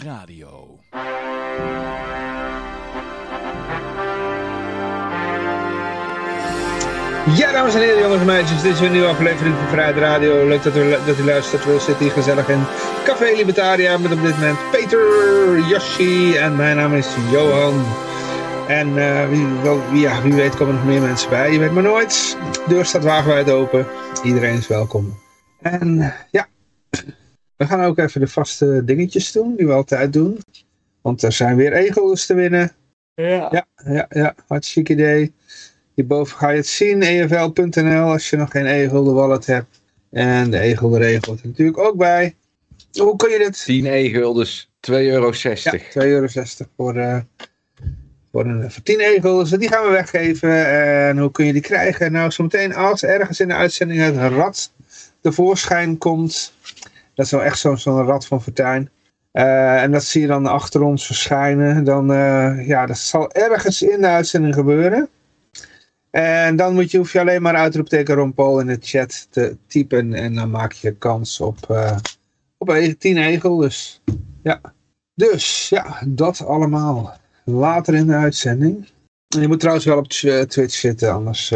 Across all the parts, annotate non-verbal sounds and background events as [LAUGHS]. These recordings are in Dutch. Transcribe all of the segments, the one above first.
Radio. Ja, dames en heren, jongens en meisjes, dit is weer een nieuwe aflevering van Vrijheid Radio. Leuk dat u, dat u luistert. We zitten hier gezellig in Café Libertaria met op dit moment Peter, Yoshi en mijn naam is Johan. En uh, wie, ja, wie weet komen er nog meer mensen bij. Je weet maar nooit. De deur staat wagenwijd open. Iedereen is welkom. En ja, we gaan ook even de vaste dingetjes doen die we altijd doen. Want er zijn weer egels te winnen. Ja. Ja, ja, ja. Hartstikke idee. Hierboven ga je het zien, efl.nl, als je nog geen egel de wallet hebt. En de egel de regel er natuurlijk ook bij. Hoe kun je dit? 10 e-guldens, 2,60 euro. Ja, 2,60 euro voor, uh, voor, een, voor 10 egels. Die gaan we weggeven. En hoe kun je die krijgen? Nou, zometeen als ergens in de uitzending het rad tevoorschijn komt. Dat is wel echt zo'n zo rad van Fortuin. Uh, en dat zie je dan achter ons verschijnen. Dan, uh, ja, dat zal ergens in de uitzending gebeuren. En dan moet je, hoef je alleen maar uitroepteken Ron Paul in de chat te typen. En dan maak je kans op, uh, op 10 egel. Dus ja. dus ja, dat allemaal. Later in de uitzending. En je moet trouwens wel op Twitch zitten, anders,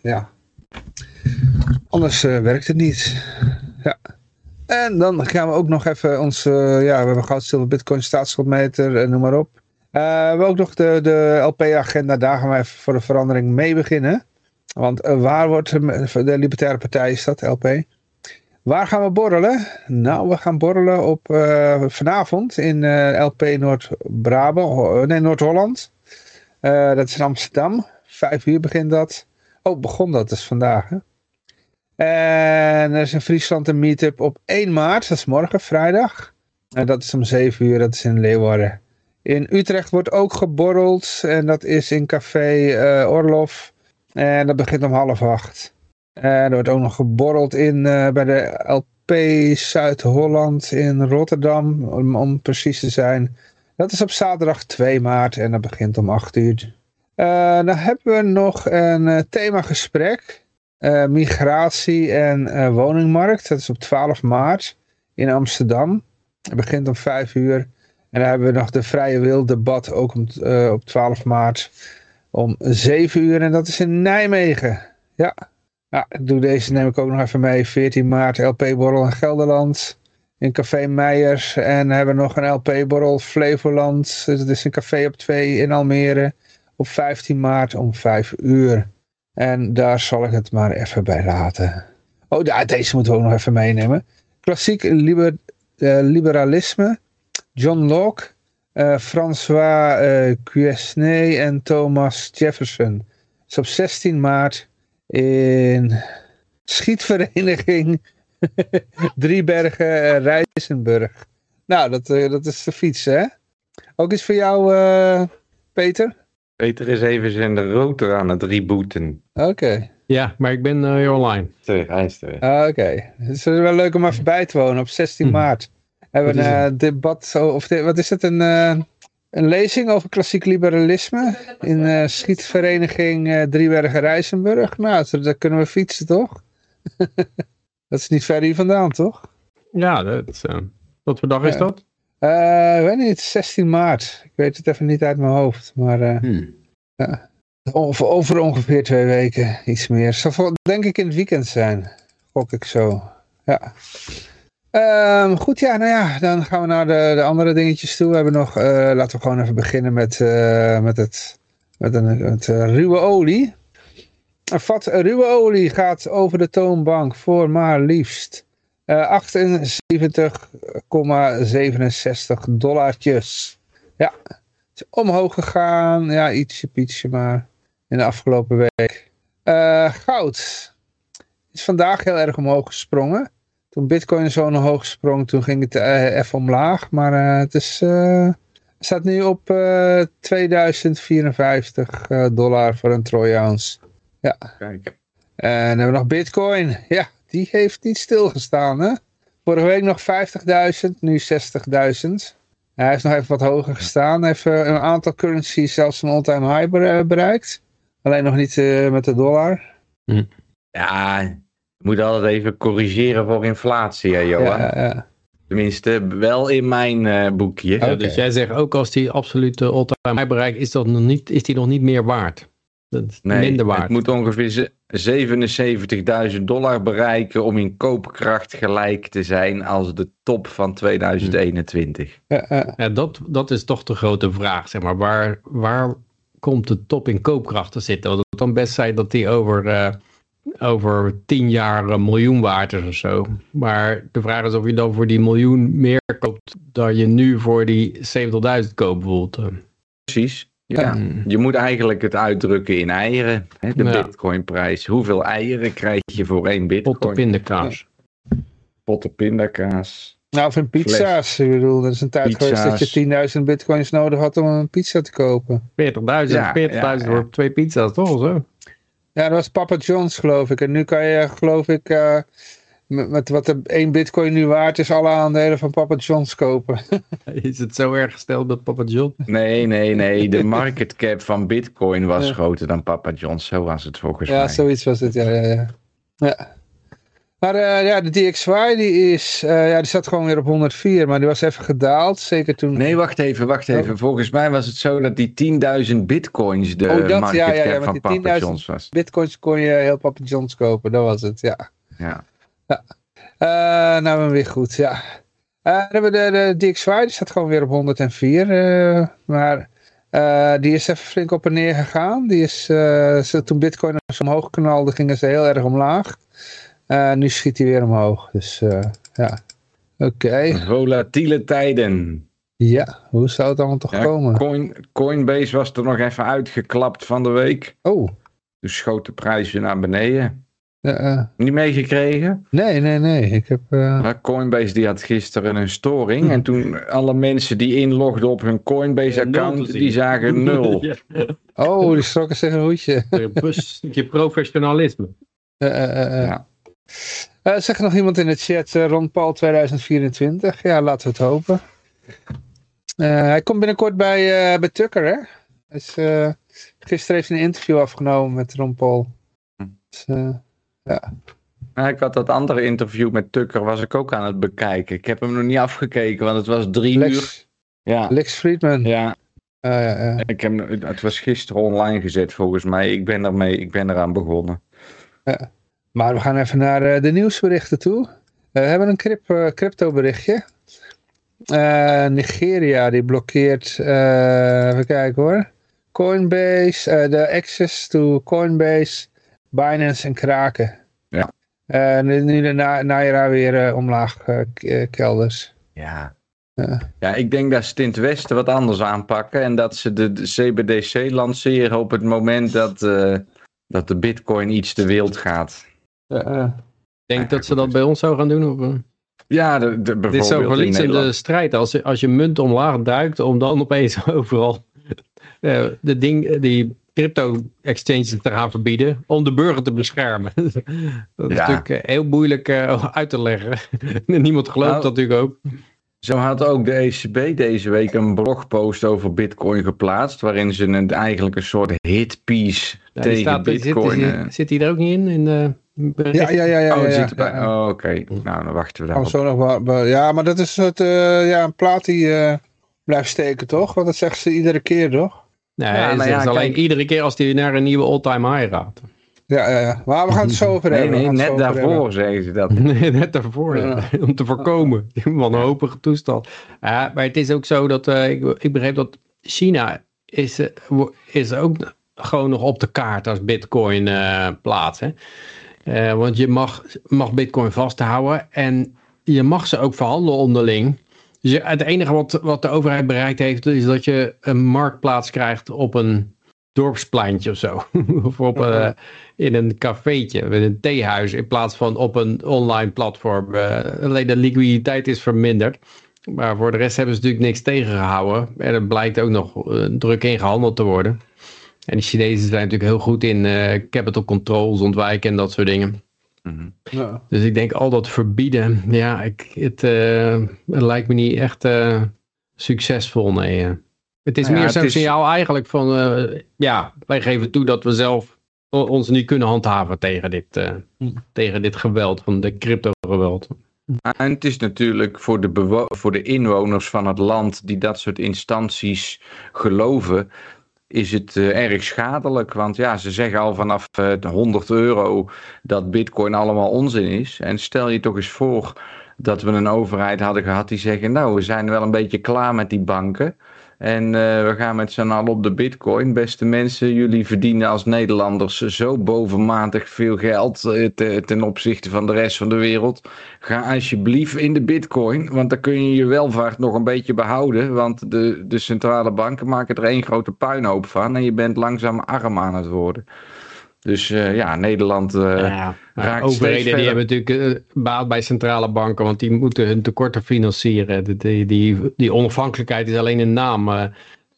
ja. Anders werkt het niet. Ja. En dan gaan we ook nog even onze, ja, we hebben goud, zilver, bitcoin, staatsschuldmeter, noem maar op. Uh, we hebben ook nog de, de LP-agenda, daar gaan we even voor de verandering mee beginnen. Want uh, waar wordt de Libertaire Partij, is dat, LP? Waar gaan we borrelen? Nou, we gaan borrelen op uh, vanavond in LP Noord-Brabant, nee, Noord-Holland. dat is in Amsterdam, vijf uur begint dat. Oh, begon dat dus vandaag? En er is in Friesland een meetup op 1 maart, dat is morgen, vrijdag. En dat is om 7 uur, dat is in Leeuwarden. In Utrecht wordt ook geborreld en dat is in café uh, Orlof. En dat begint om half acht. En er wordt ook nog geborreld in, uh, bij de LP Zuid-Holland in Rotterdam, om, om, precies te zijn. Dat is op zaterdag 2 maart en dat begint om 8 uur. Uh, dan hebben we nog een themagesprek. Migratie en woningmarkt. Dat is op 12 maart in Amsterdam. Het begint om 5 uur. En dan hebben we nog de Vrije Wil debat ook om, uh, op 12 maart om 7 uur. En dat is in Nijmegen. Ja. ja, doe deze neem ik ook nog even mee. 14 maart LP-borrel in Gelderland. In Café Meijers. En hebben we nog een LP-borrel Flevoland. Dat is een café op 2 in Almere. Op 15 maart om 5 uur. En daar zal ik het maar even bij laten. Oh, deze moeten we ook nog even meenemen. Klassiek liber, uh, liberalisme. John Locke, uh, François uh, Quesnay en Thomas Jefferson. Is op 16 maart in schietvereniging [LAUGHS] Driebergen Rijzenburg. Nou, dat, dat is de fiets, hè? Ook iets voor jou, Peter? Peter is even zijn rotor aan het rebooten. Oké. Okay. Ja, maar ik ben online. Terug, hij is terug. Oké. Okay. Het is wel leuk om even bij te wonen op 16 hm. maart hebben we een uh, debat, of de, wat is het, een, uh, een lezing over klassiek liberalisme in uh, schietvereniging uh, Driebergen Rijzenburg. Nou, daar kunnen we fietsen, toch? [LAUGHS] dat is niet ver hier vandaan, toch? Ja, dat, wat voor dag is dat? Ik weet niet, 16 maart. Ik weet het even niet uit mijn hoofd, maar hmm. ja. over, over ongeveer twee weken, iets meer. Zal denk ik in het weekend zijn, gok ik zo. Ja. Um, goed, ja, nou ja, dan gaan we naar de, de andere dingetjes toe. We hebben nog, uh, laten we gewoon even beginnen met, uh, met, het, met, een, uh, ruwe olie. Een vat ruwe olie gaat over de toonbank voor maar liefst 78,67 dollartjes. Ja, het is omhoog gegaan. Ja, ietsje, pietsje maar in de afgelopen week. goud is vandaag heel erg omhoog gesprongen. Toen bitcoin zo hoog sprong, toen ging het uh, even omlaag. Maar uh, het is, uh, staat nu op 2054 dollar voor een troy ounce. Ja. Kijk. En dan hebben we nog bitcoin. Ja, die heeft niet stilgestaan hè. Vorige week nog 50.000, nu 60.000. Hij heeft nog even wat hoger gestaan. Hij heeft een aantal currencies zelfs een all-time high bereikt. Alleen nog niet met de dollar. Hm. Ja, je moet altijd even corrigeren voor inflatie, hè, Johan? Ja, ja. Tenminste, wel in mijn eh, boekje. Dus jij zegt ook als die absolute all-time high bereikt, is, dat nog niet, is die nog niet meer waard. Dat is Nee, minder waard. het moet ongeveer ze- 77.000 dollar bereiken om in koopkracht gelijk te zijn als de top van 2021. Ja, dat, dat is toch de grote vraag, zeg maar. Waar, waar komt de top in koopkracht te zitten? Want het kan best zijn dat die over, eh, over tien jaar een miljoen waard is of zo. Maar de vraag is of je dan voor die miljoen meer koopt dan je nu voor die 70.000 koopt bijvoorbeeld. Precies. Ja. Ja. Je moet eigenlijk het uitdrukken in eieren. Hè, de Ja. bitcoinprijs. Hoeveel eieren krijg je voor één bitcoin? pindakaas. Potten pindakaas. Nou, of in pizza's. Ik bedoel, er is een tijd geweest dat je 10.000 bitcoins nodig had om een pizza te kopen. 40.000, Ja, 40.000 ja, ja. voor twee pizza's, toch? Zo? Ja, dat was Papa John's geloof ik. En nu kan je geloof ik, eh, met, met wat er één bitcoin nu waard is, alle aandelen van Papa John's kopen. [LAUGHS] Is het zo erg gesteld met Papa John? Nee, nee, nee. De [LAUGHS] market cap van bitcoin was Ja. groter dan Papa John's. Zo was het volgens Ja, mij. zoiets was het. Ja, ja, ja. ja. Maar eh, ja, de DXY die is, eh, ja, die zat gewoon weer op 104, maar die was even gedaald. Zeker toen. Nee, wacht even, wacht even. Volgens mij was het zo dat die 10.000 bitcoins de Oh, dat, market ja, ja, ja, cap van die Papa 10.000 John's was. Bitcoins kon je heel Papa John's kopen, dat was het, ja. Ja. [LAUGHS] Eh, nou, ben we weer goed, ja. Eh, dan hebben we de, de DXY, die staat gewoon weer op 104. eh, maar die is even flink op en neer gegaan. Die is, ze, toen Bitcoin omhoog knalde, gingen ze heel erg omlaag. Nu schiet hij weer omhoog. Dus ja, oké. Volatiele tijden. Ja, hoe zou het allemaal toch Ja, komen? Coin, Coinbase was er nog even uitgeklapt van de week. Oh, Dus schoot de prijs weer naar beneden. Eh, Niet meegekregen? nee, nee, nee. Ik heb... eh, Maar Coinbase die had gisteren een storing. En toen alle mensen die inlogden op hun Coinbase Nul te account, zien. die zagen [LAUGHS] nul. Ja, oh, die strokken zich een hoedje. een stukje professionalisme. Eh, eh, eh, eh. Ja. Eh, zegt nog iemand in de chat, Ron Paul 2024? Ja, laten we het hopen. Eh, hij komt binnenkort bij, eh, bij Tucker, hè? Dus, eh, gisteren heeft hij een interview afgenomen met Ron Paul. Hm. Dus, eh, Ja, ik had dat andere interview met Tucker, was ik ook aan het bekijken. Ik heb hem nog niet afgekeken, want het was drie uur. Lex, Ja, Lex Friedman. ja. Ja, ja. Ik heb, het was gisteren online gezet volgens mij. Ik ben ermee, ik ben eraan begonnen. Maar we gaan even naar eh, de nieuwsberichten toe. Eh, we hebben een eh, crypto berichtje. Nigeria die blokkeert, even kijken hoor. Coinbase, de access to Coinbase, Binance en Kraken. Ja. Eh, nu, de na Naira weer eh, omlaag eh, kelders. Ja. Ja. Ik denk dat ze het in het Westen wat anders aanpakken. En dat ze de, de CBDC lanceren op het moment dat, eh, dat de bitcoin iets te wild gaat. Eh, Ik denk dat ze dat bij ons zou gaan doen. Of? Ja, de, de, Dit is zo'n in verliezende Nederland. strijd. Als, je- als je munt omlaag duikt, om dan opeens [LAUGHS] overal de ding, die crypto exchanges te gaan verbieden. Om de burger te beschermen. [LAUGHS] dat is Ja. natuurlijk eh, heel moeilijk eh, uit te leggen. [LAUGHS] Niemand gelooft Nou, dat natuurlijk ook. Zo had ook de ECB deze week een blogpost over bitcoin geplaatst. Waarin ze een, eigenlijk een soort hitpiece Ja, tegen staat, bitcoin... Zit, eh, zit, zit die er ook niet in? in de ja, ja, ja. ja, oh, ja, het ja, zit erbij. ja. Oh, oké. Nou, dan wachten we we zo nog wel- ja, maar dat is eh, ja, een plaat die eh, blijft steken, toch? Want dat zeggen ze iedere keer, toch? Nee, Ja, nou is ja, alleen kijk. iedere keer als die naar een nieuwe all-time high gaat. Ja, ja, ja. Maar we gaan het zo over Nee, hebben. nee, het net daarvoor zeggen ze dat. [LAUGHS] Nee, net daarvoor. ja. [LAUGHS] Om te voorkomen. Die [LAUGHS] wanhopige toestand. Ja, maar het is ook zo dat eh, ik, ik begreep dat China is, eh, is ook gewoon nog op de kaart als bitcoin eh plaats. Hè? Eh, want je mag, mag bitcoin vasthouden en je mag ze ook verhandelen onderling. Dus je- het enige wat, wat de overheid bereikt heeft is dat je een marktplaats krijgt op een dorpspleintje of zo. [LAUGHS] of op, eh, in een cafeetje, met een theehuis, in plaats van op een online platform. Eh, alleen de liquiditeit is verminderd. Maar voor de rest hebben ze natuurlijk niks tegengehouden. En er blijkt ook nog eh, druk in gehandeld te worden. En de Chinezen zijn natuurlijk heel goed in capital controls ontwijken en dat soort dingen. Mhm. Ja. Dus ik denk al dat verbieden, ja, ik, het, eh, het lijkt me niet echt eh, succesvol. Nee. eh. Het is Nou ja, meer zo'n is- signaal eigenlijk van, eh, ja, wij geven toe dat we zelf ons niet kunnen handhaven tegen dit, eh, Hm. tegen dit geweld, van de crypto geweld. En het is natuurlijk voor de, bewo- voor de inwoners van het land die dat soort instanties geloven, is het eh, erg schadelijk. Want ja, ze zeggen al vanaf eh, de 100 euro dat bitcoin allemaal onzin is. En stel je toch eens voor dat we een overheid hadden gehad die zeggen, nou we zijn wel een beetje klaar met die banken. En eh, we gaan met z'n allen op de bitcoin. Beste mensen, jullie verdienen als Nederlanders zo bovenmatig veel geld eh, te- ten opzichte van de rest van de wereld. Ga alsjeblieft in de bitcoin, want dan kun je je welvaart nog een beetje behouden. Want de, de centrale banken maken er één grote puinhoop van en je bent langzaam arm aan het worden. Dus eh, ja, Nederland... eh, Ja, raakt overheden die verder. hebben natuurlijk eh, baat bij centrale banken, want die moeten hun tekorten financieren. Die, die, die, die onafhankelijkheid is alleen een naam.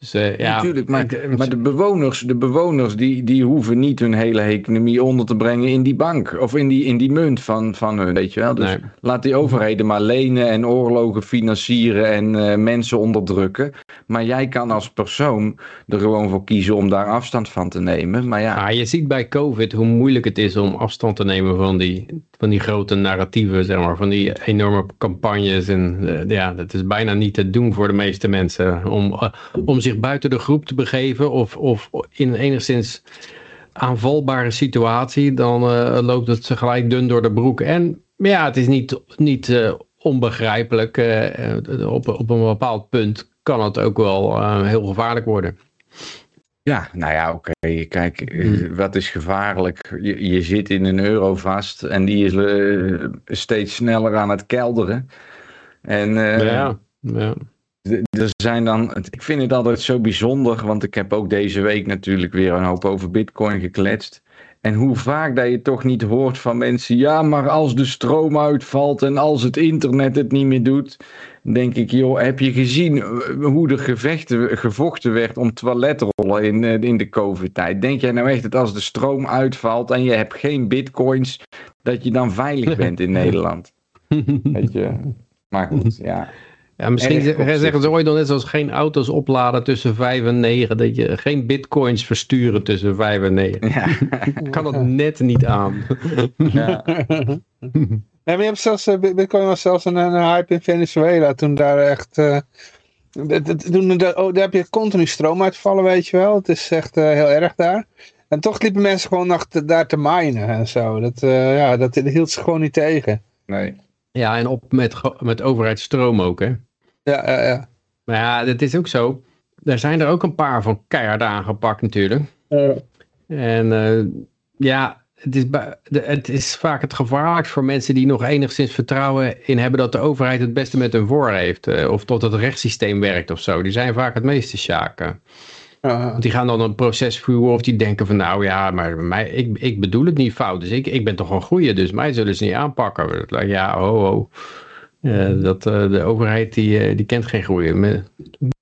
Dus, eh, ja, Natuurlijk, maar, maar de bewoners, de bewoners die, die hoeven niet hun hele economie onder te brengen in die bank. Of in die, in die munt van, van hun, weet je wel. Dus Nee. laat die overheden maar lenen en oorlogen financieren en eh, mensen onderdrukken. Maar jij kan als persoon er gewoon voor kiezen om daar afstand van te nemen. Maar ja, Ah, je ziet bij COVID hoe moeilijk het is om afstand te nemen van die, van die grote narratieven, zeg maar, van die enorme campagnes. En eh, ja, dat is bijna niet te doen voor de meeste mensen. Om, eh, om zich buiten de groep te begeven of, of in een enigszins aanvalbare situatie, dan eh, loopt het gelijk dun door de broek. En ja, het is niet, niet onbegrijpelijk. op, op een bepaald punt kan het ook wel heel gevaarlijk worden. Ja, nou ja, oké. Kijk, eh, wat is gevaarlijk? Je, je zit in een euro vast en die is eh, steeds sneller aan het kelderen. En eh, ja, ja. er zijn dan, ik vind het altijd zo bijzonder, want ik heb ook deze week natuurlijk weer een hoop over Bitcoin gekletst. En hoe vaak dat je toch niet hoort van mensen, ja, maar als de stroom uitvalt en als het internet het niet meer doet, denk ik, joh, heb je gezien hoe er gevechten, gevochten werd om in, eh, in de COVID-tijd? Denk jij nou echt dat als de stroom uitvalt en je hebt geen bitcoins, dat je dan veilig [LAUGHS] bent in Nederland? Weet je? Maar goed, [LAUGHS] ja. Ja, misschien zeggen ze ooit nog net zoals geen auto's opladen tussen 5 en 9. Dat je geen bitcoins versturen tussen 5 en 9. ja. Kan het net niet aan. ja. [LAUGHS] Nee, maar je hebt zelfs, eh, Bitcoin was zelfs een, een hype in Venezuela. Toen daar echt... eh, dat- dat- toen, daar, oh, daar heb je continu stroomuitvallen, weet je wel. Het is echt eh, heel erg daar. En toch liepen mensen gewoon nog te- daar te minen en zo. Dat, eh, ja, dat, dat hield ze gewoon niet tegen. Nee. Ja, en op met, met overheidsstroom ook, hè. Ja, ja, ja. Maar ja, dat is ook zo. Er zijn er ook een paar van keihard aangepakt natuurlijk. En eh, ja, het is, bij- het is vaak het gevaarlijkst voor mensen die nog enigszins vertrouwen in hebben dat de overheid het beste met hun voor heeft. eh, of tot het rechtssysteem werkt of zo. Die zijn vaak het meeste sjaken. Ja, Want die gaan dan een proces voeren of die denken van nou ja, maar mij, ik, ik bedoel het niet fout. Dus ik, ik ben toch een goeie, dus mij zullen ze niet aanpakken. Ja, ho ho. Dat, eh, de overheid die, eh, die kent geen groei. Met-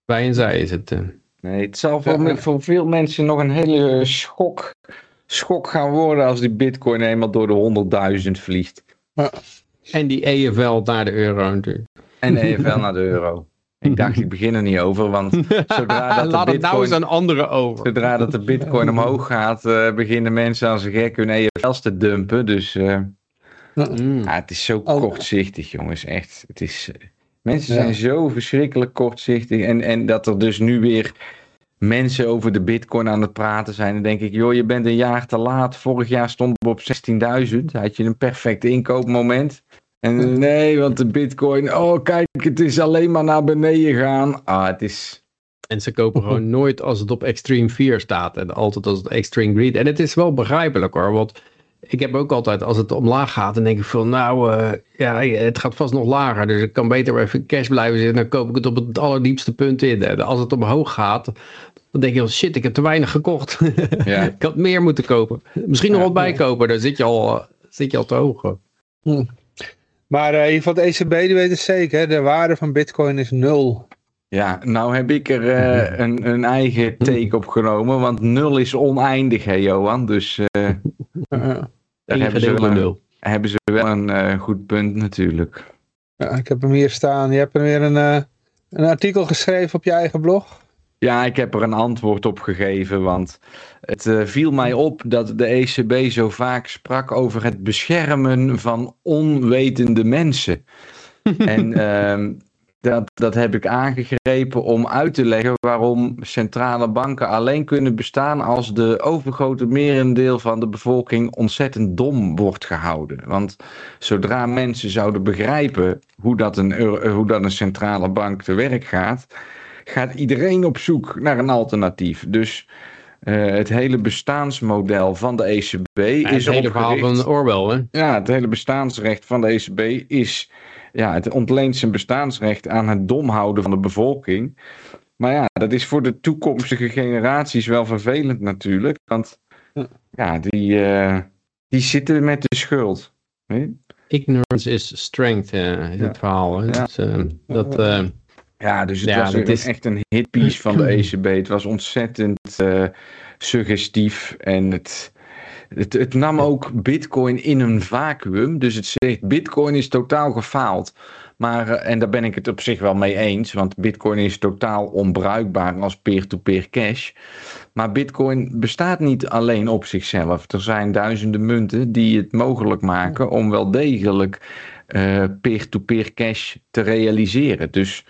Wij en zij is het. Nee, het zal voor veel mensen nog een hele schok, schok gaan worden als die bitcoin eenmaal door de 100.000 vliegt. En die EFL naar de euro natuurlijk. En EFL naar de euro. Ik dacht, ik begin er niet over, want [LAUGHS] zodra dat de Laat het nou eens bitcoin, aan anderen over. zodra dat de bitcoin omhoog gaat, eh, beginnen mensen als een gek hun EFL's te dumpen. Dus eh, Mm. ja, het is zo Oh. kortzichtig, jongens. Echt. Het is, eh, mensen Ja. zijn zo verschrikkelijk kortzichtig. En, en dat er dus nu weer mensen over de bitcoin aan het praten zijn. Dan denk ik, joh, je bent een jaar te laat. Vorig jaar stond we op 16.000. Had je een perfect inkoopmoment. En nee, want de bitcoin, oh kijk, het is alleen maar naar beneden gaan. Ah, het is... En ze kopen gewoon [LAUGHS] nooit als het op Extreme 4 staat. En altijd als het Extreme Greed. En het is wel begrijpelijk hoor. Want ik heb ook altijd, als het omlaag gaat, dan denk ik van nou, eh, ja, het gaat vast nog lager. Dus ik kan beter even cash blijven zitten. Dan koop ik het op het allerdiepste punt in. En als het omhoog gaat, dan denk je, shit, ik heb te weinig gekocht. [LAUGHS] Ja. ik had meer moeten kopen. Misschien nog wat bijkopen, dan zit je al, eh, zit je al te hoog. hoor. Maar eh, in ieder geval de ECB die weet het zeker. De waarde van bitcoin is nul. Ja, nou heb ik er eh, [LAUGHS] een, een eigen take op genomen, want nul is oneindig, hè Johan. Dus eh, [LAUGHS] Ja. daar hebben ze, wel een, hebben ze wel een eh, goed punt natuurlijk. Ja, ik heb hem hier staan. Je hebt er weer een, eh, een artikel geschreven op je eigen blog. Ja, ik heb er een antwoord op gegeven, want het uh, viel mij op dat de ECB zo vaak sprak over het beschermen van onwetende mensen. [LAUGHS] en uh, dat, dat heb ik aangegrepen om uit te leggen waarom centrale banken alleen kunnen bestaan als de overgrote merendeel van de bevolking ontzettend dom wordt gehouden. Want zodra mensen zouden begrijpen hoe dat een, hoe dat een centrale bank te werk gaat, gaat iedereen op zoek naar een alternatief. Dus uh, het hele bestaansmodel van de ECB ja, is het hele verhaal van Orwell, hè? Ja, het hele bestaansrecht van de ECB is ja, het ontleent zijn bestaansrecht aan het dom houden van de bevolking. Maar ja, dat is voor de toekomstige generaties wel vervelend natuurlijk. Want ja, die, uh, die zitten met de schuld. Nee? Ignorance is strength, uh, is ja. het verhaal. Hè? Ja. Dus, uh, dat, ja, dus het ja, was is... echt een hitpiece van de [CLEARS THROAT] ECB. Het was ontzettend suggestief en het... Het, het, nam ook Bitcoin in een vacuüm. Dus het zegt: Bitcoin is totaal gefaald. Maar, en daar ben ik het op zich wel mee eens, want Bitcoin is totaal onbruikbaar als peer-to-peer cash. Maar Bitcoin bestaat niet alleen op zichzelf. Er zijn duizenden munten die het mogelijk maken om wel degelijk peer-to-peer -peer cash te realiseren. Dus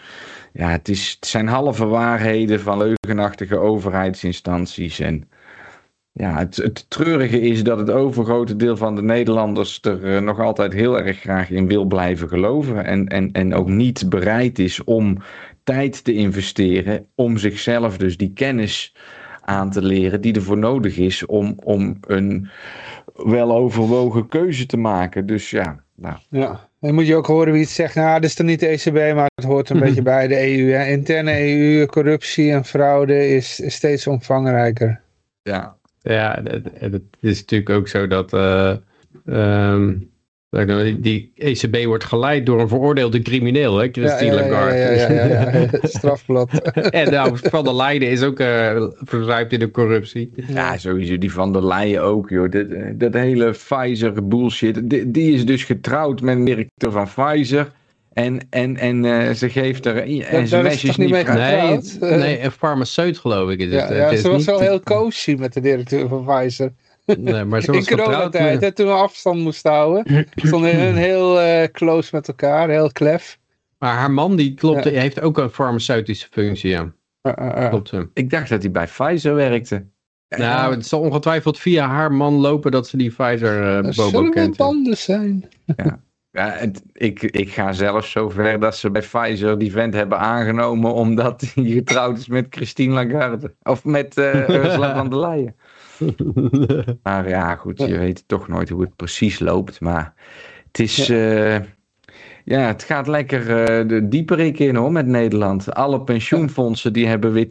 ja, het, is, het zijn halve waarheden van leugenachtige overheidsinstanties. En ja, het, het treurige is dat het overgrote deel van de Nederlanders er uh, nog altijd heel erg graag in wil blijven geloven. En, en, en ook niet bereid is om tijd te investeren om zichzelf dus die kennis aan te leren die ervoor nodig is om, om een weloverwogen keuze te maken. Dus ja, nou. Ja, dan moet je ook horen wie het zegt. Nou, dat is dan niet de ECB, maar het hoort een [LAUGHS] beetje bij de EU. Hè. Interne EU, corruptie en fraude is, is steeds omvangrijker. Ja, ja, het is natuurlijk ook zo dat uh, um, die ECB wordt geleid door een veroordeelde crimineel, hè, Christine ja, ja, Lagarde. Ja, ja, ja, ja, [LAUGHS] strafblad. [LAUGHS] en nou, Van der Leyen is ook uh, verzuipt in de corruptie. Ja, sowieso, die Van der Leyen ook, joh. Dat, dat hele Pfizer bullshit, die, die is dus getrouwd met een directeur van Pfizer... En, en, en uh, ze geeft er en ze mesjes niet mee Nee, [LAUGHS] nee, een farmaceut geloof ik is het. Ja, ja het ze was wel heel cozy met de directeur van Pfizer. Nee, maar ze [LAUGHS] was In coronatijd, met... toen we afstand moesten houden, stonden hun heel uh, close met elkaar, heel klef. Maar haar man die klopt, ja. heeft ook een farmaceutische functie, ja. Uh, uh, klopt. Ik dacht dat hij bij Pfizer werkte. Nou, het zal ongetwijfeld via haar man lopen dat ze die Pfizer uh, bobo kent. Het banden zijn. Ja. Ja, het, ik, ik ga zelfs zover dat ze bij Pfizer die vent hebben aangenomen omdat hij getrouwd is met Christine Lagarde. Of met uh, [LAUGHS] Ursula van der Leyen. maar ja, goed, je weet toch nooit hoe het precies loopt. Maar het is... Ja, uh, ja het gaat lekker uh, de dieper in hoor met Nederland. Alle pensioenfondsen die hebben weer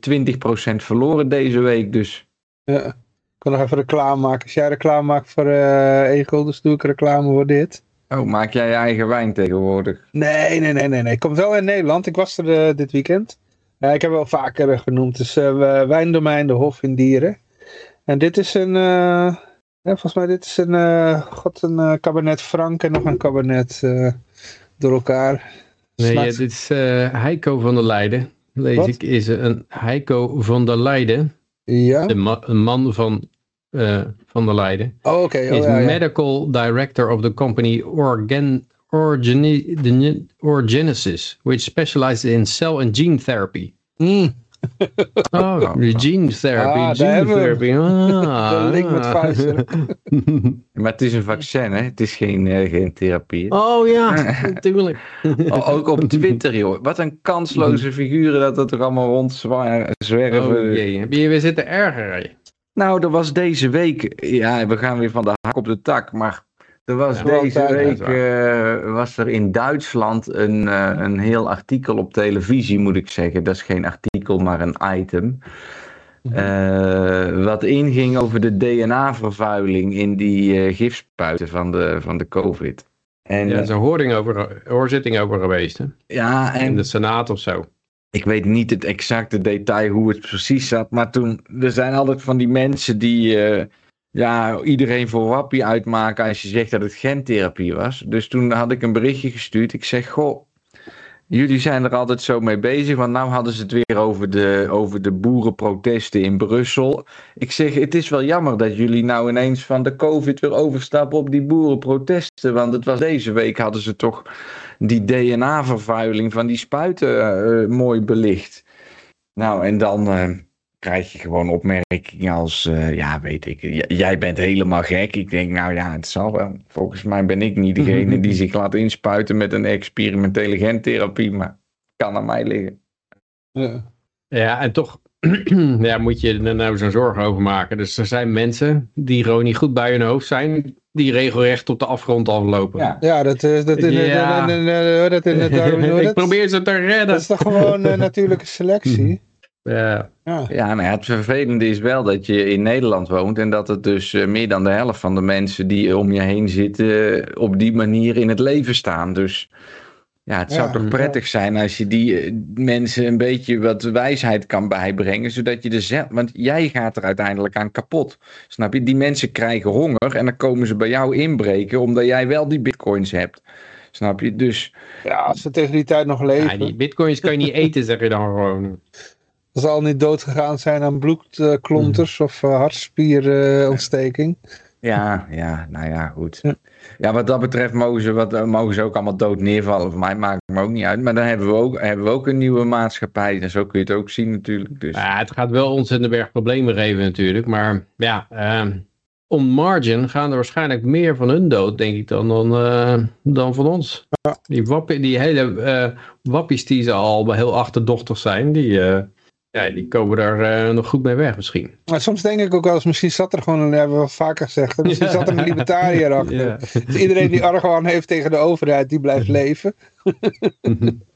20% verloren deze week dus. Ja, ik kan nog even reclame maken. Als jij reclame maakt voor uh, Egel, dus doe ik reclame voor dit. Oh, maak jij je eigen wijn tegenwoordig? Nee, nee, nee, nee. nee. Ik kom wel in Nederland. Ik was er uh, dit weekend. Uh, ik heb wel vaker genoemd. Het is uh, Wijndomein de Hof in Dieren. En dit is een... ja, volgens mij dit is een... God, een kabinet Frank en nog een kabinet door elkaar. Nee, ja, dit is Heiko van der Leijden. Lees Wat? ik, is een Heiko van der Leijden. Ja? De ma een man van uh, van der Leijden. Oh, oké. Okay. Oh, is ja, ja. medical director of the company Organ, Orgeni, Orgenesis, which specializes in cell and gene therapy. Mm. [LAUGHS] Oh, gene therapy, ah, gene therapy. Ah, de link met Pfizer. maar het is een vaccin, hè? Het is geen, uh, geen therapie. Oh ja, [LAUGHS] natuurlijk. ook op Twitter, joh. Wat een kansloze figuren dat dat er allemaal rondzwerven. Oh jee, heb je weer zitten ergeren? Nou, er was deze week, ja, we gaan weer van de hak op de tak, maar er was ja, deze week uh, was er in Duitsland een, uh, een heel artikel op televisie, moet ik zeggen. Dat is geen artikel, maar een item. Uh, wat inging over de DNA-vervuiling in die gifspuiten van de, van de COVID. En, ja, er is een over, hoorzitting over geweest, hè? Ja, en... In de Senaat of zo. Ik weet niet het exacte detail hoe het precies zat, maar toen, er zijn altijd van die mensen die uh, ja, iedereen voor wappie uitmaken als je zegt dat het gentherapie was. Dus toen had ik een berichtje gestuurd. Ik zeg, goh, Jullie zijn er altijd zo mee bezig, want nou hadden ze het weer over de, over de boerenprotesten in Brussel. Ik zeg, het is wel jammer dat jullie nou ineens van de COVID weer overstappen op die boerenprotesten. Want het was deze week hadden ze toch die DNA-vervuiling van die spuiten uh, mooi belicht. Nou, en dan uh, krijg je gewoon opmerkingen als, uh, ja, weet ik, jij bent helemaal gek. Ik denk, nou ja, het zal wel. Volgens mij ben ik niet degene die zich laat inspuiten met een experimentele gentherapie, maar kan aan mij liggen. Ja, ja en toch ja, moet je er nou zo'n zorgen over maken. Dus er zijn mensen die gewoon niet goed bij hun hoofd zijn, die regelrecht op de afgrond aflopen. Ja, ja dat is dat in Ja. dat in Ik probeer ze te redden. Dat is toch gewoon uh, natuurlijke selectie. Ja. Ja. Ja, nou ja, het vervelende is wel dat je in Nederland woont en dat het dus eh, meer dan de helft van de mensen die om je heen zitten eh, op die manier in het leven staan. Dus ja, het zou Ja, toch ja. prettig zijn als je die eh, mensen een beetje wat wijsheid kan bijbrengen, zodat je er zelf, want jij gaat er uiteindelijk aan kapot. Snap je? Die mensen krijgen honger en dan komen ze bij jou inbreken omdat jij wel die bitcoins hebt. Snap je? Dus ja, als ze tegen die tijd nog leven. Ja, die bitcoins kan je niet eten, zeg je dan gewoon. Ze zal niet doodgegaan zijn aan bloedklonters of uh, hartspierontsteking. Ja, ja, nou ja, goed. Ja. Ja, wat dat betreft mogen ze, wat, mogen ze ook allemaal dood neervallen. Voor mij maakt het me ook niet uit. Maar dan hebben we ook, hebben we ook een nieuwe maatschappij. En zo kun je het ook zien natuurlijk. Dus. Ja, het gaat wel ontzettend berg problemen geven natuurlijk. Maar ja, ehm on margin gaan er waarschijnlijk meer van hun dood, denk ik, dan, dan, eh, dan van ons. Die, wappie, die hele eh, wappies die ze al heel achterdochtig zijn, die, eh, ja, die komen daar eh, nog goed mee weg misschien. Maar soms denk ik ook wel eens, misschien zat er gewoon, een, hebben we wel vaker gezegd, misschien Ja. zat er een libertariër achter. Ja. Dus iedereen die argwaan heeft tegen de overheid, die blijft [LAUGHS] leven. [LAUGHS]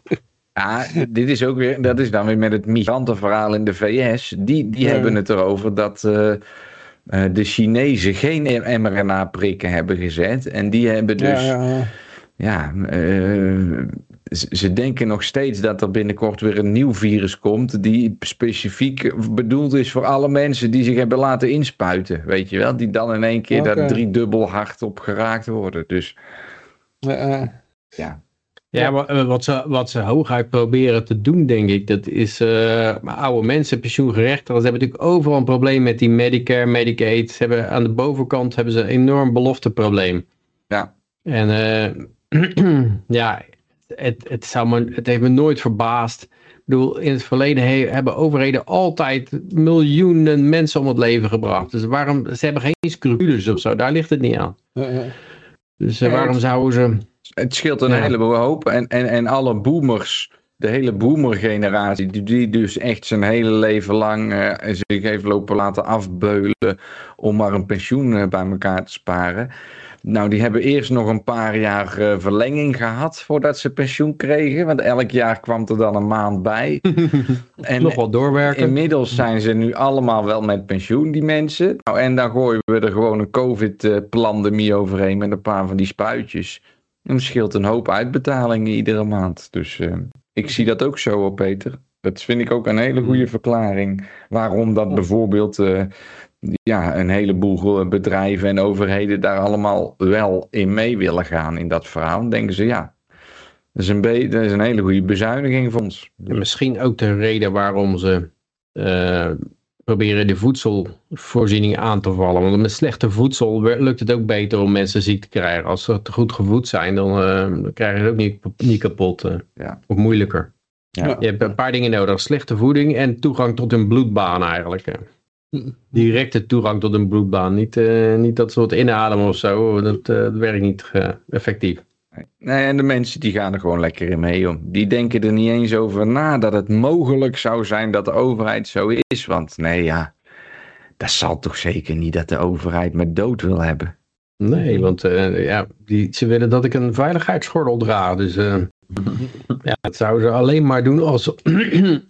Ja, dit is ook weer, dat is dan weer met het migrantenverhaal in de VS. Die, die Ja. hebben het erover dat eh, eh, de Chinezen geen mRNA-prikken hebben gezet. En die hebben dus, ja, ja, ja, ja. Eh, ze, denken nog steeds dat er binnenkort weer een nieuw virus komt. Die specifiek bedoeld is voor alle mensen die zich hebben laten inspuiten. Weet je wel, die dan in één keer Oké. daar driedubbel hard op geraakt worden. Dus Ja, ja. ja. Eh, wat ze, wat ze hooguit proberen te doen, denk ik, dat is eh, maar oude mensen, pensioengerechtigden, ze hebben natuurlijk overal een probleem met die Medicare, Medicaid. Ze hebben, aan de bovenkant hebben ze een enorm belofteprobleem. Ja. En eh, [CLEARS THROAT] ja, het, het, zou me, het heeft me nooit verbaasd. Ik bedoel, in het verleden he- hebben overheden altijd miljoenen mensen om het leven gebracht. Dus waarom, ze hebben geen scrupules of zo, daar ligt het niet aan. Ja, ja. Dus eh, waarom het- zich ze... Het scheelt een Ja. heleboel hoop. En, en, en alle boomers, de hele boomergeneratie, die, die dus echt zijn hele leven lang eh, zich heeft lopen laten afbeulen om maar een pensioen eh, bij elkaar te sparen. Nou, die hebben eerst nog een paar jaar eh, verlenging gehad voordat ze pensioen kregen. Want elk jaar kwam er dan een maand bij. [LAUGHS] en nog wat doorwerken. Inmiddels zijn ze nu allemaal wel met pensioen, die mensen. Nou, en dan gooien we er gewoon een COVID-pandemie overheen met een paar van die spuitjes. En scheelt een hoop uitbetalingen iedere maand. Dus eh, ik zie dat ook zo op, Peter. Dat vind ik ook een hele goede verklaring. Waarom dat bijvoorbeeld eh, ja, een heleboel bedrijven en overheden daar allemaal wel in mee willen gaan in dat verhaal. Dan denken ze, ja, dat is een, dat is een hele goede bezuiniging voor ons. En misschien ook de reden waarom ze eh, proberen de voedselvoorziening aan te vallen. Want met slechte voedsel lukt het ook beter om mensen ziek te krijgen. Als ze te goed gevoed zijn, dan, dan krijgen ze het ook niet, niet kapot. eh, Ja. Of moeilijker. Ja. Je hebt een paar dingen nodig. Slechte voeding en toegang tot een bloedbaan eigenlijk. [LAUGHS] Directe toegang tot een bloedbaan. Niet, eh, niet dat soort inademen of zo. Dat, eh, dat werkt niet eh, effectief. Nee, en de mensen die gaan er gewoon lekker in mee om. Die denken er niet eens over na dat het mogelijk zou zijn dat de overheid zo is. Want nee, ja, dat zal toch zeker niet dat de overheid me dood wil hebben. Nee, want ja, die, ze willen dat ik een veiligheidsgordel draag. Dus [LAUGHS] ja, dat zouden ze alleen maar doen als... ze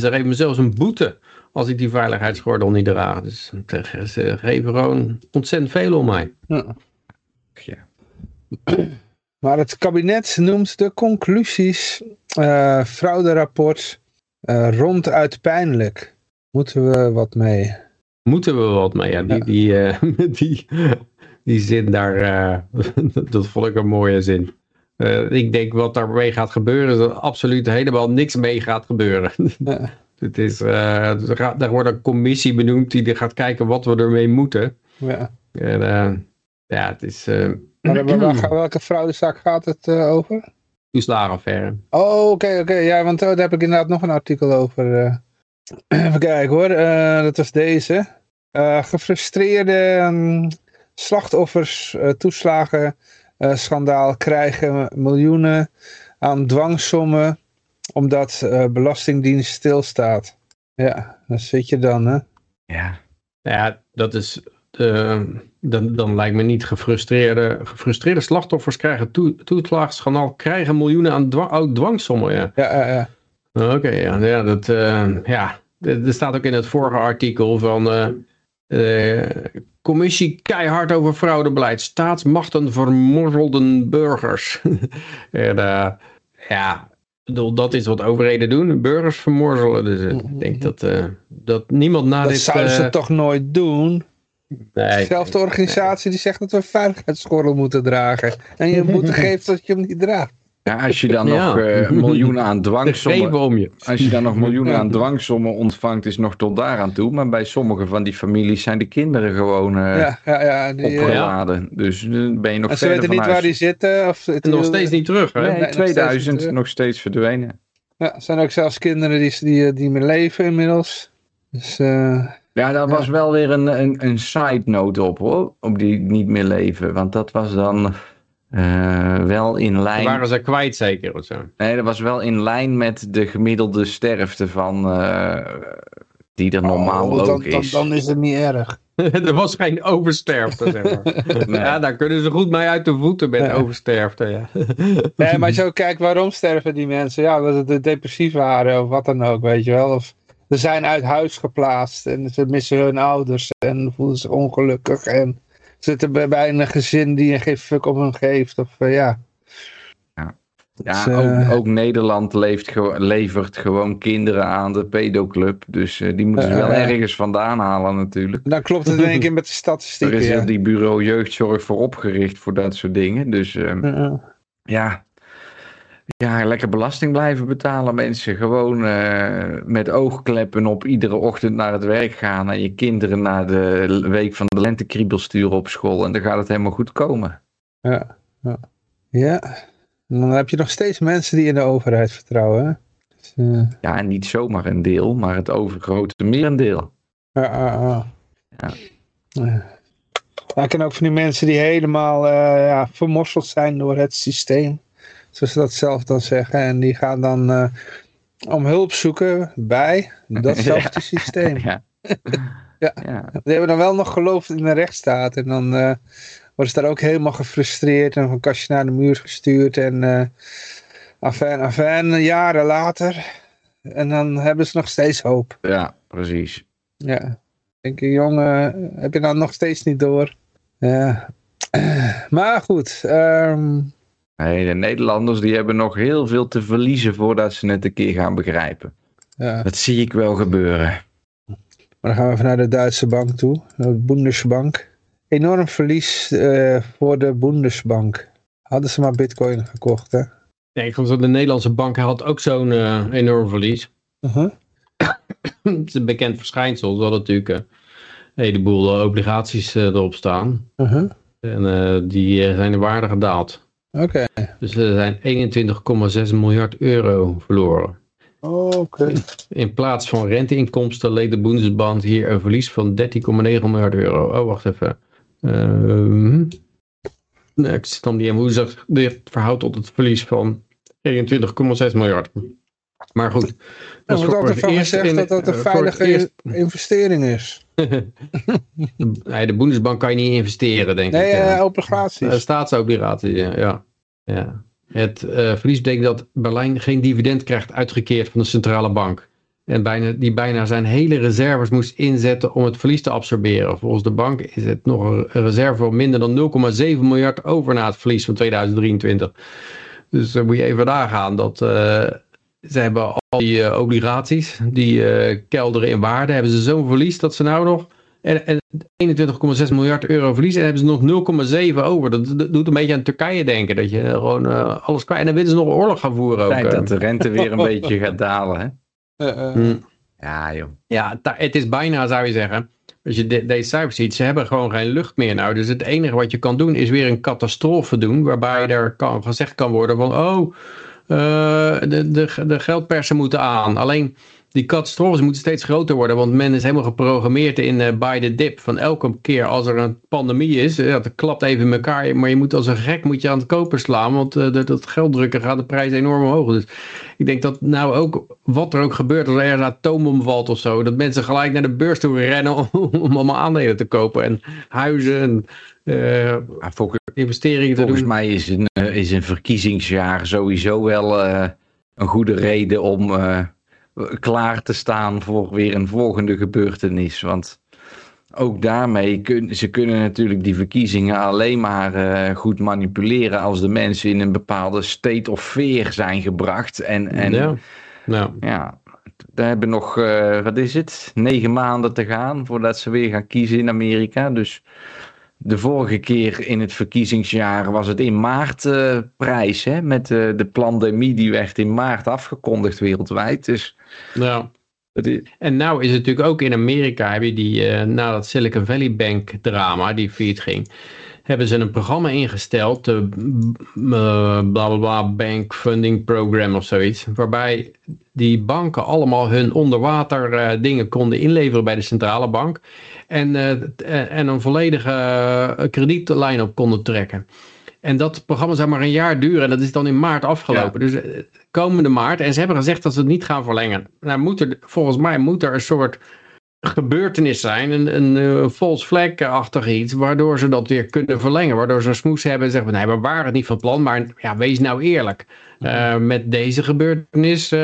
geven me zelfs een boete als ik die veiligheidsgordel niet draag. Dus ze- ze geven gewoon ontzettend veel om mij. Ja. Ja. Maar het kabinet noemt de conclusies, eh frauderapport, eh ronduit pijnlijk. Moeten we wat mee? Moeten we wat mee? Ja, die, Ja. die, eh, [LAUGHS] die, die zin daar, eh, [LAUGHS] dat vond ik een mooie zin. Eh, ik denk wat daarmee gaat gebeuren, is dat er absoluut helemaal niks mee gaat gebeuren. Ja. Het is, eh, er daar wordt een commissie benoemd die gaat kijken wat we ermee moeten. Ja. En, eh, ja, het is uh, Maar, waar- welke fraudezaak gaat het eh, over? toeslagenaffaire. Oh, oké, oké. Ja, want oh, daar heb ik inderdaad nog een artikel over. eh. [CLEARS THROAT] Even kijken hoor. Eh, dat was deze. Eh, gefrustreerde ehm, slachtoffers, eh, toeslagen, eh, schandaal krijgen miljoenen aan dwangsommen omdat eh, Belastingdienst stilstaat. Ja, dat zit je dan, hè? Ja. Ja, dat is. eh, dan, dan lijkt me niet gefrustreerde, gefrustreerde slachtoffers krijgen toe, toeslagenschandaal, krijgen miljoenen aan dwa, ook dwangsommen. Ja. Ja, ja, ja. Oké, ja, ja, dat, eh, ja, er staat ook in het vorige artikel van eh, commissie keihard over fraudebeleid, staatsmachten vermorzelden burgers. en, [LAUGHS] ja, bedoel, dat is wat overheden doen, burgers vermorzelen. Dus eh, ik denk dat, eh, dat niemand na Dat dit... zouden ze eh, toch nooit doen? nee, Dezelfde organisatie die zegt dat we veiligheidsschorrel moeten dragen. En je [LAUGHS] boete geeft dat je hem niet draagt. Ja, als je dan Ja. nog eh, [LAUGHS] miljoenen aan dwangsommen... om je. Als je dan nog [LAUGHS] miljoenen aan dwangsommen ontvangt, is nog tot daaraan toe. Maar bij sommige van die families zijn de kinderen gewoon eh, Ja, ja, ja. Die, eh, opgeladen. Dus eh, ben je nog en ze weten van niet huis. waar die zitten. Of het- Nog steeds niet terug, hè? Nee, Nee, nog steeds 2000 niet, hè? nog steeds verdwenen. Ja, er zijn ook zelfs kinderen die, die, die meer leven inmiddels. Dus eh, Ja, daar was wel weer een, een, een side note op hoor. Op die niet meer leven. Want dat was dan eh, wel in lijn. waren ze kwijt zeker of zo. Nee, dat was wel in lijn met de gemiddelde sterfte van. eh, die er normaal oh, ook dan, dan, is. dan is het niet erg. [LAUGHS] er was geen oversterfte, zeg maar. [LAUGHS] Nee. Ja, daar kunnen ze goed mee uit de voeten met oversterfte, ja. [LAUGHS] Nee, maar als je ook kijkt waarom sterven die mensen. Ja, dat ze depressief waren of wat dan ook, weet je wel. Of ze zijn uit huis geplaatst en ze missen hun ouders en voelen zich ongelukkig. En zitten bij, bij een gezin die geen fuck op hen geeft. Of eh, ja. Ja, Dus, eh, ook, ook Nederland leeft, levert gewoon kinderen aan de pedoclub. Dus eh, die moeten ze wel ergens vandaan halen natuurlijk. Dan klopt het in één [LAUGHS] keer met de Er statistieken. is Ja. die bureau jeugdzorg voor opgericht voor dat soort dingen. Dus eh, Ja. Ja, lekker belasting blijven betalen mensen. Gewoon eh, met oogkleppen op iedere ochtend naar het werk gaan. En je kinderen naar de week van de lentekriebel sturen op school. En dan gaat het helemaal goed komen. Ja, ja. ja. En dan heb je nog steeds mensen die in de overheid vertrouwen. Hè? Dus, eh, Ja, en niet zomaar een deel, maar het overgrote merendeel. ja, ja, ja. Ja. Ja. Ik ken ook van die mensen die helemaal eh, ja, vermorseld zijn door het systeem. Zoals ze dat zelf dan zeggen. En die gaan dan eh, om hulp zoeken bij datzelfde [LAUGHS] systeem. Ja. Ja. ja. Die hebben dan wel nog geloofd in de rechtsstaat. En dan eh, worden ze daar ook helemaal gefrustreerd en van kastje naar de muur gestuurd. En uh, afijn, afijn, jaren later. En dan hebben ze nog steeds hoop. Ja, precies. Ja. Denk je, jongen, heb je dan nog steeds niet door? Ja. [CLEARS THROAT] Maar goed. ehm, Nee, de Nederlanders die hebben nog heel veel te verliezen voordat ze het een keer gaan begrijpen. ja. Dat zie ik wel gebeuren. Maar dan gaan we even naar de Duitse bank toe. De Bundesbank. Enorm verlies eh, voor de Bundesbank. Hadden ze maar bitcoin gekocht, hè? Nee, ik vond dat de Nederlandse bank had ook zo'n eh, enorm verlies. Uh-huh. Het is een bekend verschijnsel. Ze hadden natuurlijk eh, een heleboel obligaties erop staan. Uh-huh. En eh, die zijn in waarde gedaald. Oké. Dus er zijn 21,6 miljard euro verloren. Oké. In plaats van renteinkomsten leed de Bundesbank hier een verlies van 13,9 miljard euro. Oh, wacht even. Ehm nee, ik zit dan niet in hoe zich dit verhoudt tot het verlies van 21,6 miljard. Maar goed. Er dat is wordt altijd van gezegd dat dat een veilige eerst- investering is. [LAUGHS] Nee, de Bundesbank kan je niet investeren, denk Nee, ik. eh, Eh, obligaties. staatsobligaties, ja. ja. ja. Het eh, verlies betekent dat Berlijn geen dividend krijgt uitgekeerd van de centrale bank. En bijna, die bijna zijn hele reserves moest inzetten om het verlies te absorberen. Volgens de bank is het nog een reserve van minder dan 0,7 miljard over na het verlies van 2023. Dus dan moet je even nagaan dat eh, ze hebben al die eh, obligaties, die eh, kelderen in waarde. Hebben ze zo'n verlies dat ze nou nog En, en 21,6 miljard euro verlies en hebben ze nog 0,7 over. Dat, dat doet een beetje aan Turkije denken. Dat je gewoon uh, alles kwijt. En dan willen ze nog een oorlog gaan voeren ook. Tijd dat de rente weer een [LAUGHS] beetje gaat dalen. Hè? Uh, uh. Hmm. Ja joh. Ja, het is bijna zou je zeggen. Als je de, deze cijfers ziet, ze hebben gewoon geen lucht meer nou. Dus het enige wat je kan doen is weer een catastrofe doen. Waarbij er kan, gezegd kan worden van, oh, de, de, de geldpersen moeten aan. Alleen die catastrofes moeten steeds groter worden. Want men is helemaal geprogrammeerd in uh, by the dip. Van elke keer als er een pandemie is, ja, dat klapt even in elkaar. Maar je moet als een gek moet je aan het koper slaan. Want uh, dat, dat gelddrukken gaat de prijs enorm omhoog. Dus ik denk dat nou ook, wat er ook gebeurt, als er een atoombom valt of zo. Dat mensen gelijk naar de beurs toe rennen [LAUGHS] om, om allemaal aandelen te kopen. En huizen en uh, volgens, investeringen te volgens doen. mij is een, is een verkiezingsjaar sowieso wel een goede reden om klaar te staan voor weer een volgende gebeurtenis. Want ook daarmee kunnen ze kunnen natuurlijk die verkiezingen alleen maar uh, goed manipuleren als de mensen in een bepaalde state of fear zijn gebracht. En, en ja. Nou. ja, we hebben nog, uh, wat is het, negen maanden te gaan voordat ze weer gaan kiezen in Amerika. Dus de vorige keer in het verkiezingsjaar was het in maart uh, prijs. Hè, met uh, de pandemie die werd in maart afgekondigd wereldwijd. Dus ja. En nou is het natuurlijk ook in Amerika, heb je die, uh, na dat Silicon Valley Bank drama die failliet ging, hebben ze een programma ingesteld, de uh, bla bla bla Bank Funding Program of zoiets, waarbij die banken allemaal hun onderwater uh, dingen konden inleveren bij de centrale bank en, uh, en een volledige kredietlijn op konden trekken. En dat programma zou maar een jaar duren en dat is dan in maart afgelopen. Ja. Dus komende maart. En ze hebben gezegd dat ze het niet gaan verlengen. Nou, moet er, volgens mij moet er een soort gebeurtenis zijn, een, een, een false flag-achtig iets, waardoor ze dat weer kunnen verlengen. Waardoor ze een smoes hebben en zeggen, nee, we waren het niet van plan, maar ja, wees nou eerlijk. Uh, met deze gebeurtenis, uh,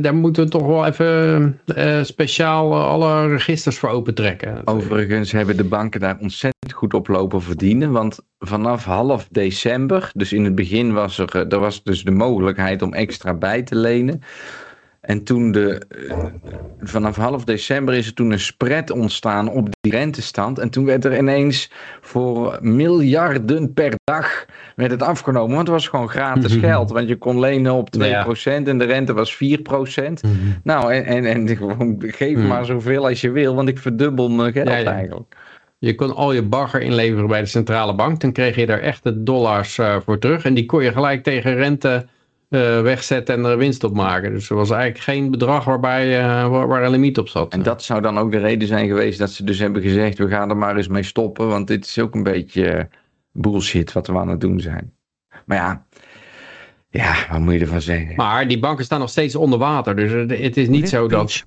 daar moeten we toch wel even uh, speciaal alle registers voor opentrekken. Overigens hebben de banken daar ontzettend goed op lopen verdienen, want vanaf half december, dus in het begin was er, er was dus de mogelijkheid om extra bij te lenen. En toen de, vanaf half december is er toen een spread ontstaan op die rentestand. En toen werd er ineens voor miljarden per dag werd het afgenomen. Want het was gewoon gratis geld. Want je kon lenen op 2% ja. en de rente was 4%. Mm -hmm. Nou, en, en, en [LAUGHS] gewoon geef mm -hmm. maar zoveel als je wil, want ik verdubbel mijn geld ja, ja. eigenlijk. Je kon al je bagger inleveren bij de centrale bank. Dan kreeg je daar echte dollars uh, voor terug. En die kon je gelijk tegen rente uh, wegzetten en er winst op maken. Dus er was eigenlijk geen bedrag waarbij, uh, waar, waar, een limiet op zat. En dat zou dan ook de reden zijn geweest dat ze dus hebben gezegd... we gaan er maar eens mee stoppen, want dit is ook een beetje bullshit wat we aan het doen zijn. Maar ja, ja, wat moet je ervan zeggen? Maar die banken staan nog steeds onder water. Dus het is niet zo dat,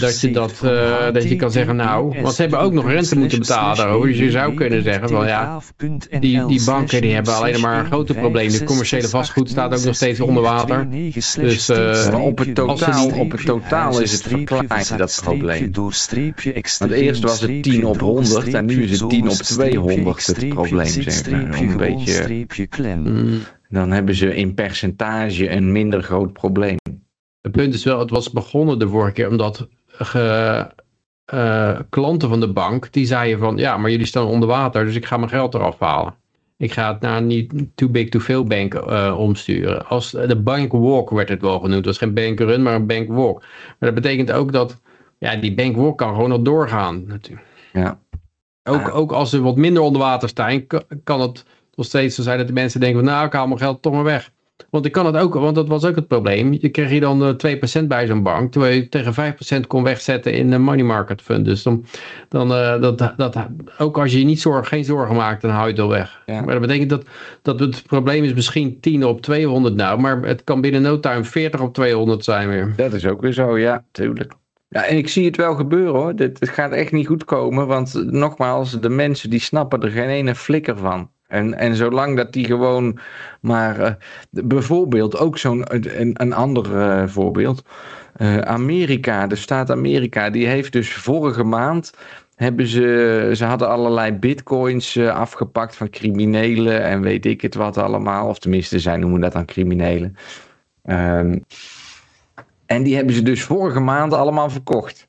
dat, je, dat, uh, dat je kan zeggen, nou... Want ze hebben ook nog rente moeten betalen daarover. Dus je zou kunnen zeggen van ja... Die, die banken die hebben alleen maar grote problemen. De commerciële vastgoed staat ook nog steeds onder water. Dus uh, op, het totaal, op het totaal is het verkleint, dat probleem. Want eerst was het 10 op 100 en nu is het 10 op 200 het probleem, zeg maar. Een beetje... Mm dan hebben ze in percentage een minder groot probleem. Het punt is wel, het was begonnen de vorige keer omdat ge, uh, klanten van de bank, die zeiden van, ja, maar jullie staan onder water, dus ik ga mijn geld eraf halen. Ik ga het naar niet too big to fail bank uh, omsturen. Als de bank walk werd het wel genoemd. Het was geen bank run, maar een bank walk. Maar dat betekent ook dat ja, die bank walk kan gewoon nog doorgaan. Natuurlijk. Ja. Ook, ook als ze wat minder onder water staan, kan het nog steeds zo zijn dat de mensen denken van nou ik haal mijn geld toch maar weg. Want ik kan het ook, want dat was ook het probleem. Je kreeg je dan uh, 2% bij zo'n bank, terwijl je tegen 5% kon wegzetten in een money market fund. Dus dan, dan uh, dat, dat, ook als je niet zorg, geen zorgen maakt, dan hou je het weg. Ja. Maar dat betekent dat, dat het probleem is misschien 10 op 200 nou, maar het kan binnen no time 40 op 200 zijn weer. Dat is ook weer zo, ja, tuurlijk. Ja, en ik zie het wel gebeuren hoor. Dit, het gaat echt niet goed komen, want nogmaals, de mensen die snappen er geen ene flikker van. En, en zolang dat die gewoon maar, uh, bijvoorbeeld ook zo'n, een, een ander uh, voorbeeld. Uh, Amerika, de staat Amerika, die heeft dus vorige maand, hebben ze, ze hadden allerlei bitcoins afgepakt van criminelen en weet ik het wat allemaal. Of tenminste, zij noemen dat dan criminelen. Um, en die hebben ze dus vorige maand allemaal verkocht.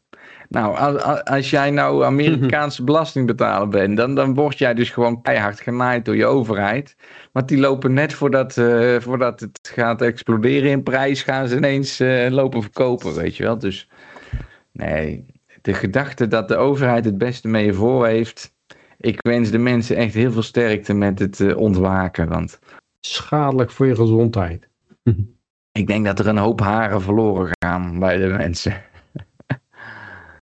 Nou, als, als jij nou Amerikaanse [LAUGHS] belastingbetaler bent, dan, dan word jij dus gewoon keihard genaaid door je overheid. Want die lopen net voordat, uh, voordat het gaat exploderen in prijs, gaan ze ineens uh, lopen verkopen, weet je wel. Dus nee, de gedachte dat de overheid het beste mee voor heeft. Ik wens de mensen echt heel veel sterkte met het uh, ontwaken, want... Schadelijk voor je gezondheid. Ik denk dat er een hoop haren verloren gaan bij de mensen.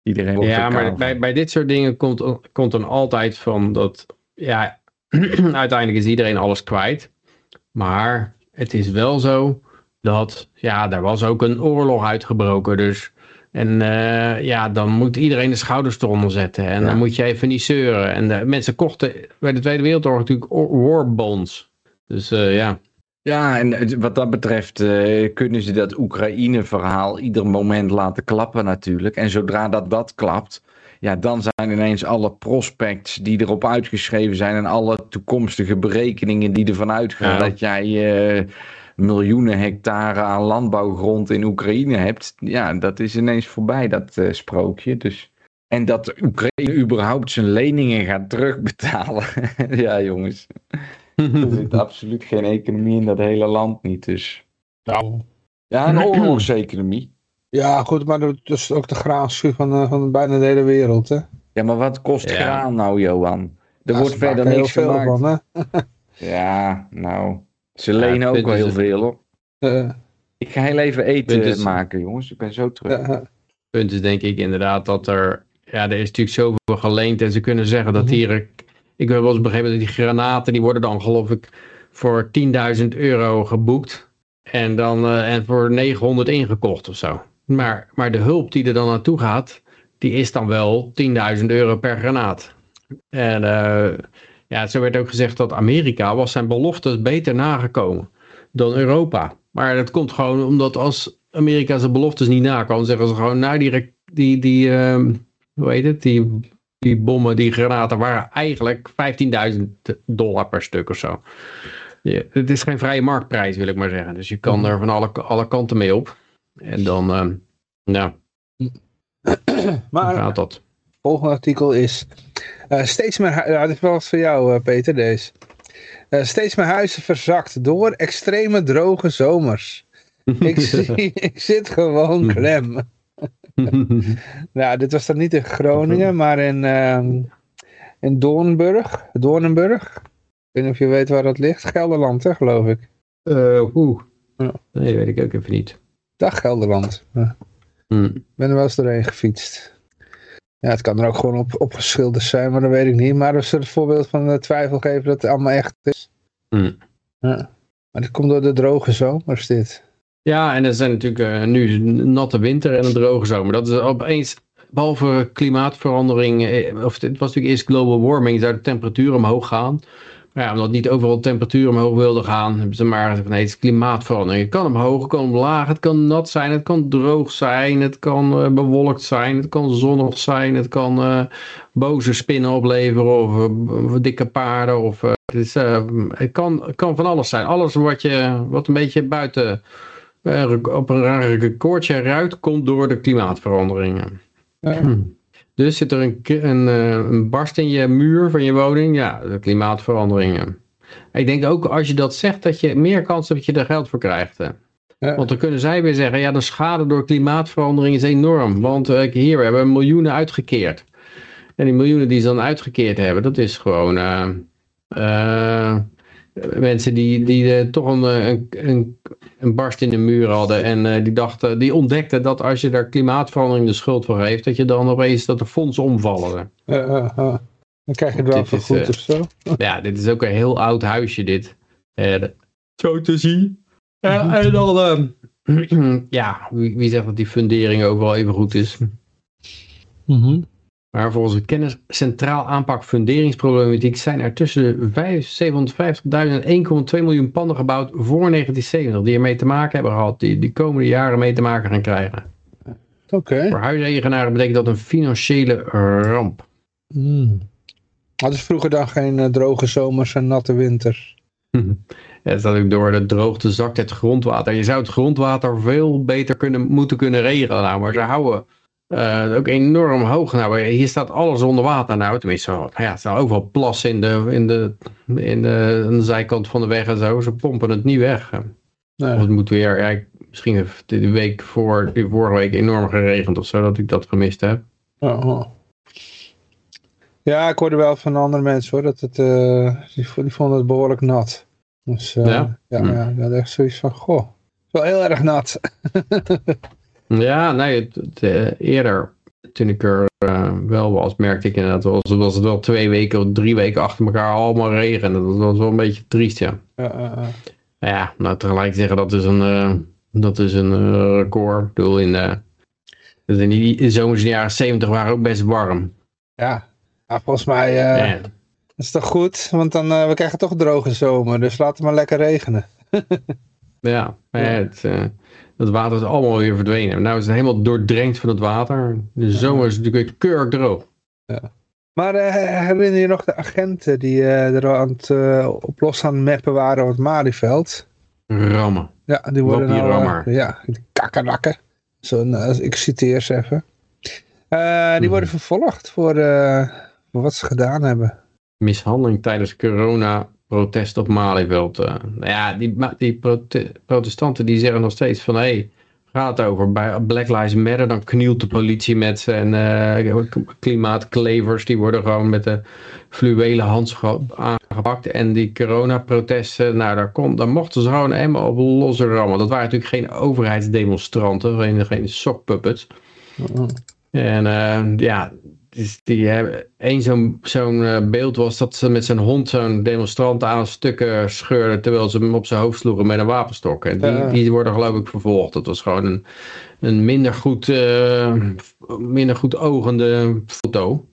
Iedereen ja, maar bij, bij dit soort dingen komt, komt dan altijd van dat, ja, [CLEARS THROAT] uiteindelijk is iedereen alles kwijt. Maar het is wel zo dat, ja, er was ook een oorlog uitgebroken. Dus, en uh, ja, dan moet iedereen de schouders eronder zetten. En dan moet je even niet zeuren. En de mensen kochten bij de Tweede Wereldoorlog natuurlijk war bonds. Dus uh, ja. Ja, en wat dat betreft uh, kunnen ze dat Oekraïne-verhaal ieder moment laten klappen natuurlijk. En zodra dat dat klapt, ja, dan zijn ineens alle prospects die erop uitgeschreven zijn en alle toekomstige berekeningen die ervan uitgaan dat jij uh, miljoenen hectare aan landbouwgrond in Oekraïne hebt. Ja, dat is ineens voorbij, dat uh, sprookje. Dus, en dat Oekraïne überhaupt zijn leningen gaat terugbetalen. [LAUGHS] ja, jongens. [LAUGHS] er zit [LAUGHS] absoluut geen economie in dat hele land niet, dus... Nou. Ja, een [CLEARS THROAT] oorlogseconomie. Ja, goed, maar dat is ook de graanschuur van, eh, van bijna de hele wereld, hè? Ja, maar wat kost graan nou, Johan? Er wordt verder niks veel gemaakt. Van, hè? [LAUGHS] ja, nou... Ze lenen ook wel heel veel, hoor. Uh, ik ga heel even eten maken, jongens. Ik ben zo terug. Het punt is denk ik inderdaad dat er... Ja, er is natuurlijk zoveel geleend en ze kunnen zeggen dat mhm. hier ik heb wel eens begrepen dat die granaten, die worden dan geloof ik voor 10.000 euro geboekt. En, dan, uh, en voor 900 ingekocht of zo. Maar, maar de hulp die er dan naartoe gaat, die is dan wel 10.000 euro per granaat. En uh, ja, zo werd ook gezegd dat Amerika was zijn beloftes beter nagekomen dan Europa. Maar dat komt gewoon omdat als Amerika zijn beloftes niet nakomt, zeggen ze gewoon, nou die, die, die uh, hoe heet het, die die bommen, die granaten waren eigenlijk 15.000 dollar per stuk of zo. Ja, het is geen vrije marktprijs wil ik maar zeggen. Dus je kan mhm. er van alle, alle kanten mee op. En dan, uh, nou, [CLEARS THROAT] maar, gaat dat. volgende artikel is uh, steeds meer, ja, dit is wel wat voor jou uh, Peter deze. Uh, steeds meer huizen verzakt door extreme droge zomers. [LAUGHS] ik, zie, ik zit gewoon [LAUGHS] klem. [LAUGHS] nou, dit was dan niet in Groningen, maar in, uh, in Doornburg. Doornenburg. Ik weet niet of je weet waar dat ligt. Gelderland, hè, geloof ik. Uh, oeh. Ja. Nee, weet ik ook even niet. Dag Gelderland. Ja. Hmm. Ik ben er wel eens doorheen gefietst. Ja, het kan er ook gewoon op, opgeschilderd zijn, maar dat weet ik niet. Maar we zullen het voorbeeld van de twijfel geven dat het allemaal echt is. Hmm. Ja. Maar dit komt door de droge zomers dit. Ja, en er zijn natuurlijk uh, nu natte winter en een droge zomer. Dat is opeens, behalve klimaatverandering, eh, of het was natuurlijk eerst global warming, zou de temperatuur omhoog gaan. Maar ja, omdat niet overal de temperatuur omhoog wilde gaan, hebben ze maar gezegd, nee, het is klimaatverandering. Het kan omhoog, het kan omlaag, het kan nat zijn, het kan droog zijn, het kan uh, bewolkt zijn, het kan zonnig zijn, het kan uh, boze spinnen opleveren of, dikke paarden. Of, het, is, het, kan, kan van alles zijn. Alles wat, je, wat een beetje buiten op een rare recordje eruit komt door de klimaatveranderingen. Dus zit er een, een, eh, een, barst in je muur van je woning? Ja, de klimaatveranderingen. Ik denk ook als je dat zegt dat je meer kans hebt dat je er geld voor krijgt. Want dan kunnen zij weer zeggen, ja de schade door klimaatverandering is enorm. Want uh, hier we hebben miljoenen uitgekeerd. En die miljoenen die ze dan uitgekeerd hebben, dat is gewoon... Uh, mensen die, die uh, toch een, een, een, een, barst in de muur hadden en uh, die dachten, die ontdekten dat als je daar klimaatverandering de schuld voor heeft, dat je dan opeens dat de fondsen omvallen. Uh, dan krijg je er wel goed of zo. [LAUGHS] ja, dit is ook een heel oud huisje dit. zo te zien. en dan, [CLEARS THROAT] ja, wie, wie, zegt dat die fundering ook wel even goed is? Mm maar volgens de kennis centraal aanpak funderingsproblematiek zijn er tussen de 750.000 en 1,2 miljoen panden gebouwd voor 1970 die ermee te maken hebben gehad, die de komende jaren mee te maken gaan krijgen. Oké. Voor huiseigenaren betekent dat een financiële ramp. Hmm. Hadden ze vroeger dan geen uh, droge zomers en natte winters? [LAUGHS] ja, dat ook door de droogte zakt het grondwater. Je zou het grondwater veel beter kunnen, moeten kunnen regelen. Nou, maar ze houden eh, ook enorm hoog. Nou, hier staat alles onder water nou. Tenminste, ja, er staan overal plassen in de, in, de, in de, aan de zijkant van de weg en zo. Ze pompen het niet weg. Nee. Of het moet weer, ja, misschien heeft de week voor, die vorige week enorm geregend of zo, dat ik dat gemist heb. Oh, oh. Ja, ik hoorde wel van andere mensen hoor, dat het, eh, die, vo- die vonden het behoorlijk nat. Dus eh, Ja? ja, Hm. ja, ik had echt zoiets van, goh, wel heel erg nat. [LAUGHS] Ja, nee, het, het, eh, eerder, toen ik er eh, wel was, merkte ik inderdaad, was, was het wel twee weken of drie weken achter elkaar allemaal regen. Dat was wel een beetje triest, ja. Ja, nou tegelijk zeggen dat is een, eh, dat is een record. Ik bedoel, in, in die zomers in de jaren 70 waren ook best warm. ja. Volgens mij is het toch goed, want dan, we krijgen toch een droge zomer, dus laat het maar lekker regenen. [LAUGHS] Ja, ja, het, het water is allemaal weer verdwenen. Nou is het helemaal doordrenkt van het water. De zomer is natuurlijk keurig droog. Maar eh, herinner je nog de agenten die eh, er aan het uh, op los aan mappen waren op het Malieveld? Rammen. Ja, die worden nou, rammer. ja, die kakkerlakken. Zo'n, ik citeer ze even. Die Mhm. worden vervolgd voor, voor wat ze gedaan hebben. Mishandeling tijdens corona-protest op Malieveld. eh. Nou ja, die, die prote- protestanten die zeggen nog steeds van... hé, hey, gaat het over bij Black Lives Matter... dan knielt de politie met ze. En eh, klimaatklevers die worden gewoon met de fluwelen handschoen aangepakt. En die coronaprotesten, nou daar, komt, daar mochten ze gewoon helemaal op losse rammen. Dat waren natuurlijk geen overheidsdemonstranten, geen, geen sockpuppets. En eh, ja, dus die hebben één zo'n zo'n eh, beeld was dat ze met zijn hond zo'n demonstrant aan stukken scheurden terwijl ze hem op zijn hoofd sloegen met een wapenstok. En die, die worden geloof ik vervolgd. Dat was gewoon een, een minder, goed, eh, minder goed ogende foto.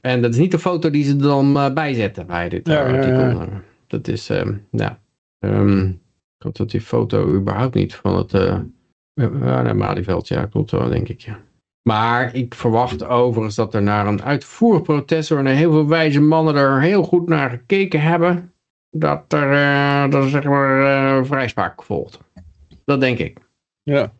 En dat is niet de foto die ze er dan eh, bijzetten bij dit Ja, artikel. Dat is, ja. Ehm, ik had dat die foto überhaupt niet van het eh ja, nee, Malieveld. Ja, klopt wel, denk ik, ja. Maar ik verwacht overigens dat er naar een uitvoerig protest door heel veel wijze mannen er heel goed naar gekeken hebben. Dat er, eh, dat er zeg maar eh, vrijspraak volgt. Dat denk ik. Ja.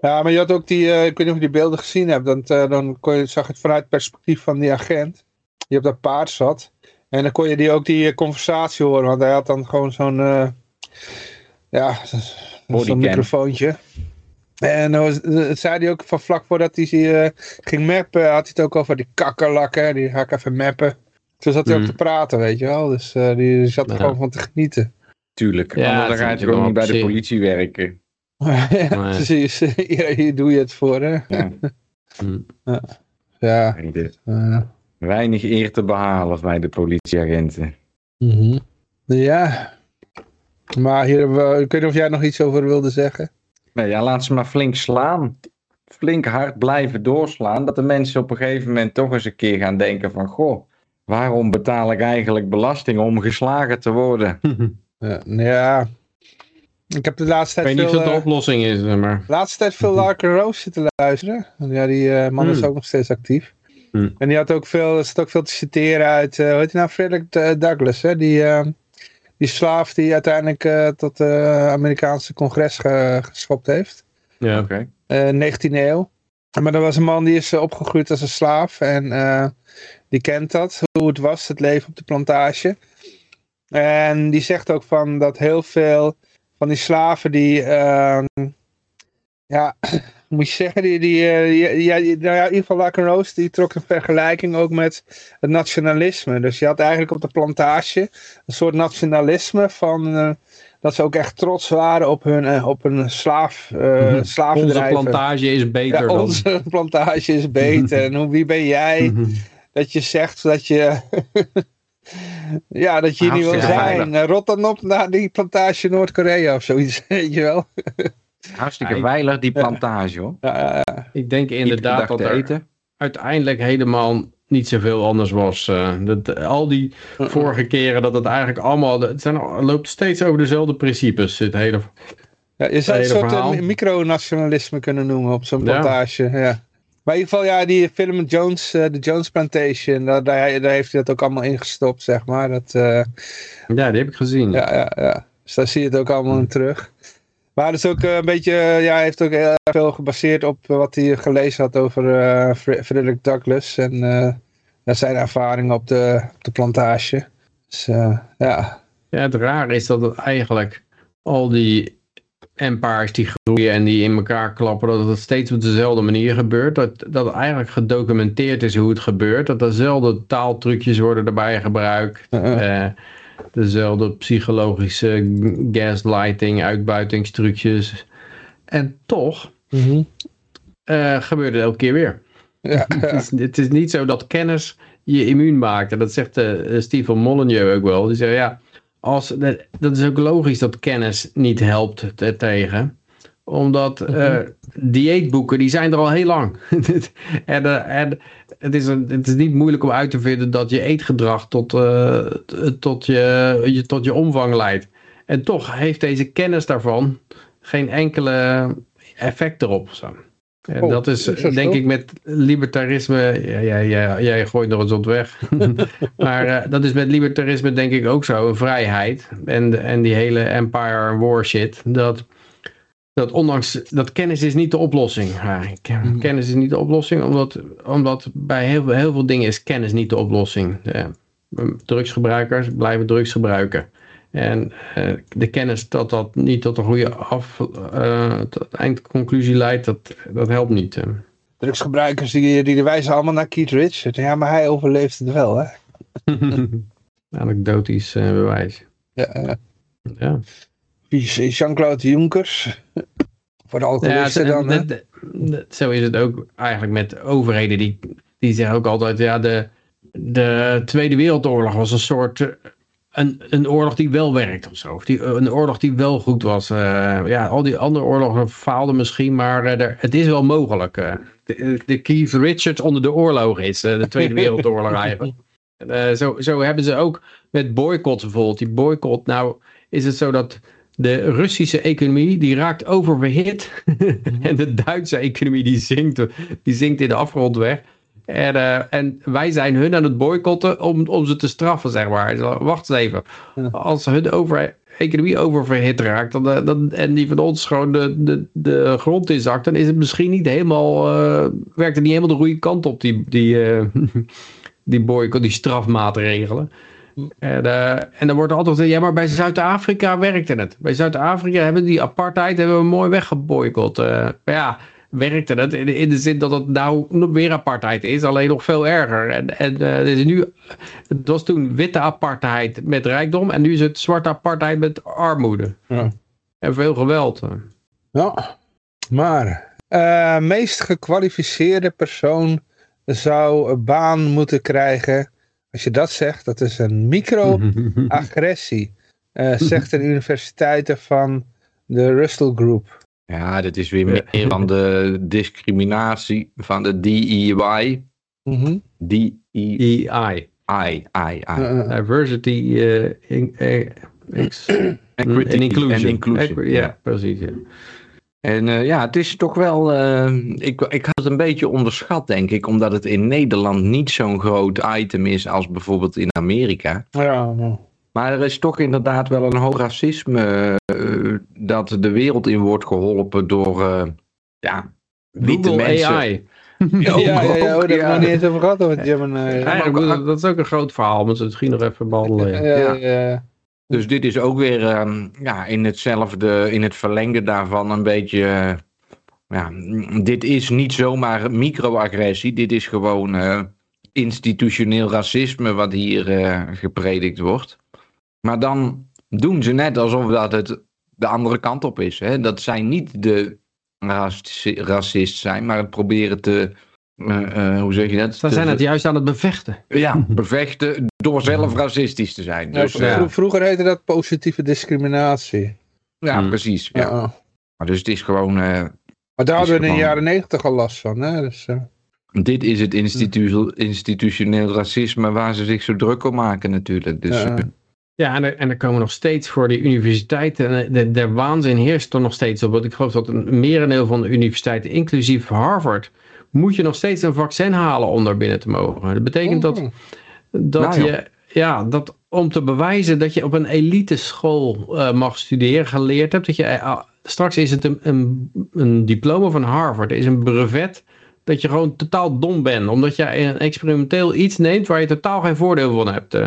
Ja, maar je had ook die, eh, ik weet niet of je die beelden gezien hebt, dan, eh, dan kon je, zag je het vanuit het perspectief van die agent, die op dat paard zat. En dan kon je die ook die conversatie horen, want hij had dan gewoon zo'n, ja, zo'n microfoontje. En was- het zei hij ook van vlak voordat hij eh, ging mappen, had hij het ook over die kakkerlakken, die ga ik even mappen. Toen zat hij ook Mm. te praten, weet je wel, dus eh, die zat er Ja. gewoon van te genieten. Tuurlijk. Ja, dan gaat je ook niet bij de politie werken. [LAUGHS] ja, Nee. precies, [LAUGHS] hier, hier doe je het voor, hè. Ja. Hm. Ja, eh, Weinig eer te behalen bij de politieagenten. Mhm. Ja. Maar hier hebben we, ik weet niet of jij nog iets over wilde zeggen. Nee, ja, laat ze maar flink slaan. Flink hard blijven doorslaan. Dat de mensen op een gegeven moment toch eens een keer gaan denken van... Goh, waarom betaal ik eigenlijk belasting om geslagen te worden? [LAUGHS] Ja, ja. Ik heb de laatste Ik tijd weet niet veel, of dat de eh, oplossing is, maar... de laatste tijd veel [LAUGHS] Larker Rose zitten luisteren. Want Ja, die eh, man is Hmm. ook nog steeds actief. Hmm. En die had ook veel, er zit ook veel te citeren uit, eh hoe heet hij nou, Frederick Douglass, hè? Die, eh, die slaaf die uiteindelijk eh, tot het Amerikaanse congres ge- geschopt heeft. Ja. Oké. eh 19e eeuw. Maar er was een man die is eh, opgegroeid als een slaaf. En eh, die kent dat, hoe het was, het leven op de plantage. En die zegt ook van dat heel veel van die slaven die... ja, [CLEARS THROAT] moet je zeggen, die, die, eh, ja, nou ja, in ieder geval Lacan Rose, die trok een vergelijking ook met het nationalisme. Dus je had eigenlijk op de plantage een soort nationalisme van... eh, dat ze ook echt trots waren op hun, eh, op hun slaaf, Mhm. Onze plantage is beter Ja, dan... onze [LAUGHS] plantage is beter. en hoe, wie ben jij Mhm. dat je zegt dat je... [LAUGHS] ja, dat je hier niet wil zijn. Rot dan op naar die plantage Noord-Korea of zoiets, [LAUGHS] weet je wel. Hartstikke Ja, veilig die plantage hoor. Ja. Ik denk inderdaad dat er eten. uiteindelijk helemaal niet zoveel anders was. eh, dat, al die vorige keren dat het eigenlijk allemaal... Het zijn, het loopt steeds over dezelfde principes. Het hele, Ja, je zou het een soort verhaal. eh, micronationalisme kunnen noemen op zo'n plantage. Ja. Maar in ieder geval, ja, die film met Jones, eh, de Jones Plantation, daar, daar, daar heeft hij dat ook allemaal ingestopt, zeg maar. Dat, eh, ja, die heb ik gezien. ja, ja, ja. Dus daar zie je het ook allemaal in terug. Maar is ook eh, een beetje, eh, ja, hij heeft ook heel erg veel gebaseerd op eh, wat hij gelezen had over eh, Fre- Frederick Douglass en eh, zijn ervaringen op de, op de plantage. Dus eh, ja, Ja, het rare is dat het eigenlijk al die empires die groeien en die in elkaar klappen, dat het steeds op dezelfde manier gebeurt. Dat, dat het eigenlijk gedocumenteerd is hoe het gebeurt. Dat dezelfde taaltrucjes worden erbij gebruikt. Uh-uh. Eh, dezelfde psychologische gaslighting, uitbuitingstrucjes. En toch eh, gebeurt het elke keer weer. ja, [LAUGHS] Het is, het is niet zo dat kennis je immuun maakt. En dat zegt uh, Stephen Molyneux ook wel. Die zegt ja, als, dat, dat is ook logisch dat kennis niet helpt te- tegen. Omdat eh, dieetboeken, die zijn er al heel lang. [LAUGHS] en eh, en het, is een, het is niet moeilijk om uit te vinden dat je eetgedrag tot, eh, t- tot, je, je, tot je omvang leidt. En toch heeft deze kennis daarvan geen enkele effect erop. Zo. En Oh, dat is, is dat denk zo? ik met libertarisme, ja, jij, jij, jij gooit nog eens wat weg. [LAUGHS] maar eh, dat is met libertarisme denk ik ook zo, een vrijheid. En, en die hele empire war shit. Dat, dat ondanks, dat kennis is niet de oplossing. Ja, ken- kennis is niet de oplossing, omdat, omdat bij heel, veel- heel veel dingen is kennis niet de oplossing. Ja, drugsgebruikers blijven drugs gebruiken. En eh, de kennis dat dat niet tot een goede af, eh, tot eindconclusie leidt, dat, dat helpt niet. drugsgebruikers die, die wijzen allemaal naar Keith Richards. Ja, maar hij overleeft het wel, hè. [LAUGHS] Anekdotisch eh, bewijs. Ja, Ja. Jean-Claude Junkers. [LAUGHS] Voor de Ja, alcoholisten het- dan, zo is het ook eigenlijk met overheden. Die, die zeggen ook altijd, ja, de, de Tweede Wereldoorlog was een soort, eh, een, een oorlog die wel werkt of zo. Of die, een oorlog die wel goed was. Eh, ja, al die andere oorlogen faalden misschien, maar eh, er, het is wel mogelijk. eh. de, de Keith Richards onder de oorlog is eh, de Tweede Wereldoorlog [LAUGHS] eigenlijk. Eh, zo, zo hebben ze ook met boycott bijvoorbeeld. Die boycott, nou is het zo dat de Russische economie die raakt oververhit. [LAUGHS] en de Duitse economie die zinkt, die zinkt in de afgrond weg. En, eh, en wij zijn hun aan het boycotten om, om ze te straffen, zeg maar. Wacht eens even. Als hun over, economie oververhit raakt dan, eh, dan, en die van ons gewoon de, de, de grond inzakt, dan is het misschien niet helemaal, eh, werkt het niet helemaal de goede kant op, die, die, [LAUGHS] die boycott, die strafmaatregelen. En, eh, en dan wordt er altijd gezegd, ja, maar bij Zuid-Afrika werkte het. Bij Zuid-Afrika hebben die apartheid hebben we mooi weggeboycott. Maar ja, werkte het in, in de zin dat het nou weer apartheid is, alleen nog veel erger. En, en het, is nu, het was toen witte apartheid met rijkdom en nu is het zwarte apartheid met armoede. Ja. En veel geweld. Ja, maar meest gekwalificeerde persoon zou een baan moeten krijgen. Als je dat zegt, dat is een microagressie. [LAUGHS] eh zegt een universiteit van de Russell Group. Ja, dit is weer meer van de discriminatie van de DEI. Mhm. DEI. EI. I, I, I. Eh, eh, Diversity eh, in, ex- Equity en inclusion. en inclusion, Equi- ja, precies. Ja. En eh, ja, het is toch wel. eh, ik, ik had het een beetje onderschat, denk ik, omdat het in Nederland niet zo'n groot item is als bijvoorbeeld in Amerika. ja, ja. Maar er is toch inderdaad wel een hoog racisme eh, dat de wereld in wordt geholpen door eh, ja, witte Google mensen. AI. [LAUGHS] Ja, ja, ja, oh, daar hebben we ja. nog niet eens over gehad. Over Gemini. Ja, dat is ook een groot verhaal, moeten we het misschien nog even behandelen. ja. ja, ja. Dus dit is ook weer ehm, ja, in hetzelfde, in het verlengde daarvan een beetje. eh, ja, dit is niet zomaar microagressie, dit is gewoon eh, institutioneel racisme wat hier eh, gepredikt wordt. Maar dan doen ze net alsof dat het de andere kant op is. Hè? Dat zij niet de raci- racist zijn, maar het proberen te. Eh, eh, hoe zeg je dat? Te- zijn het juist aan het bevechten. Ja, bevechten door zelf racistisch te zijn. Ja, Dus, vro- eh, Vroeger heette dat positieve discriminatie. ja, Hmm. precies. Ja. Maar dus het is gewoon, eh, Maar daar hadden we in de jaren negentig al last van. Hè? Dus, eh, dit is het institu- institutioneel racisme waar ze zich zo druk om maken natuurlijk. Dus, Ja. Ja, en er, en er komen nog steeds voor die universiteiten, en de, de waanzin heerst er nog steeds op. Want ik geloof dat een merendeel van de universiteiten, inclusief Harvard, moet je nog steeds een vaccin halen om daar binnen te mogen. Dat betekent dat, oh. dat Nou, je, ja, dat om te bewijzen dat je op een elite school eh, mag studeren, geleerd hebt, dat je, eh, straks is het een, een, een diploma van Harvard, is een brevet dat je gewoon totaal dom bent. Omdat je een experimenteel iets neemt waar je totaal geen voordeel van hebt. Uh,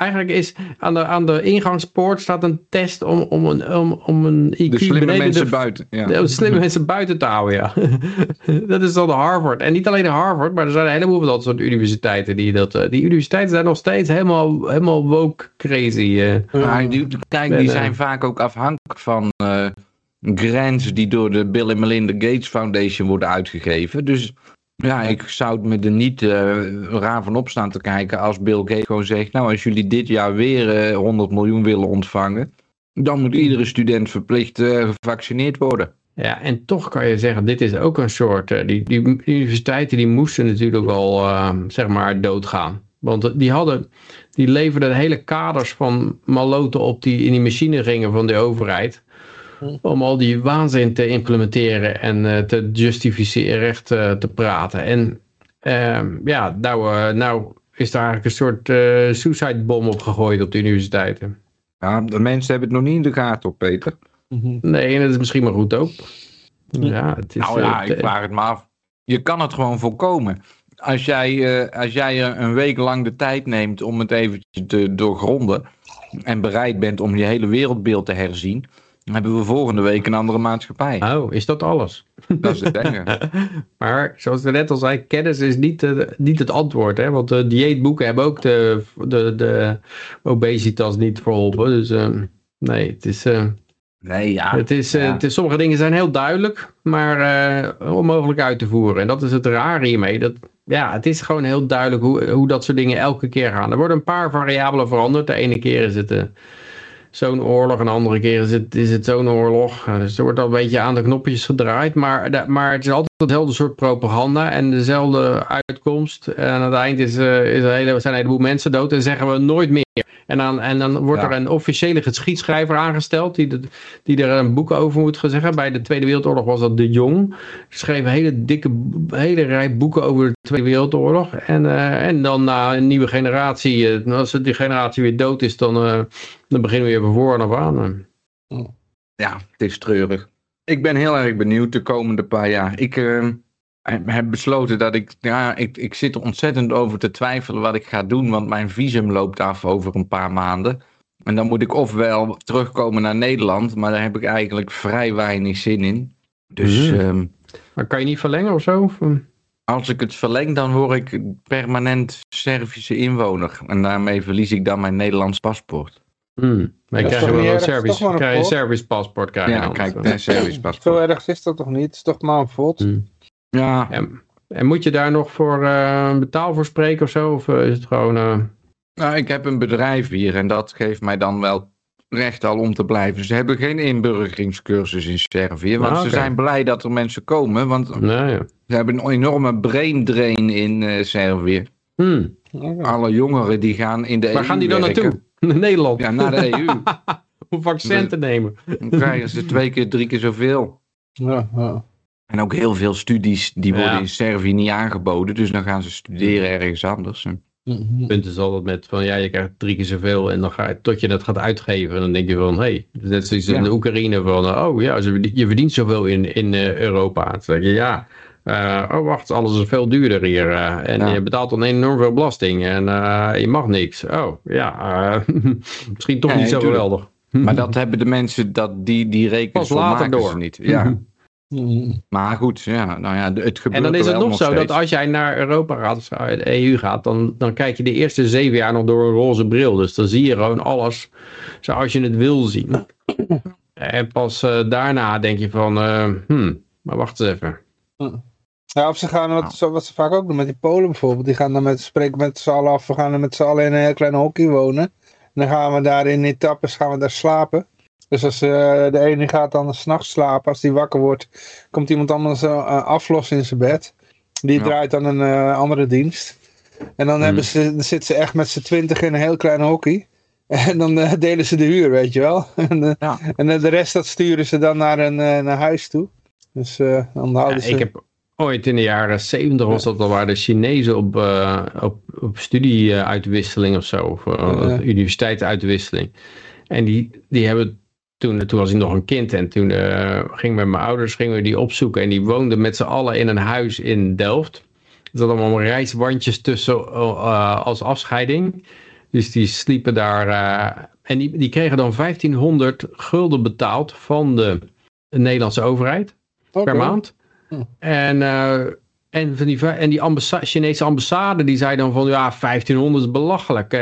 eigenlijk is aan de, aan de ingangspoort staat een test om, om een, om, om een IQ de slimme mensen de, buiten. Ja. De slimme [LAUGHS] mensen buiten te houden, ja. [LAUGHS] dat is dan de Harvard. En niet alleen de Harvard, maar er zijn een heleboel van dat soort universiteiten. Die, dat, uh, die universiteiten zijn nog steeds helemaal, helemaal woke crazy. Uh. Maar die, kijk, die zijn vaak ook afhankelijk van grants die door de Bill en Melinda Gates Foundation worden uitgegeven. Dus ja, ik zou het me er niet uh, raar van opstaan te kijken als Bill Gates gewoon zegt, nou als jullie dit jaar weer uh, 100 miljoen willen ontvangen, dan moet iedere student verplicht uh, gevaccineerd worden. Ja, en toch kan je zeggen, dit is ook een soort, die, die universiteiten die moesten natuurlijk al, zeg maar, doodgaan. Want die hadden, die leverden hele kaders van maloten op die in die machine gingen van de overheid om al die waanzin te implementeren en uh, te justificeren, recht uh, te praten. En uh, ja, nou, uh, nou is daar eigenlijk een soort uh, suicidebom op gegooid op de universiteiten. Ja, de mensen hebben het nog niet in de gaten op, Peter. Nee, en dat is misschien maar goed ook. Ja, het is, nou ja, ik vraag het maar af. Je kan het gewoon voorkomen. Als jij, als jij een week lang de tijd neemt om het eventjes te doorgronden en bereid bent om je hele wereldbeeld te herzien, dan hebben we volgende week een andere maatschappij. Oh, is dat alles? Dat is het enige. [LAUGHS] maar zoals we net al zei, kennis is niet, uh, niet het antwoord. Hè? Want de dieetboeken hebben ook de, de, de obesitas niet verholpen. Dus uh, nee, het is... Uh, nee, ja. Het is, ja. het is, sommige dingen zijn heel duidelijk, maar onmogelijk uit te voeren. En dat is het rare hiermee. Dat, ja, het is gewoon heel duidelijk hoe, hoe dat soort dingen elke keer gaan. Er worden een paar variabelen veranderd. De ene keer is het zo'n oorlog. En de andere keer is het, is het zo'n oorlog. Dus er wordt al een beetje aan de knopjes gedraaid. Maar, maar het is altijd hetzelfde soort propaganda en dezelfde uitkomst. En aan het eind is, uh, is een hele, zijn een heleboel mensen dood en zeggen we nooit meer. En dan, en dan wordt ja. er een officiële geschiedschrijver aangesteld die, de, die er een boek over moet gaan zeggen. Bij de Tweede Wereldoorlog was dat De Jong. Die schreef een hele dikke, hele rij boeken over de Tweede Wereldoorlog. En, uh, en dan na een nieuwe generatie, uh, als die generatie weer dood is, dan, dan beginnen we weer van voor af aan. Ja, het is treurig. Ik ben heel erg benieuwd de komende paar jaar. Ik heb besloten dat ik, ja, ik, ik zit er ontzettend over te twijfelen wat ik ga doen, want mijn visum loopt af over een paar maanden. En dan moet ik ofwel terugkomen naar Nederland, maar daar heb ik eigenlijk vrij weinig zin in. Dus, Mm. um, maar kan je niet verlengen of zo? Of? Als ik het verleng, dan word ik permanent Servische inwoner. En daarmee verlies ik dan mijn Nederlands paspoort. Mm. Maar Dat je wel een een krijg je? Servisch paspoort. Krijg je Ja, kijk, Zo. een Servisch Zo paspoort. erg is dat toch niet? Het is toch maar een vod? Mm. Ja, En, en moet je daar nog voor uh, betaal voor spreken of zo? Of uh, is het gewoon... Uh... nou, ik heb een bedrijf hier en dat geeft mij dan wel recht al om te blijven. Ze hebben geen inburgeringscursus in Servië, want Ah, ze zijn blij dat er mensen komen, want Nou ja. ze hebben een enorme brain drain in eh, Servië. Hmm. Alle jongeren die gaan in de Waar EU gaan die dan werken. naartoe? [LAUGHS] Naar Nederland? Ja, naar de EU. [LAUGHS] Om vaccin te nemen. Dan krijgen ze twee keer, drie keer zoveel. Ja, ja. En ook heel veel studies die worden Ja. in Servië niet aangeboden. Dus dan gaan ze studeren ergens anders. Mhm. Het punt is altijd met van ja, je krijgt drie keer zoveel en dan ga je, tot je dat gaat uitgeven. En dan denk je van, hé, hey, net zoals in Ja. de Oekraïne van, oh ja, je verdient zoveel in, in eh, Europa. Dan zeg je ja, oh wacht, alles is veel duurder hier. eh, en Ja. je betaalt dan enorm veel belasting en eh, je mag niks. Oh ja, eh, [LAUGHS] misschien toch Nee, niet zo tuurlijk. geweldig. Maar dat hebben de mensen, dat, die, die rekens Pas later door. niet. Ja. [LAUGHS] Maar goed, ja, nou ja, het gebeurt En dan is het nog zo steeds. dat als jij naar Europa gaat, of de EU gaat, dan, dan kijk je de eerste zeven jaar nog door een roze bril. Dus dan zie je gewoon alles zoals je het wil zien. [COUGHS] En pas eh, daarna denk je van, eh, hmm, maar wacht eens even. Ja, of ze gaan, wat, zo- wat ze vaak ook doen met die Polen bijvoorbeeld, die gaan dan met, spreken met z'n allen af, we gaan er met z'n allen in een heel klein hokje wonen. En dan gaan we daar in etappes, gaan we daar slapen. Dus als eh, de ene gaat dan s'nachts slapen, als die wakker wordt, komt iemand anders uh, aflossen in zijn bed. Die Ja. draait dan een eh, andere dienst. En dan, hebben ze, dan zitten ze echt met z'n twintig in een heel klein hokje. [LAUGHS] En dan eh, delen ze de huur, weet je wel. [LAUGHS] en eh, Ja. en eh, de rest dat sturen ze dan naar, een, eh, naar huis toe. Dus eh, dan Ja, houden ze... ik heb ooit in de jaren zeventig was dat al waar de Chinezen op, eh, op, op studieuitwisseling of zo, of uh, Ja. universiteitsuitwisseling. En die, die hebben toen, toen was ik nog een kind en toen uh, ging met mijn ouders gingen we die opzoeken. En die woonden met z'n allen in een huis in Delft. Er zaten allemaal reiswandjes tussen uh, als afscheiding. Dus die sliepen daar. Uh, en die, die kregen dan 1500 gulden betaald van de, de Nederlandse overheid okay. per maand. En en, van die, en die ambassa Chinese ambassade die zei dan van ja 1500 is belachelijk. Uh,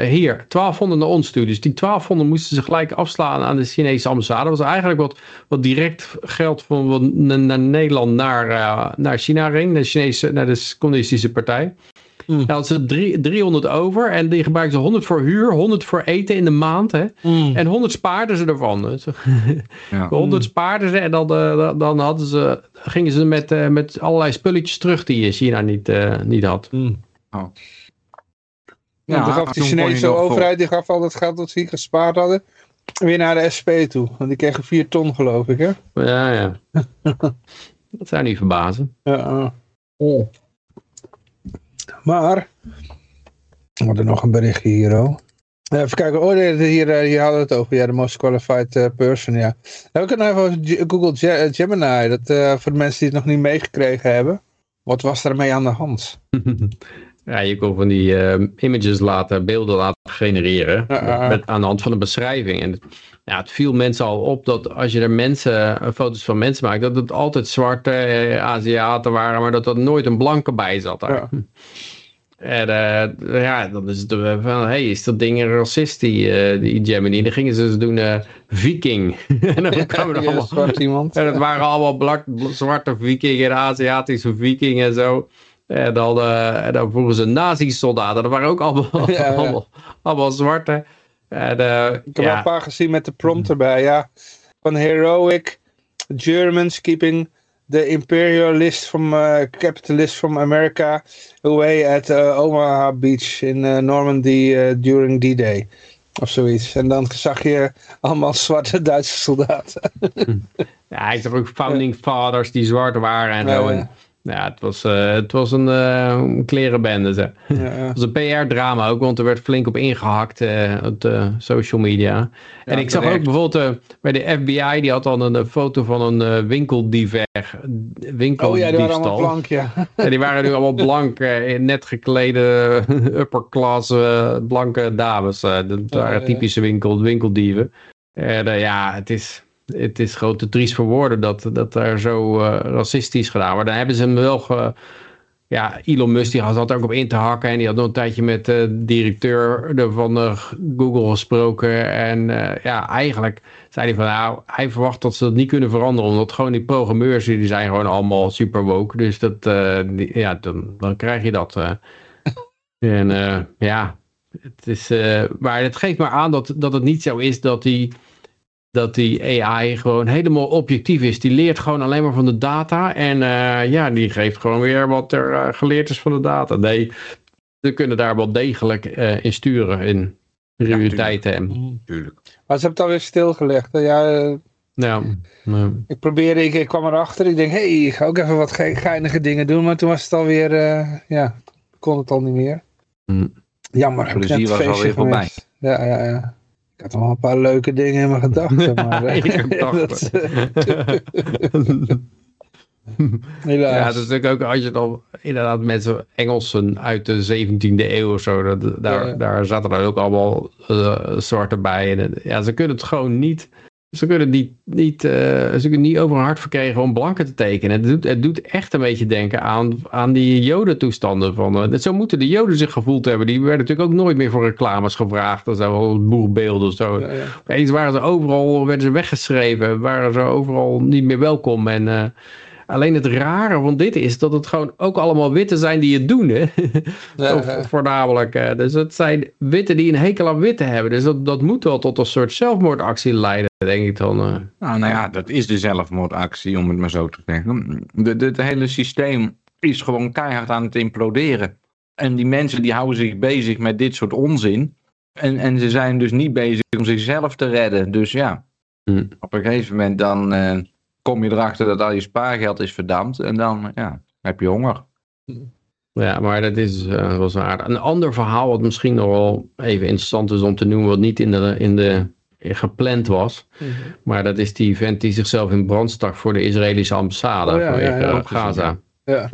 hier 1200 naar ons toe. Dus die 1200 moesten ze gelijk afslaan aan de Chinese ambassade. Dat was eigenlijk wat, wat direct geld van naar Nederland naar, uh, naar China ging. Naar, Chinese, naar de communistische partij. Mm. Dan hadden ze drie, 300 over en die gebruikten ze 100 voor huur, 100 voor eten in de maand. Hè? Mm. En 100 spaarden ze ervan. [LAUGHS] ja. 100 spaarden ze en dan, uh, dan hadden ze, gingen ze met, uh, met allerlei spulletjes terug die China niet, uh, niet had. Mm. Oh. Ja, dan gaf de Chinese overheid die gaf al dat geld dat ze hier gespaard hadden weer naar de SP toe. Want die kregen 4 ton geloof ik hè? Ja, ja. [LAUGHS] dat zou niet verbazen. Ja. Oh. Maar, we hadden nog een berichtje hier ook. Even kijken, oh hier, hier hadden we het over, ja, de most qualified uh, person, ja. we kunnen even over Google eh, Gemini, dat, uh, voor de mensen die het nog niet meegekregen hebben. Wat was ermee aan de hand? [LAUGHS] ja, je kon van die uh, images laten, beelden laten genereren, uh, met, aan de hand van een beschrijving. En ja, het viel mensen al op dat als je er mensen, foto's van mensen maakt, dat het altijd zwarte Aziaten waren, maar dat er nooit een blanke bij zat daar. Ja. [LAUGHS] En uh, ja, dan is het van, hey, is dat ding een racist, die, uh, die Gemini? Dan gingen ze dus doen uh, viking. [LAUGHS] en dan kwamen er allemaal... Zwart iemand. En het waren allemaal blak, zwarte vikingen, Aziatische vikingen en zo. En dan, en dan vroegen ze nazi-soldaten. Dat waren ook allemaal, ja, [LAUGHS] allemaal, allemaal zwarte. En, Ik heb ja. een paar gezien met de prompt erbij, ja. Van heroic Germans keeping the imperialist from uh, capitalist from America away at uh, Omaha Beach in uh, Normandy uh, during D-Day. Of zoiets. En dan zag je allemaal [LAUGHS] zwarte Duitse soldaten. ja, ik ook founding fathers die zwart waren en zo. Ja, het was, uh, het was een uh, klerenbende. Zeg. Ja, ja. Het was een PR-drama ook, want er werd flink op ingehakt uh, op de social media. en ik zag ook bijvoorbeeld bij de FBI, die had dan een, foto van een winkeldief winkeldiefstal. Oh ja, die waren allemaal blank, ja. [LAUGHS] die waren nu allemaal blank, net geklede [LAUGHS] upper class blanke dames. dat waren typische winkel, winkeldieven. En ja, het is het is gewoon te triest voor woorden dat, dat daar zo uh, racistisch gedaan wordt. Dan hebben ze hem wel... Ge, ja, Elon Musk die had ook op in te hakken. En die had nog een tijdje met de directeur van uh, Google gesproken. En uh, ja, eigenlijk zei hij van nou, hij verwacht dat ze dat niet kunnen veranderen. Omdat gewoon die programmeurs, die zijn gewoon allemaal super woke. Dus dat, die, ja, dan, dan krijg je dat. [LAUGHS] en ja, het is, maar het geeft maar aan dat, dat het niet zo is dat die dat die AI gewoon helemaal objectief is. Die leert gewoon alleen maar van de data. En uh, ja, die geeft gewoon weer wat er uh, geleerd is van de data. Nee, ze kunnen daar wel degelijk uh, in sturen. In prioriteiten. Ja, mm, tuurlijk. Maar ze hebben het alweer stilgelegd. Ja, ja, Ik probeerde, ik, ik kwam erachter. Ik denk, hé, hey, ik ga ook even wat ge geinige dingen doen. Maar toen was het alweer, ja, kon het al niet meer. Mm. Jammer. De plezier was alweer voorbij. Ja, ja, ja. Ik had wel een paar leuke dingen in mijn gedachten. [LAUGHS] Maar, eh, [LAUGHS] dat, [LAUGHS] Helaas. Ja, dat is natuurlijk ook als je dan inderdaad mensen Engelsen uit de 17e eeuw of zo, dat, daar, daar zaten dan ook allemaal uh, soorten bij. En, ja, ze kunnen het gewoon niet ze kunnen niet, niet, uh, ze kunnen niet over hun hart verkrijgen om blanken te tekenen. Het doet, het doet echt een beetje denken aan, aan die jodentoestanden. Van, uh, zo moeten de joden zich gevoeld hebben. Die werden natuurlijk ook nooit meer voor reclames gevraagd. Dat zijn wel boerbeelden of zo. Ja, ja. waren ze overal, werden ze weggeschreven. Waren ze overal niet meer welkom. En uh, Alleen het rare van dit is dat het gewoon ook allemaal witte zijn die het doen. Hè? of, voornamelijk. Dus het zijn witte die een hekel aan witte hebben. Dus dat, dat moet wel tot een soort zelfmoordactie leiden, denk ik dan. Uh. Nou, nou ja, dat is de zelfmoordactie, om het maar zo te zeggen. Het hele systeem is gewoon keihard aan het imploderen. En die mensen die houden zich bezig met dit soort onzin. En, en ze zijn dus niet bezig om zichzelf te redden. Dus ja, hm. op een gegeven moment dan... Uh, kom je erachter dat al je spaargeld is verdampt en dan ja, heb je honger. Ja, maar dat is uh, wel zwaar. Een ander verhaal wat misschien nog wel even interessant is om te noemen, wat niet in de, in de gepland was. Mhm. Maar dat is die vent die zichzelf in brand stak voor de Israëlische ambassade Oh ja, vanwege ja, ja. Gaza. Ja.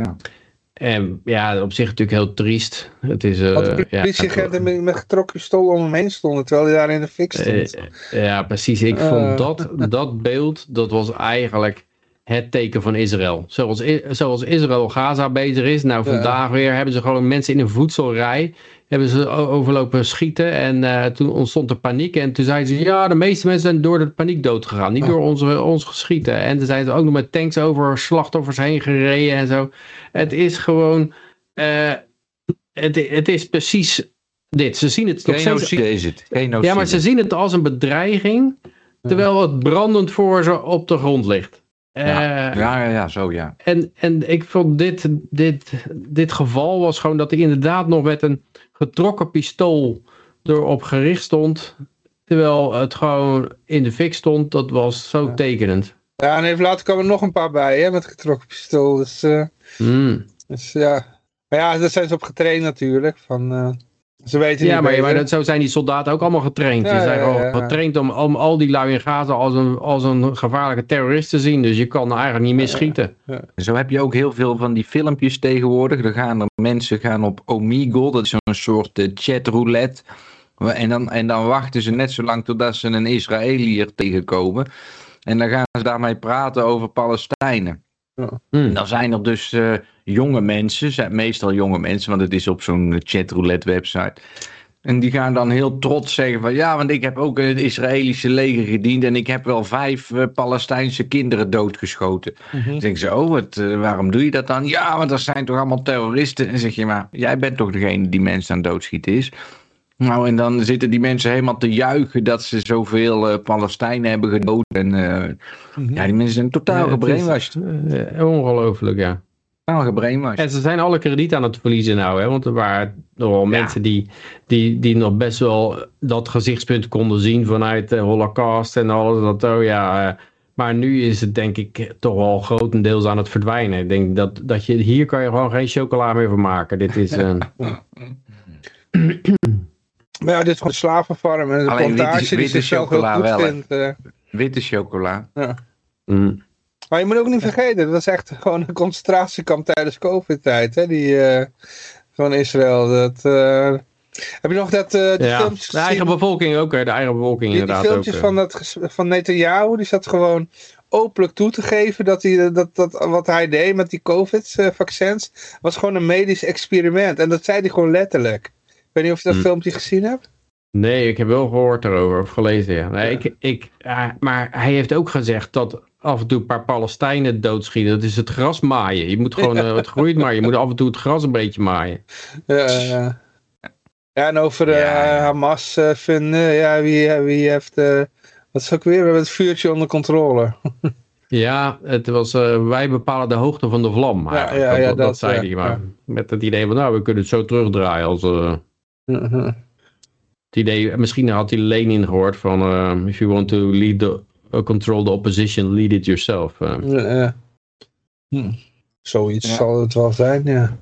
En ja, op zich natuurlijk heel triest. Het is, eh, Want de politieagenten met, met getrokken pistool om hem heen stonden, terwijl hij daar in de fik stond. Eh, ja, precies. Ik Eh. vond dat, dat beeld, dat was eigenlijk het teken van Israël. Zoals, zoals Israël Gaza bezig is. Nou, vandaag weer hebben ze gewoon mensen in een voedselrij. Hebben ze overlopen schieten. En eh, toen ontstond er paniek. En toen zeiden ze, ja, de meeste mensen zijn door de paniek dood gegaan. Niet Ah. door onze, ons geschieten. En toen zijn ze ook nog met tanks over slachtoffers heen gereden en zo. Het is gewoon... eh, het, het is precies dit. Ze zien het Genocide is het. Genocide. ja, maar ze zien het als een bedreiging, terwijl het brandend voor ze op de grond ligt. Eh, Ja, ja, ja, zo ja. en, en ik vond dit, dit, dit geval was gewoon dat hij inderdaad nog met een getrokken pistool erop gericht stond, terwijl het gewoon in de fik stond. Dat was zo Ja. tekenend. Ja, en even later kwamen er nog een paar bij, hè, met getrokken pistool. Dus, eh, Hmm. dus ja. Maar ja, daar zijn ze op getraind natuurlijk. Van, eh, ze weten Ja, niet maar, maar dat, zo zijn die soldaten ook allemaal getraind. Ja, Die zijn ja, gewoon ja, ja. getraind om, om al die lui in Gaza als een, als een gevaarlijke terrorist te zien. Dus je kan eigenlijk niet meer schieten. Zo heb je ook heel veel van die filmpjes tegenwoordig. Dan gaan er mensen gaan op Omegle, dat is zo'n soort eh, chatroulette. En dan, en dan wachten ze net zo lang totdat ze een Israëliër tegenkomen. En dan gaan ze daarmee praten over Palestijnen. Hmm. Dan zijn er dus eh, jonge mensen, zijn meestal jonge mensen, want het is op zo'n chatroulette website. En die gaan dan heel trots zeggen van ja, want ik heb ook in het Israëlische leger gediend en ik heb wel vijf eh, Palestijnse kinderen doodgeschoten. Mhm. Dan denk ze, oh, wat, eh, waarom doe je dat dan? Ja, want dat zijn toch allemaal terroristen. En dan zeg je, maar jij bent toch degene die mensen aan doodschieten is? Nou, en dan zitten die mensen helemaal te juichen dat ze zoveel eh, Palestijnen hebben gedood. En eh, Mhm. ja, die mensen zijn totaal gebrainwashed. Eh, ongelooflijk, ja. Totaal gebrainwashed. En ze zijn alle krediet aan het verliezen nou, hè? want er waren nogal mensen die, die, die nog best wel dat gezichtspunt konden zien vanuit de holocaust en alles. Dat, oh ja, maar nu is het denk ik toch wel grotendeels aan het verdwijnen. Ik denk dat, dat je, hier kan je gewoon geen chocola meer van maken. Dit is een... [LAUGHS] Maar ja, dit is gewoon slavenfarm en de Alleen witte- plantage die witte zichzelf heel goed wel, vindt. eh. Witte chocola. Mm. Maar je moet ook niet vergeten, dat was echt gewoon een concentratiekamp tijdens COVID-tijd, hè, die eh, van Israël. Dat, eh, heb je nog dat, eh die Ja, filmpjes de eigen bevolking ook, hè? de eigen bevolking Die, die inderdaad filmpjes ook. van, dat, van Netanyahu, die zat gewoon openlijk toe te geven dat, hij, dat, dat wat hij deed met die COVID-vaccins, was gewoon een medisch experiment. En dat zei hij gewoon letterlijk. Ik weet niet of je dat Hm. filmpje gezien hebt. Nee, ik heb wel gehoord erover, of gelezen, ja. Nee, Ik, ik, ja, maar hij heeft ook gezegd dat af en toe een paar Palestijnen doodschieten. Dat is het gras maaien. Je moet gewoon, eh, het groeit maar, je moet af en toe het gras een beetje maaien. Ja, ja. en over eh. Hamas eh, vinden, ja, wie, wie heeft, eh, wat is ook weer, we hebben het vuurtje onder controle. [LAUGHS] Ja, het was, wij bepalen de hoogte van de vlam. Ja, dat, dat, dat zei hij maar. Met het idee van, nou, we kunnen het zo terugdraaien. Als, het idee, misschien had hij Lenin gehoord van, eh, if you want to lead the, uh, control the opposition, lead it yourself. eh. Ja, ja. Hm. Zoiets Ja. zal het wel zijn, ja.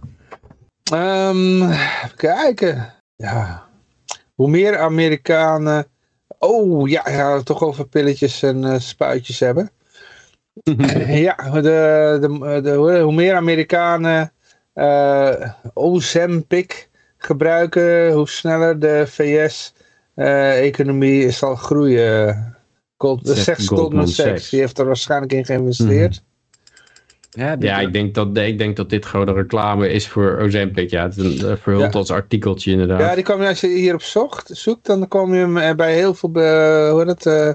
Ehm, even kijken. Ja. Hoe meer Amerikanen... Oh, ja, ja we toch over pilletjes en eh, spuitjes hebben. [LAUGHS] ja, de, de, de, hoe hoe meer Amerikanen eh Ozempic gebruiken, hoe sneller de VS-economie zal groeien. Gold, de Zegt Goldman Goldman Sachs. Sachs. Die heeft er waarschijnlijk in geïnvesteerd. Ja, dit- Ja, ik denk, dat, ik denk dat dit gewoon een reclame is voor Ozempic. Ja, het is een uh, verhuld Ja. als artikeltje inderdaad. Ja, die kwam, als je hierop zocht, zoekt, dan kom je hem eh, bij heel veel eh, hoe heet het, eh,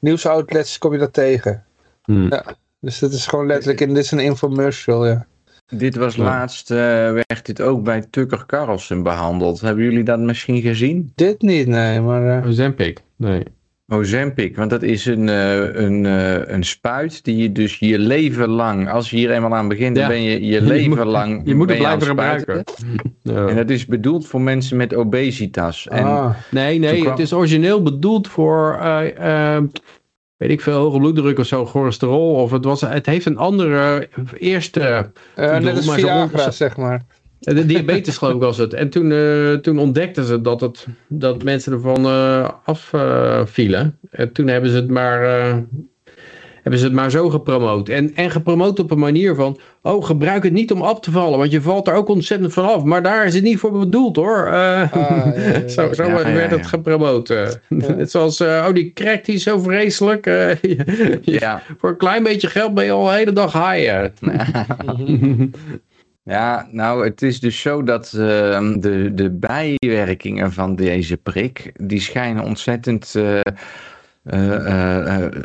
nieuwsoutlets kom je dat tegen. Hmm. Ja. Dus dat is gewoon letterlijk, en dit is een infomercial, ja. Dit was Ja. laatst, eh, werd dit ook bij Tucker Carlson behandeld. Hebben jullie dat misschien gezien? Dit niet, nee, maar... eh, Ozempic, nee. Ozempic, want dat is een, eh, een, eh, een spuit die je dus je leven lang, als je hier eenmaal aan begint, Ja. dan ben je je [LAUGHS] Je leven moet- lang Je moet het blijven spuiten. gebruiken. [LAUGHS] Ja. En dat is bedoeld voor mensen met obesitas. En ah, Nee, nee, het is origineel bedoeld voor, weet ik veel, hoge bloeddruk of zo, cholesterol. Of het, was, het heeft een andere eh, eerste... eh, net als Viagra, zeg maar. De diabetes geloof ik was het. En toen, eh, toen ontdekten ze dat, het, dat mensen ervan uh, afvielen. en toen hebben ze het maar... Hebben ze het maar zo gepromoot. En, en gepromoot op een manier van... Oh, gebruik het niet om af te vallen. Want je valt er ook ontzettend van af. Maar daar is het niet voor bedoeld hoor. Uh, ah, ja, ja, [LAUGHS] zo zo ja, werd het gepromoot. Net [LAUGHS] zoals... oh, die crack die is zo vreselijk. [LAUGHS] ja. Voor een klein beetje geld ben je al de hele dag high. Ja, nou, het is dus zo dat uh, de, de bijwerkingen van deze prik, die schijnen ontzettend uh,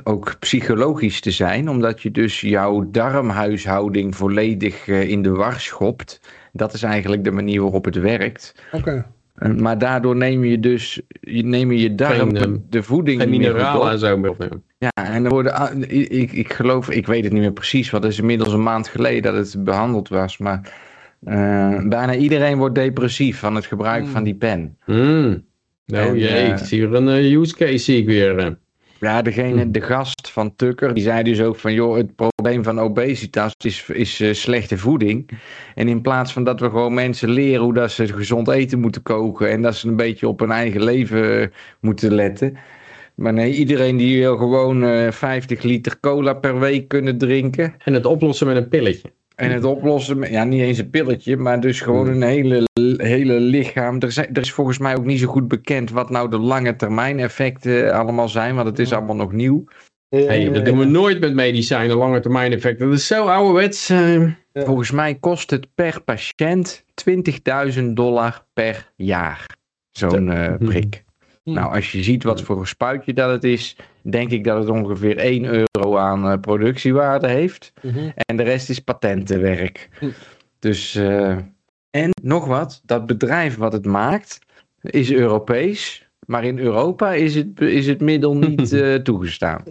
ook psychologisch te zijn, omdat je dus jouw darmhuishouding volledig in de war schopt. Dat is eigenlijk de manier waarop het werkt. Oké. Maar daardoor neem je dus je, neem je darm Geen, de voeding geen mineralen en zo meer Ja, en er worden, ik, ik geloof, ik weet het niet meer precies, want het is inmiddels een maand geleden dat het behandeld was, maar uh, bijna iedereen wordt depressief van het gebruik Hmm. van die pen. Mm. Nou En, jee, eh, ik zie hier een uh, use case zie ik weer. Ja, degene, de gast van Tucker, die zei dus ook van, joh, het probleem van obesitas is, is uh, slechte voeding. En in plaats van dat we gewoon mensen leren hoe dat ze gezond eten moeten koken en dat ze een beetje op hun eigen leven moeten letten. Maar nee, iedereen die wil gewoon uh, 50 liter cola per week kunnen drinken. En het oplossen met een pilletje. En het oplossen, met, ja, niet eens een pilletje, maar dus gewoon een hele, hele lichaam. Er, zijn, er is volgens mij ook niet zo goed bekend wat nou de lange termijn effecten allemaal zijn, want het is allemaal nog nieuw. Hey, dat doen we nooit met medicijnen, lange termijn effecten. Dat is zo ouderwets. Uh... Ja. Volgens mij kost het per patiënt 20.000 dollar per jaar. Zo'n uh, prik. Hmm. Nou, als je ziet wat voor een spuitje dat het is, denk ik dat het ongeveer 1 euro aan uh, productiewaarde heeft. Mhm. Mm -hmm. En de rest is patentenwerk. Mm. [LAUGHS] Dus, uh, en nog wat, dat bedrijf wat het maakt, is Europees. Maar in Europa is het, is het middel [LAUGHS] niet uh, toegestaan.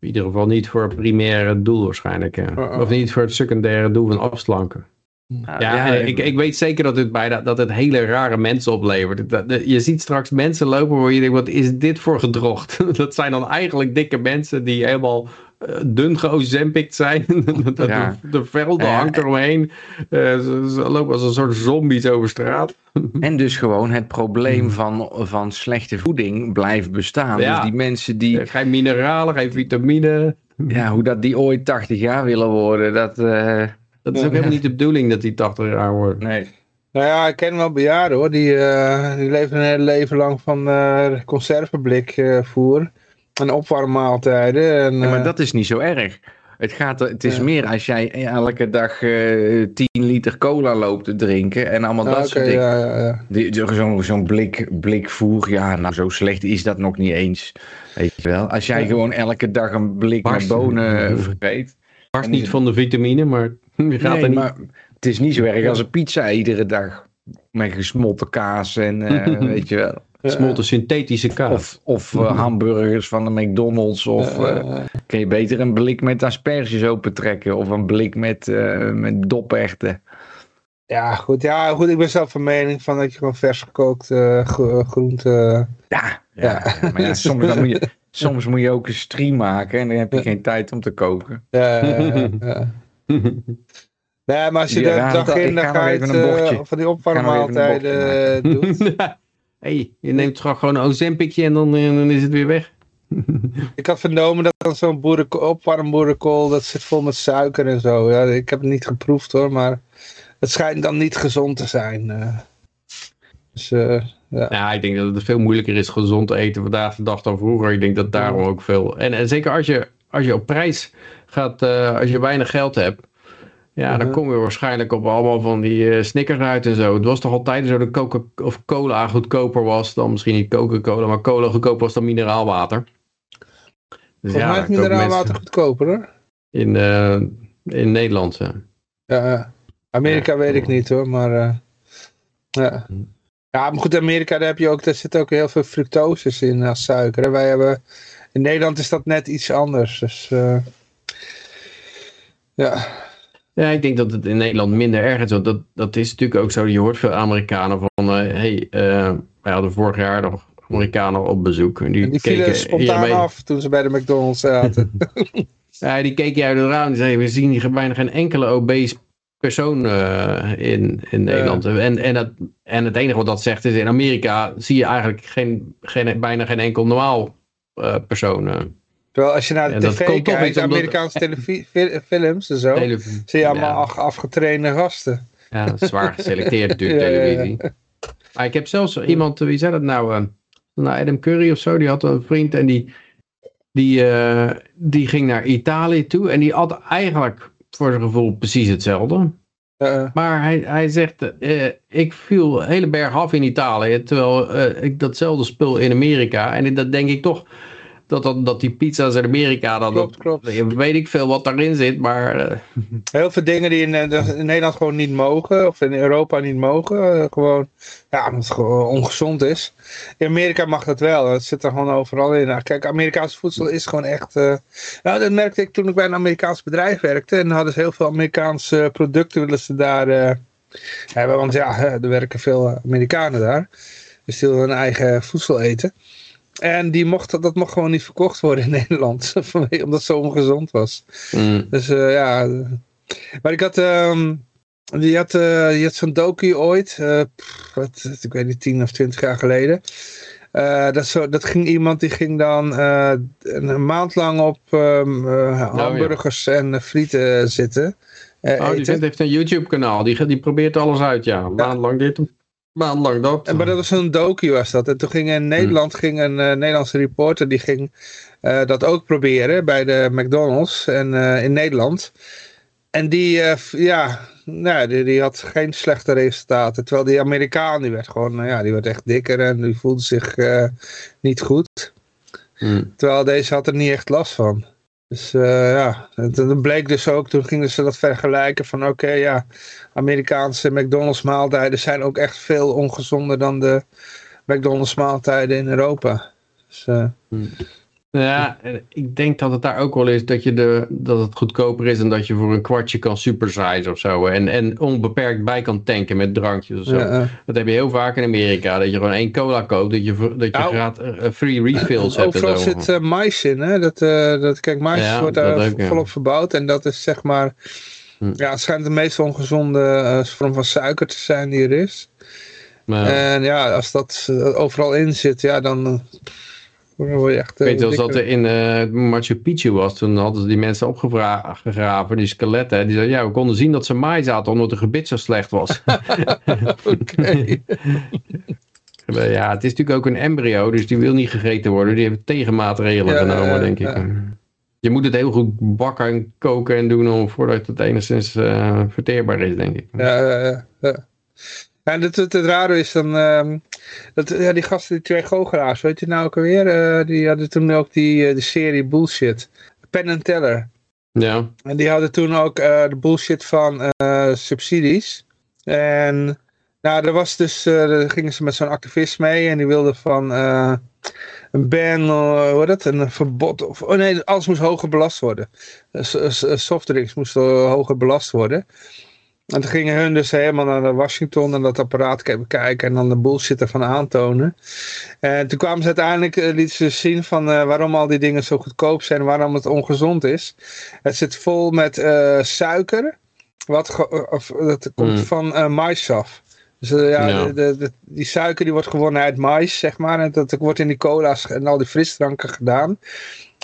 In ieder geval niet voor het primaire doel waarschijnlijk. Ja. Of niet voor het secundaire doel van afslanken. Ja, ja, ja ik, ik weet zeker dat het, bijna, dat het hele rare mensen oplevert. Dat, dat, je ziet straks mensen lopen waar je denkt, wat is dit voor gedrocht? [LAUGHS] Dat zijn dan eigenlijk dikke mensen die helemaal uh, dun geozempikt zijn. [LAUGHS] dat, ja. de, de velden ja. hangt eromheen. Uh, ze, ze, lopen als een soort zombies over straat. [LAUGHS] en dus gewoon het probleem van, van slechte voeding blijft bestaan. Dus die mensen die... Geen mineralen, geen vitamine. Ja, hoe dat die ooit 80 jaar willen worden, dat... Uh, dat is ook helemaal niet de bedoeling dat die 80 jaar wordt. Nee. Nou ja, ik ken wel bejaarden hoor. Die, uh, die leven een hele leven lang van uh, conservenblik uh, voer. En opwarmmaaltijden. En, ja, maar dat is niet zo erg. Het, gaat, het is ja. meer als jij elke dag 10 liter cola loopt te drinken. En allemaal dat okay, soort dingen. Ja, ja, Zo'n zo blik, blik voer. Ja, nou zo slecht is dat nog niet eens. Weet je wel. Als jij gewoon elke dag een blik met bonen vreet. Barst niet van de vitamine, maar [LAUGHS] je gaat nee, er niet. maar het is niet zo erg als een pizza iedere dag. Met gesmolten kaas en [LAUGHS] uh, weet je wel. Gesmolten synthetische kaas. Of, of uh, [LAUGHS] hamburgers van de McDonald's. Of uh, kun je beter een blik met asperges opentrekken. Of een blik met, met. Ja goed, ja, goed. Ik ben zelf van mening van dat je gewoon vers gekookt gro groente... Ja, ja, ja. maar ja, soms, dan moet je, soms moet je ook een stream maken. En dan heb je geen tijd om te koken. Ja, ja, ja. [LAUGHS] Nee, maar als je de dag in, dan ga je het uh, van die opwarmmaaltijden uh, doet. [LAUGHS] hey, je neemt gewoon een Ozempicje en dan, en dan is het weer weg. [LAUGHS] ik had vernomen dat dan zo'n opwarmboerenkool, dat zit vol met suiker en zo. Ja, ik heb het niet geproefd hoor, maar het schijnt dan niet gezond te zijn. Uh, dus, ja. ja, ik denk dat het veel moeilijker is gezond te eten vandaag de dag dan vroeger. Ik denk dat daarom ook veel... En, en zeker als je, als je op prijs gaat, als je weinig geld hebt, ja, dan kom je waarschijnlijk op allemaal van die uh, Snickers uit en zo. Het was toch altijd zo dat Coca of cola goedkoper was dan misschien niet Coca-Cola, maar cola goedkoper was dan mineraalwater. Dus ja, is mineraalwater goedkoper hoor. In, uh, in Nederland, ja. Ja, Amerika ja, weet ik niet hoor, maar uh, ja. Ja, maar goed, Amerika, daar heb je ook, daar zit ook heel veel fructose in als suiker. Hè? Wij hebben, in Nederland is dat net iets anders, dus ja. Ja, ik denk dat het in Nederland minder erg is. Want dat, dat is natuurlijk ook zo. Je hoort veel Amerikanen van... Uh, hey, uh, wij hadden vorig jaar nog Amerikanen op bezoek. En die, en die vielen keken, spontaan hiermee... af toen ze bij de McDonald's zaten. [LAUGHS] [LAUGHS] ja, die keken uit het raam en zeiden... We zien hier bijna geen enkele obese persoon uh, in, in Nederland. En, en, dat, en het enige wat dat zegt is, in Amerika zie je eigenlijk geen, geen, bijna geen enkel normaal persoon. Terwijl als je naar de tv kijkt, Amerikaanse films en zo, zie je allemaal ja. afgetrainde gasten. Ja, zwaar geselecteerd [LAUGHS] natuurlijk, televisie. Maar ik heb zelfs iemand, wie zei dat nou? nou, Adam Curry of zo, die had een vriend en die, die, uh, die ging naar Italië toe en die had eigenlijk voor zijn gevoel precies hetzelfde. Uh, maar hij, hij zegt, uh, ik viel hele berg af in Italië, terwijl ik datzelfde spul in Amerika. En dat denk ik toch, dat, dat, dat die pizza's in Amerika, dan klopt, klopt. weet ik veel wat daarin zit, maar... Uh... [LAUGHS] Heel veel dingen die in, in, Nederland gewoon niet mogen, of in Europa niet mogen, gewoon, ja, omdat het gewoon ongezond is. In Amerika mag dat wel, dat zit er gewoon overal in. Nou, kijk, Amerikaans voedsel is gewoon echt... Uh... Nou, dat merkte ik toen ik bij een Amerikaans bedrijf werkte, en hadden ze heel veel Amerikaanse producten willen ze daar uh, hebben, want ja, [LAUGHS] er werken veel Amerikanen daar. Dus die willen hun eigen voedsel eten. En die mocht, dat mocht gewoon niet verkocht worden in [LAUGHS] Nederland. omdat het zo ongezond was. Mm. Dus uh, ja. Maar ik had... Um, die had, uh, die had zo'n docu ooit. Uh, wat, ik weet niet, tien of twintig jaar geleden. dat, zo, dat ging iemand die ging dan een maand lang op um, hamburgers ja. en frieten zitten. oh, die vent heeft een YouTube kanaal. Die, die probeert alles uit, ja. Een maand lang dit, maandenlang dat. En, maar dat was een docu was dat. En toen ging in Nederland ging een uh, Nederlandse reporter die ging uh, dat ook proberen bij de McDonald's en, uh, in Nederland. En die, ja, nou, die, die, had geen slechte resultaten. Terwijl die Amerikaan, die werd gewoon, ja, die werd echt dikker en die voelde zich niet goed. Hmm. Terwijl deze had er niet echt last van. Dus uh, ja, toen bleek dus ook, toen gingen ze dat vergelijken van oké, ja, Amerikaanse McDonald's maaltijden zijn ook echt veel ongezonder dan de McDonald's maaltijden in Europa. Dus, uh, Ja, ik denk dat het daar ook wel is dat, je de, dat het goedkoper is en dat je voor een kwartje kan supersize of zo. En, en onbeperkt bij kan tanken met drankjes of zo. Ja, dat heb je heel vaak in Amerika. Dat je gewoon één cola koopt, dat je, dat je nou, uh, free refills hebt. Overal zit uh, mais in. Hè? Dat, uh, dat, kijk, mais wordt daar volop verbouwd. En dat is zeg maar... Hm. Ja, het schijnt de meest ongezonde vorm van suiker te zijn die er is. Maar, en ja, als dat overal in zit, ja, dan ik weet wel dat er in uh, Machu Picchu was. Toen hadden ze die mensen opgegraven, die skeletten. Die zeiden, ja, we konden zien dat ze maai zaten omdat de gebit zo slecht was. [LAUGHS] [LAUGHS] ja, het is natuurlijk ook een embryo, dus die wil niet gegeten worden. Die hebben tegenmaatregelen genomen, denk ik. Je moet het heel goed bakken en koken en doen om, voordat het enigszins uh, verteerbaar is, denk ik. Ja, ja, ja. En het, het, het rare is dan, uh, dat, ja, die gasten, die twee goochelaars, weet je nou ook alweer? Uh, die hadden toen ook die uh, de serie Bullshit. Penn and Teller. Ja. En die hadden toen ook uh, de bullshit van subsidies. En nou, er was dus, daar gingen ze met zo'n activist mee en die wilde van een ban, hoe dat, een verbod. Of, oh nee, alles moest hoger belast worden. softdrinks moesten hoger belast worden. En toen gingen hun dus helemaal naar Washington en dat apparaat bekijken en dan de bullshit ervan aantonen. En toen kwamen ze uiteindelijk, uh, lieten ze zien van uh, waarom al die dingen zo goedkoop zijn en waarom het ongezond is. Het zit vol met uh, suiker, wat of, dat komt mm. van maïsaf. Dus ja, ja. De, de, de, die suiker die wordt gewonnen uit mais, zeg maar. En dat wordt in die cola's en al die frisdranken gedaan.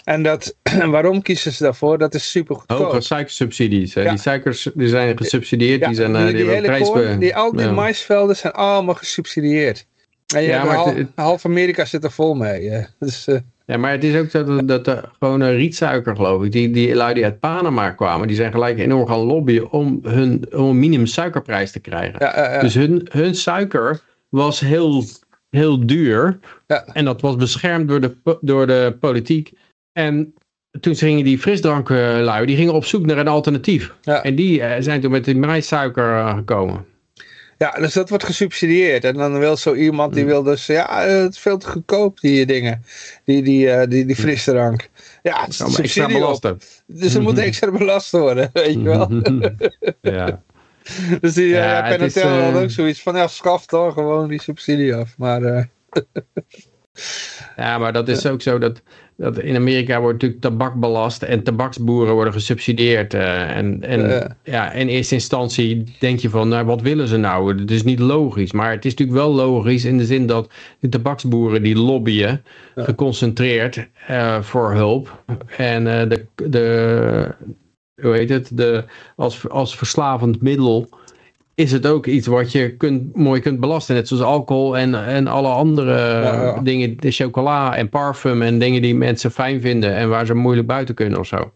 En dat, [CLEARS THROAT] waarom kiezen ze daarvoor? Dat is super goedkoop. Hoge suikersubsidies. Hè? Die suikers die zijn gesubsidieerd. die zijn, die, die, die, prijs die, al die maisvelden zijn allemaal gesubsidieerd. En ja, maar half, half, Amerika zit er vol mee. Dus, uh, ja, maar het is ook zo dat, dat de gewone rietsuiker, geloof ik, die, die lui die uit Panama kwamen, die zijn gelijk enorm gaan lobbyen om hun om een minimum suikerprijs te krijgen. Ja, ja, dus hun, hun suiker was heel, heel duur en dat was beschermd door de, door de politiek. En toen gingen die frisdranklui, die gingen op zoek naar een alternatief. En die uh, zijn toen met die maïssuiker uh, gekomen. Ja, dus dat wordt gesubsidieerd. En dan wil zo iemand, die mm. wil dus, ja, eh, het is veel te goedkoop, die dingen. Die, die, die, die frisdrank. Ja, het is ja, extra belasten. Dus er moet [LAUGHS] extra belast worden, weet je wel. [LAUGHS] ja. Dus die ja, uh, had ook zoiets van, ja, schaf dan gewoon die subsidie af. Maar... [LAUGHS] Ja, maar dat is ook zo dat, dat in Amerika wordt natuurlijk tabak belast en tabaksboeren worden gesubsidieerd. eh, en, en Ja. ja, in eerste instantie denk je van, nou, wat willen ze nou? Het is niet logisch, maar het is natuurlijk wel logisch in de zin dat de tabaksboeren die lobbyen, geconcentreerd eh, voor hulp. En eh, de, de, hoe heet het, de, als, als verslavend middel is het ook iets wat je kunt, mooi kunt belasten. Net zoals alcohol en, en alle andere ja. dingen, de chocola en parfum en dingen die mensen fijn vinden en waar ze moeilijk buiten kunnen of zo.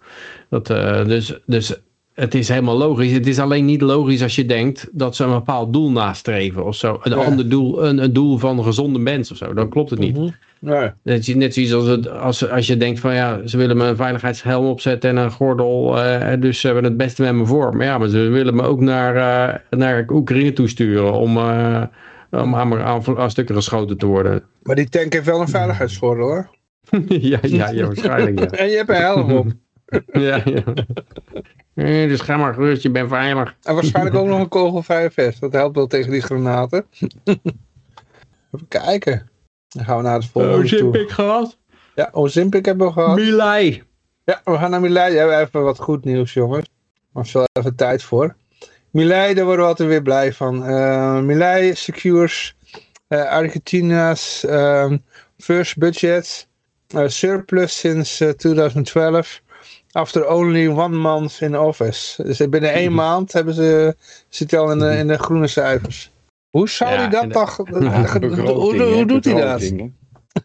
Dat, eh, dus, dus het is helemaal logisch. Het is alleen niet logisch als je denkt dat ze een bepaald doel nastreven of zo. Een Ja. ander doel, een, een doel van een gezonde mens of zo. Dan klopt het niet. Mhm. Nee. Net, zoiets als, het, als, als je denkt van ja, ze willen me een veiligheidshelm opzetten en een gordel. eh, dus ze hebben het beste met me voor. Maar ja, maar ze willen me ook naar, eh, naar Oekraïne toesturen om, eh, om aan, aan, aan stukken geschoten te worden. Maar die tank heeft wel een veiligheidsgordel hoor. [LAUGHS] ja, ja, ja, waarschijnlijk ja. [LAUGHS] En je hebt een helm op. [LAUGHS] ja, ja. Dus ga maar gerust, je bent veilig. En waarschijnlijk ook nog een kogelvrije vest. Dat helpt wel tegen die granaten. Even kijken. Dan gaan we naar het volgende toe. Gehad? Ja, Ozempic hebben we gehad. Milai. Ja, we gaan naar Milei. Ja, we hebben even wat goed nieuws, jongens. Maar wel even tijd voor. Milei, daar worden we altijd weer blij van. Eh Milei secures eh, Argentina's ehm, first budget eh, surplus since eh, 2012. After only one month in office. Dus binnen één maand hebben ze, zit al in de, in de groene cijfers. Hoe zou Ja, hij dat toch... [LAUGHS] hoe, hoe doet hij dat?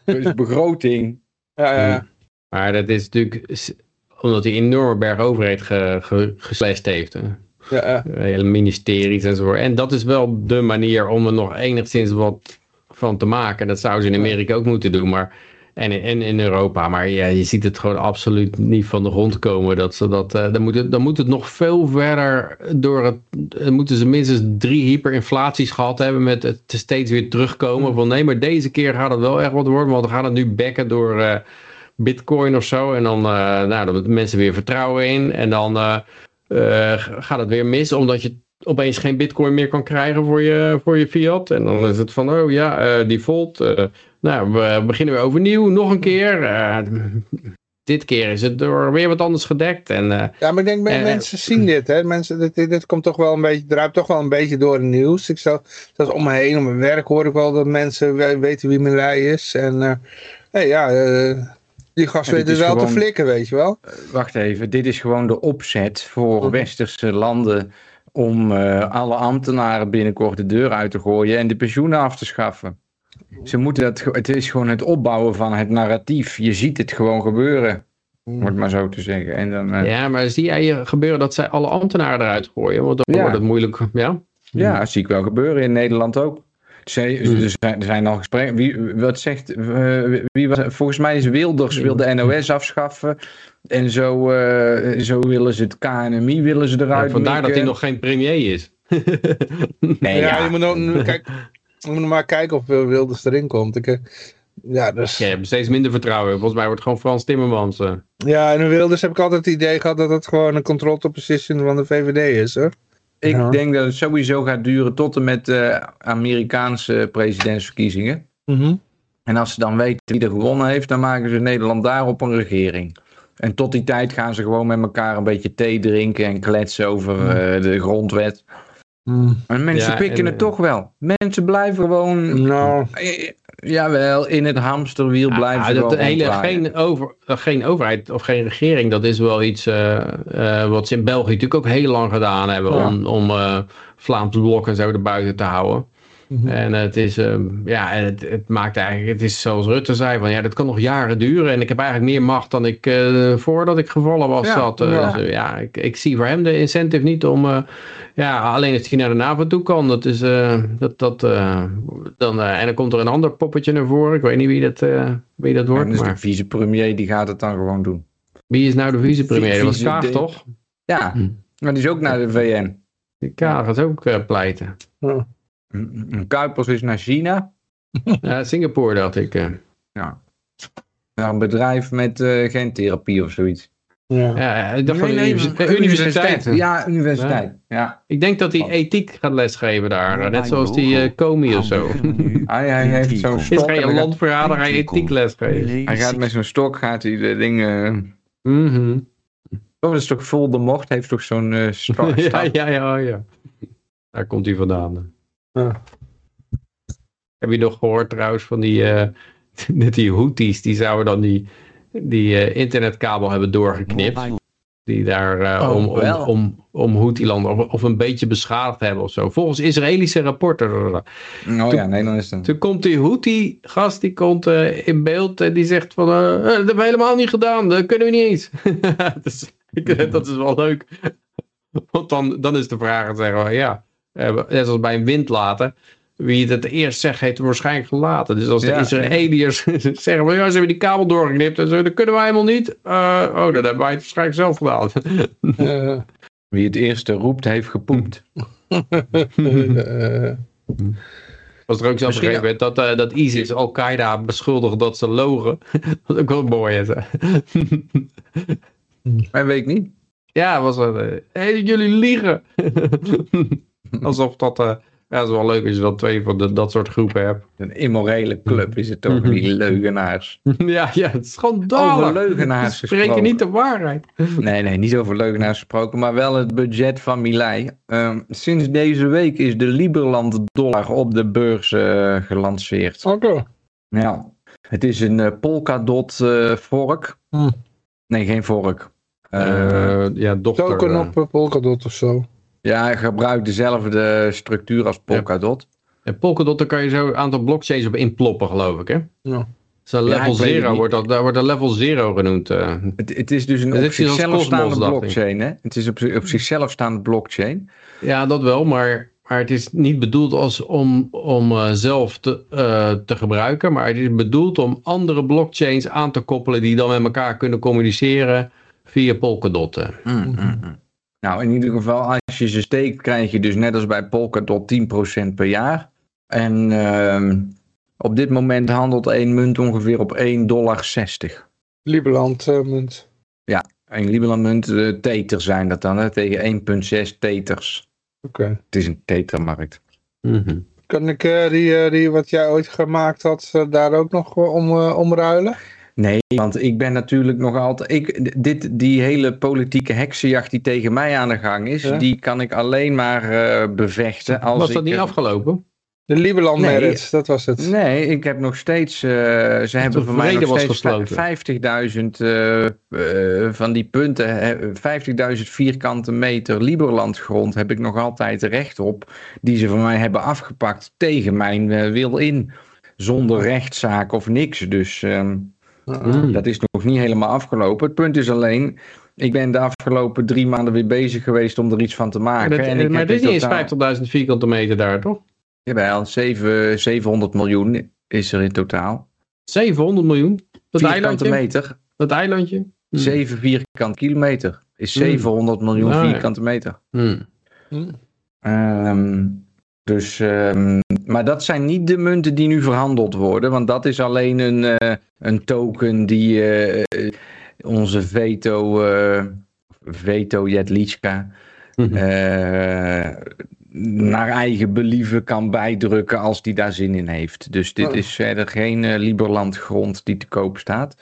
Dus begroting. Ja, ja, ja. Maar dat is natuurlijk omdat hij een enorme berg overheid ge, ge, geslashed heeft. Hè. ja, ja. hele ministeries en zo. En dat is wel de manier om er nog enigszins wat van te maken. Dat zouden ze in Amerika ook moeten doen. Maar, en, in- en in Europa. Maar ja, je ziet het gewoon absoluut niet van de grond komen. Dat ze dat, eh, dan, moet het, dan moet het nog veel verder door het. Dan moeten ze minstens drie hyperinflaties gehad hebben. Met het steeds weer terugkomen. Van nee, maar deze keer gaat het wel echt wat worden. Want we gaan het nu bekken door. eh, Bitcoin of zo. En dan, eh nou, dan mensen weer vertrouwen in. En dan gaat het weer mis, omdat je opeens geen bitcoin meer kan krijgen voor je, voor je fiat. En dan is het van, oh ja, eh default. eh, nou, we beginnen weer overnieuw, nog een keer. Eh, dit keer is het door weer wat anders gedekt. En eh, Ja, maar ik denk, Eh, mensen zien dit, hè. Mensen, dit, dit, komt toch wel een beetje, druipt toch wel een beetje door het nieuws. Ik zou, dat is om me heen, om mijn werk hoor ik wel dat mensen we- weten wie Milei is. En eh, hey, ja, eh, die gast Ja, dit weet het is wel te flikken, weet je wel. Wacht even, dit is gewoon de opzet voor westerse landen om eh, alle ambtenaren binnenkort de deur uit te gooien en de pensioenen af te schaffen. Ze moeten dat, het is gewoon het opbouwen van het narratief. Je ziet het gewoon gebeuren, om het maar zo te zeggen. En dan, eh, ja. ja, maar zie jij gebeuren dat zij alle ambtenaren eruit gooien? Want dan Ja. wordt het moeilijk, ja? dat zie ik wel gebeuren in Nederland ook. Ze, Hmm. er, zijn, er zijn al gesprekken. Wie, wat zegt, eh, wie was, volgens mij is Wilders wil de NOS afschaffen. En zo, eh, zo willen ze het KNMI willen ze eruit. Ja, vandaar dat hij nog geen premier is. [LAUGHS] Nee, ja, ja. je moet, nog, kijk, je moet nog maar kijken of Wil- Wilders erin komt. Ik, eh, ja, dus, Ik heb steeds minder vertrouwen. Volgens mij wordt het gewoon Frans Timmermans. eh. ja, en in Wilders heb ik altijd het idee gehad dat het gewoon een control position van de VVD is, hoor. Ik Ja. denk dat het sowieso gaat duren tot en met de Amerikaanse presidentsverkiezingen. Mhm. En als ze dan weten wie er gewonnen heeft, dan maken ze Nederland daarop een regering. En tot die tijd gaan ze gewoon met elkaar een beetje thee drinken en kletsen over eh, de grondwet. En mensen Ja, pikken en, het eh, toch wel. Mensen blijven gewoon, Nou, eh, jawel, in het hamsterwiel blijven ze dat gewoon hele, geen, over, geen overheid of geen regering, dat is wel iets eh, eh, wat ze in België natuurlijk ook heel lang gedaan hebben Ja. om, om eh, Vlaams blok en zo erbuiten te houden. Mhm. En het is, ehm, ja, het, het maakt eigenlijk, het is zoals Rutte zei, van ja, dat kan nog jaren duren. En ik heb eigenlijk meer macht dan ik eh, voordat ik gevallen was. Ja, zat. Eh, ja. dus, ja, ik, ik zie voor hem de incentive niet om, eh, ja, alleen als hij naar de NAVO toe kan, dat is, eh, dat, dat, eh, dan, eh, en dan komt er een ander poppetje naar voren. Ik weet niet wie dat, eh, wie dat wordt, dus maar de vicepremier die gaat het dan gewoon doen. wie is nou de vicepremier? Dat was Vice- Kaag, de- toch? Ja, Hm. maar die is ook naar de VN. Die Kaag gaat ook eh, pleiten. Kuipers is naar China. [LAUGHS] Ja, Singapore dacht ik. eh. Ja. Naar een bedrijf met eh gentherapie of zoiets. Ja. Ja, ik dacht van Nee, nee, universiteit. universiteit. Ja, universiteit. Ja. Ik denk dat hij ethiek gaat lesgeven daar. Net zoals die eh Comey of zo. Hij, hij heeft zo'n Is stok. geen gaat- landverrader, hij ethiek lesgeven. Hij gaat met zo'n stok, gaat hij de dingen... Mhm. Oh, dat is toch Voldemort, heeft toch zo'n eh stok? [LAUGHS] ja, ja, ja, oh, ja. Daar komt hij vandaan. Ja. Heb je nog gehoord trouwens van die, eh [LAUGHS] dat die Houthis, die zouden dan die, die eh, internetkabel hebben doorgeknipt. Die daar eh, Oh, om, om, wel. om, om Houthi-land of, of een beetje beschadigd hebben of zo. Volgens Israëlische rapporten. Oh ja, nee, dan is het... Toen komt die Houthi-gast, die komt eh, in beeld en die zegt van, dat hebben we helemaal niet gedaan, dat kunnen we niet eens. [LAUGHS] dus, ik- [LAUGHS] dat is wel leuk. Want dan, dan is de vraag, zeggen we, ja, net als bij een windlater, wie het eerst zegt, heeft het waarschijnlijk gelaten. Dus als de Ja. Israëliërs [LAUGHS] zeggen, van, ja, ze hebben die kabel doorgeknipt en zo, dat kunnen wij helemaal niet. Eh, oh, dat hebben wij het waarschijnlijk zelf gedaan. [LAUGHS] Eh, Wie het eerste roept, heeft gepoept. [LAUGHS] eh, Was er ook zelfs gegeven moment dat, eh, dat ISIS Al-Qaeda beschuldigde dat ze logen. dat is ook wel mooi. Hè? Maar weet ik niet. Ja, was dat. eh, hey, jullie liegen. [LAUGHS] Alsof dat. eh, ja, dat is wel leuk als je dan twee van de, dat soort groepen hebt. Een immorele club is het toch, Mhm. die [LAUGHS] leugenaars. ja, ja, het is gewoon Over leugenaars Ze spreken niet de waarheid. [LAUGHS] Nee, nee, niet over leugenaars gesproken, maar wel het budget van Milei. Ehm, sinds deze week is de Liberland dollar op de beurs eh, gelanceerd. Oké. Ja, het is een eh, Polkadot eh, vork. Hm. Nee, geen vork. Ja, dochter. Token op Polkadot of zo. Ja, hij gebruikt dezelfde structuur als Polkadot. En Polkadot, daar kan je zo een aantal blockchains op inploppen, geloof ik. Hè? Ja. Zo Ja, level zero wordt dat, daar wordt dat level zero genoemd. eh. Het, het is dus een Het op zichzelf staande blockchain. Hè? Het is op, op zichzelf staande blockchain. Ja, dat wel, maar, maar het is niet bedoeld als om, om eh, zelf te, eh, te gebruiken, maar het is bedoeld om andere blockchains aan te koppelen die dan met elkaar kunnen communiceren via Polkadot. Mm, mm, mm. Nou, in ieder geval, als je ze steekt, krijg je dus net als bij Polkadot 10% per jaar. En ehm, op dit moment handelt één munt ongeveer op 1,60 dollar. Liberland eh, munt. Een Liberland munt, tether zijn dat dan, hè, tegen 1,6 teters. Oké. Het is een tetermarkt. Mhm. Kan ik eh, die, die wat jij ooit gemaakt had, daar ook nog eh, om, omruilen? Nee, want ik ben natuurlijk nog altijd. Ik, dit, die hele politieke heksenjacht die tegen mij aan de gang is, Ja. die kan ik alleen maar eh, bevechten als Was dat ik, niet eh, afgelopen? De Liberland Nee. Dat was het. Nee, ik heb nog steeds. eh, ze hebben voor mij nog was steeds gesloten. 50.000 eh, eh, van die punten. hè, 50.000 vierkante meter Liberland grond heb ik nog altijd recht op. Die ze van mij hebben afgepakt tegen mijn wil in. Zonder rechtszaak of niks. Dus ehm, Mm. dat is nog niet helemaal afgelopen. Het punt is alleen. Ik ben de afgelopen drie maanden weer bezig geweest om er iets van te maken. Maar, dat, en ik maar dit is niet eens 50.000 vierkante meter daar, toch? Jawel, zeven- 700 miljoen is er in totaal. 700 miljoen? Dat Vierkante eilandje? meter. Dat eilandje? Hm. 7 vierkante kilometer is Hmm. 700 miljoen Ah, vierkante meter. Ehm, dus, ehm, maar dat zijn niet de munten die nu verhandeld worden, want dat is alleen een, eh, een token die eh, onze veto, eh veto Jetlichka Mhm. naar eigen believen kan bijdrukken als die daar zin in heeft. Dus dit Oh. is verder geen Liberland grond die te koop staat.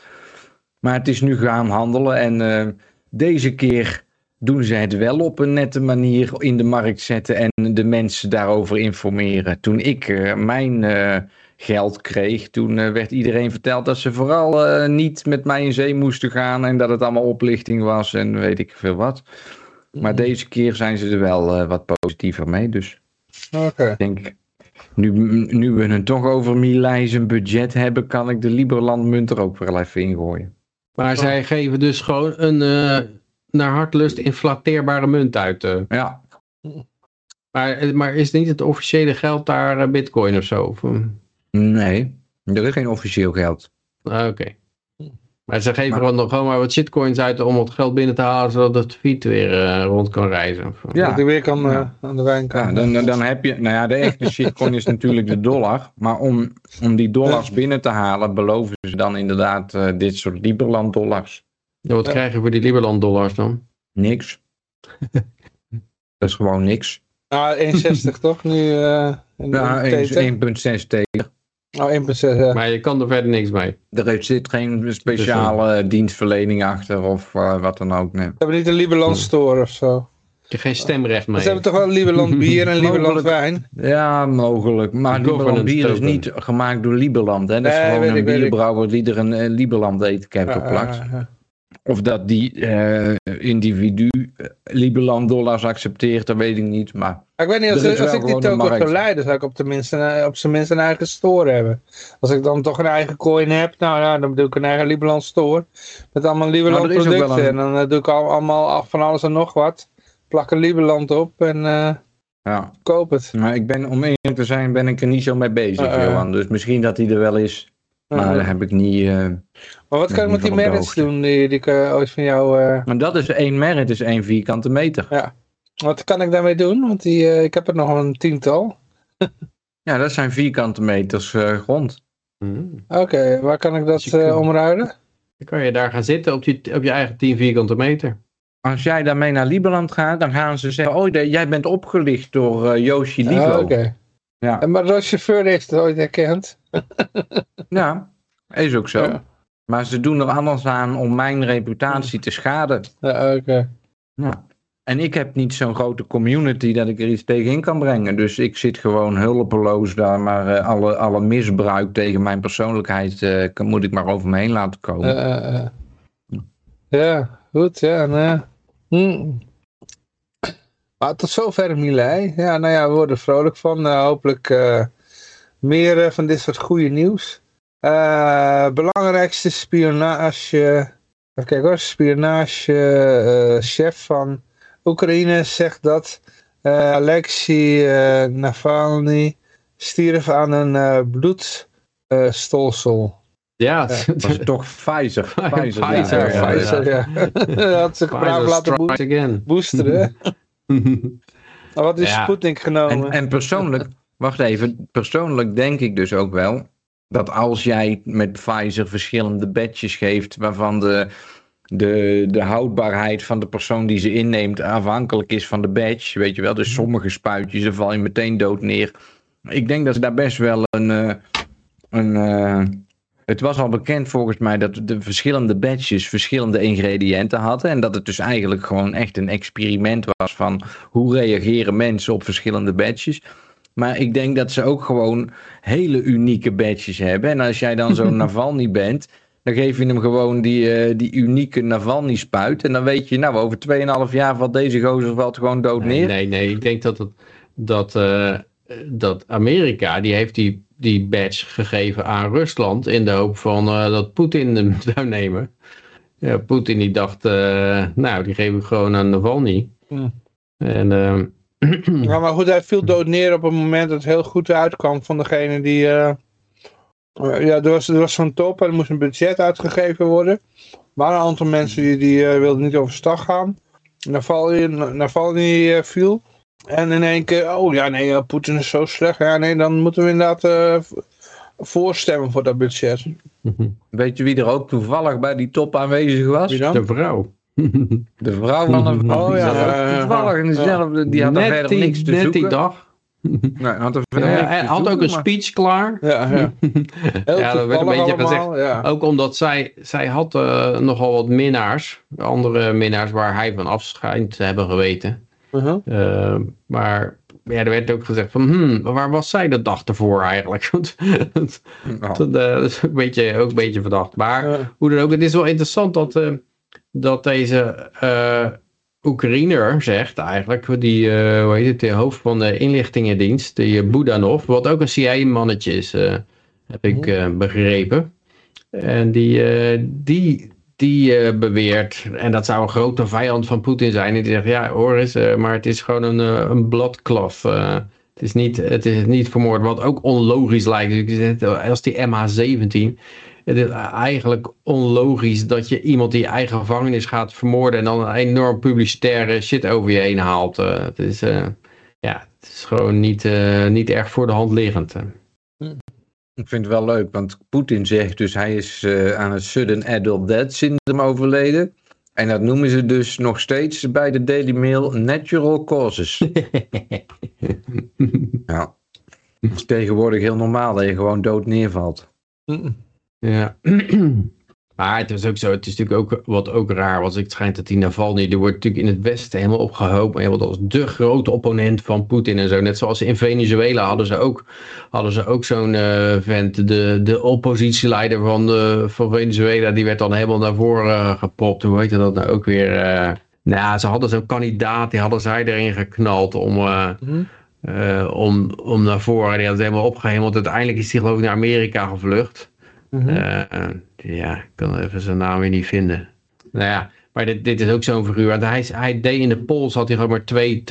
Maar het is nu gaan handelen en deze keer doen ze het wel op een nette manier in de markt zetten en de mensen daarover informeren. Toen ik eh, mijn eh, geld kreeg, toen eh, werd iedereen verteld dat ze vooral niet met mij in zee moesten gaan en dat het allemaal oplichting was en weet ik veel wat. Maar deze keer zijn ze er wel eh, wat positiever mee. Dus Oké. ik denk, nu, nu we het toch over Milei zijn budget hebben, kan ik de Liberland munt er ook wel even ingooien. Maar zij geven dus gewoon een eh, naar hartlust inflateerbare munt uit. eh. Ja, Maar, maar is niet het officiële geld daar eh, bitcoin of zo? Of, eh? nee, er is geen officieel geld. Ah, Oké. Maar ze geven gewoon, nog gewoon maar wat shitcoins uit om het geld binnen te halen, zodat het fiet weer eh, rond kan reizen. Of, Ja. Dat weer kan, eh, aan de wijn kan. Ja, dan, dan- dan heb je, nou ja, de echte shitcoin is natuurlijk de dollar. Maar om, om die dollars binnen te halen, beloven ze dan inderdaad eh, dit soort Liberland dollars. Ja, wat Ja. krijg je voor die Liberland dollars dan? Niks. [LAUGHS] dat is gewoon niks. Nou, 1,60 toch? Nu eh in de Ja, teten? 1,6 tegen. Oh, 1,6. ja. Maar je kan er verder niks mee. Er zit geen speciale dienstverlening achter of eh, wat dan ook. Nee. Ze hebben niet een Lieberland store of zo. Je hebt geen stemrecht mee. Ze hebben toch wel Lieberland [LAUGHS] bier en Lieberland Mogelijk. wijn? Ja, mogelijk. Maar Lieberland bier is niet gemaakt door Lieberland. Hè? Dat is Nee, gewoon een bierbrouwer die er een eh, Lieberland etiket op plakt. ja, ja. Of dat die eh, individu eh, Lieberland dollars accepteert, dat weet ik niet. Maar Ik weet niet, als, ik die token zou leiden, zou ik op, tenminste, op zijn minst een eigen store hebben. Als ik dan toch een eigen coin heb, nou ja, dan doe ik een eigen Lieberland store. Met allemaal Nou, er wel producten. een- En dan eh, doe ik al, allemaal af van alles en nog wat. Plak een Lieberland op en ja, koop het. maar ik ben, om eerlijk te zijn, ben ik er niet zo mee bezig. Johan. Dus misschien dat hij er wel is. Maar Mhm. dat heb ik niet. eh, Maar wat Ja, kan ik met die merits doen die, die ik eh, ooit van jou... eh, Maar dat is één merit, is één vierkante meter. wat kan ik daarmee doen? Want die, eh, ik heb er nog een tiental. [LAUGHS] Ja, dat zijn vierkante meters eh, grond. Hmm. Oké, waar kan ik dat Dus eh, omruilen? Dan kan je daar gaan zitten op je, op je eigen 10 vierkante meter. Als jij daarmee naar Lieberland gaat, dan gaan ze zeggen: Oh, jij bent opgelicht door Yoshi Ligo. Ah, Oké. Ja. En Maar de chauffeur heeft het ooit herkend. [LAUGHS] ja, is ook zo. Ja. Maar ze doen er alles aan om mijn reputatie te schaden. Ja, oké. Ja. En ik heb niet zo'n grote community dat ik er iets tegen in kan brengen. Dus ik zit gewoon hulpeloos daar. Maar eh, alle, alle misbruik tegen mijn persoonlijkheid eh, kan, moet ik maar over me heen laten komen. Eh, eh. Ja, goed, ja. Nou, ja. Hm. Maar tot zover Milei. Ja, nou ja, we worden er vrolijk van. Eh, hopelijk eh, meer eh, van dit soort goede nieuws. Eh, belangrijkste spionage... Even kijken hoor. Spionage eh, chef van Oekraïne zegt dat eh Alexei Navalny stierf aan een eh bloedstolsel. Ja, [LAUGHS] Dat was toch Pfizer. [LAUGHS] Pfizer, Pfizer, ja. ja, Pfizer, ja. Dat [LAUGHS] had zich braaf Pfizer laten boosteren. Maar wat is Ja. Sputnik genomen? En, en persoonlijk, [LAUGHS] wacht even, persoonlijk denk ik dus ook wel dat als jij met Pfizer verschillende badges geeft waarvan de, de, de houdbaarheid van de persoon die ze inneemt afhankelijk is van de badge, weet je wel, dus sommige spuitjes, dan val je meteen dood neer. Ik denk dat ze daar best wel een, eh, een eh, het was al bekend volgens mij dat de verschillende badges verschillende ingrediënten hadden. En dat het dus eigenlijk gewoon echt een experiment was van hoe reageren mensen op verschillende badges. Maar ik denk dat ze ook gewoon hele unieke badges hebben. En als jij dan zo'n [LAUGHS] Navalny bent, dan geef je hem gewoon die, eh, die unieke Navalny spuit. En dan weet je, nou over 2,5 jaar valt deze gozer valt gewoon dood Nee, neer. nee, nee, ik denk dat, het, dat, eh, dat Amerika, die heeft die, die badge gegeven aan Rusland in de hoop van eh, dat Poetin hem [LAUGHS] zou nemen. Ja, Poetin die dacht, eh, nou die geef ik gewoon aan Navalny. Hm. En ehm, [CLEARS THROAT] Ja, maar goed, hij viel dood neer op het moment dat het heel goed uitkwam van degene die... eh, eh, ja, er was, er was zo'n top en er moest een budget uitgegeven worden. Er waren een aantal mensen die, die eh, wilden niet overstag gaan. Navalny, Navalny eh, viel. En in één keer, oh ja nee, eh, Poetin is zo slecht. Ja nee, dan moeten we inderdaad eh, v- voorstemmen voor dat budget. [LAUGHS] Weet je wie er ook toevallig bij die top aanwezig was? Wie dan? de vrouw. [LAUGHS] De vrouw van een [LAUGHS] Oh, die ja, toevallig in dezelfde, die had er net verder die, niks te net zoeken. die dag. Nee, had er Ja, hij had ook een maar- speech klaar. Ja, ja. Heel Ja, dat werd een beetje allemaal, Ja. Ook omdat zij, zij had eh, nogal wat minnaars. Andere minnaars waar hij van af schijnt te hebben geweten. Uh-huh. Eh, maar ja, er werd ook gezegd van, hmm, waar was zij de dag ervoor eigenlijk? [LAUGHS] Want dat, dat, eh, dat is een beetje, ook een beetje verdacht. Maar hoe dan ook, het is wel interessant dat, eh, dat deze eh Oekraïner zegt eigenlijk, die, hoe heet het, de hoofd van de inlichtingendienst, die uh, Budanov, wat ook een CIA-mannetje is, heb ik eh, begrepen. En die, die, die eh, beweert, en dat zou een grote vijand van Poetin zijn, en die zegt, ja hoor eens, eh, maar het is gewoon een, eh, een eh, het is, niet, het is niet vermoord, wat ook onlogisch lijkt. Dus Als die MH17, het is eigenlijk onlogisch dat je iemand die eigen gevangenis gaat vermoorden en dan een enorm publicitaire shit over je heen haalt. Het, is, ja, het is gewoon niet, niet erg voor de hand liggend. Ik vind het wel leuk, want Poetin zegt dus hij is eh, aan het sudden adult death syndrome overleden. En dat noemen ze dus nog steeds bij de Daily Mail natural causes. [LAUGHS] ja. Dat is tegenwoordig heel normaal dat je gewoon dood neervalt. Ja. [CLEARS THROAT] Maar het is ook zo, het is natuurlijk ook wat ook raar was. Het schijnt dat die Navalny, die wordt natuurlijk in het Westen helemaal opgehoopt. Maar als de grote opponent van Poetin en zo. Net zoals in Venezuela hadden ze ook, hadden ze ook zo'n eh, vent. De, de oppositieleider van, de, van Venezuela, die werd dan helemaal naar voren uh, gepopt. Hoe heet dat nou ook weer? Uh, nou, ze hadden zo'n kandidaat, die hadden zij erin geknald om... Mm om, om naar voren. Die had het helemaal opgehemeld. Uiteindelijk is hij geloof ik naar Amerika gevlucht. Mm -hmm. Ja, ik kan even zijn naam weer niet vinden. Nou ja, maar dit, dit is ook zo'n figuur. Want hij, hij deed in de polls, had hij gewoon maar 2,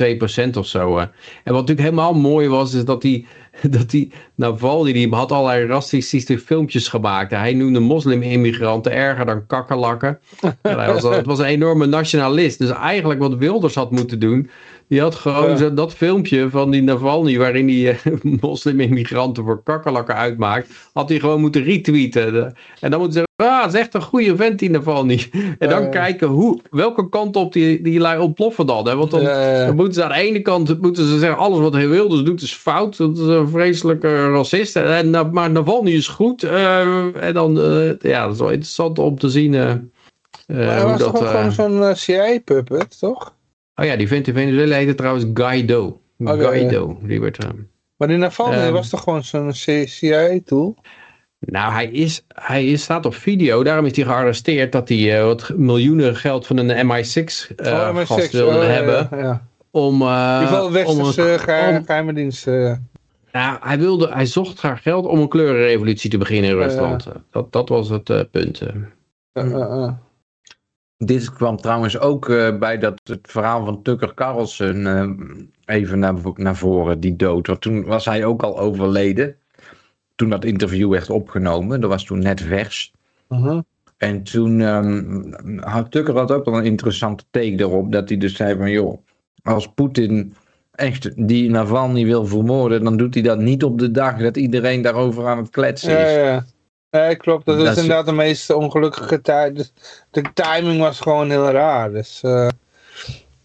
2% of zo. En wat natuurlijk helemaal mooi was, is dat hij, [LAUGHS] dat hij Navalny, die had allerlei racistische filmpjes gemaakt. Hij noemde moslim-immigranten erger dan kakkerlakken. [LAUGHS] hij was, het was een enorme nationalist. Dus eigenlijk wat Wilders had moeten doen, die had gewoon ja. dat filmpje van die Navalny, waarin hij [LAUGHS] uh, moslim-immigranten voor kakkerlakken uitmaakt, had hij gewoon moeten retweeten. En dan moeten ze zeggen, ah, dat is echt een goede vent die Navalny. [LAUGHS] En dan uh, kijken hoe, welke kant op die, die lui ontploffen dan. Hè? Want dan, uh, dan, moeten ze aan de ene kant moeten ze zeggen, alles wat hij Wilders doet is fout. Dat is een vreselijke racist. En, en, maar Navalny is goed. en dan, ja, dat is wel interessant om te zien. maar hij was dat, toch gewoon zo'n CIA-puppet, toch? Oh ja, die vent in Venezuela heette trouwens Guaido. Oh, Guaido. Ja. Die werd, uh, maar die Navalny um, was toch gewoon zo'n CIA-tool? Nou, hij, is, hij is, staat op video. Daarom is hij gearresteerd dat hij uh, wat miljoenen geld van een MI6 uh, oh, MI6 gast wilde oh, hebben. Ja, ja. Om, uh, in ieder geval westerse geheime, geheime dienst. Nou, hij, wilde, hij zocht graag geld om een kleurenrevolutie te beginnen in Rusland. Dat, dat was het punt. Dit kwam trouwens ook uh, bij dat, het verhaal van Tucker Carlson uh, even naar, naar voren, die dood. Want toen was hij ook al overleden. Toen dat interview werd opgenomen. Dat was toen net vers. -huh. En toen um, had Tucker had ook wel een interessante take erop. Dat hij dus zei van joh, als Poetin echt die Navalny wil vermoorden, dan doet hij dat niet op de dag dat iedereen daarover aan het kletsen is. Ja, ja. Nee, klopt. Dat, dat is inderdaad de meest ongelukkige tijd. Dus de timing was gewoon heel raar. Dus, uh,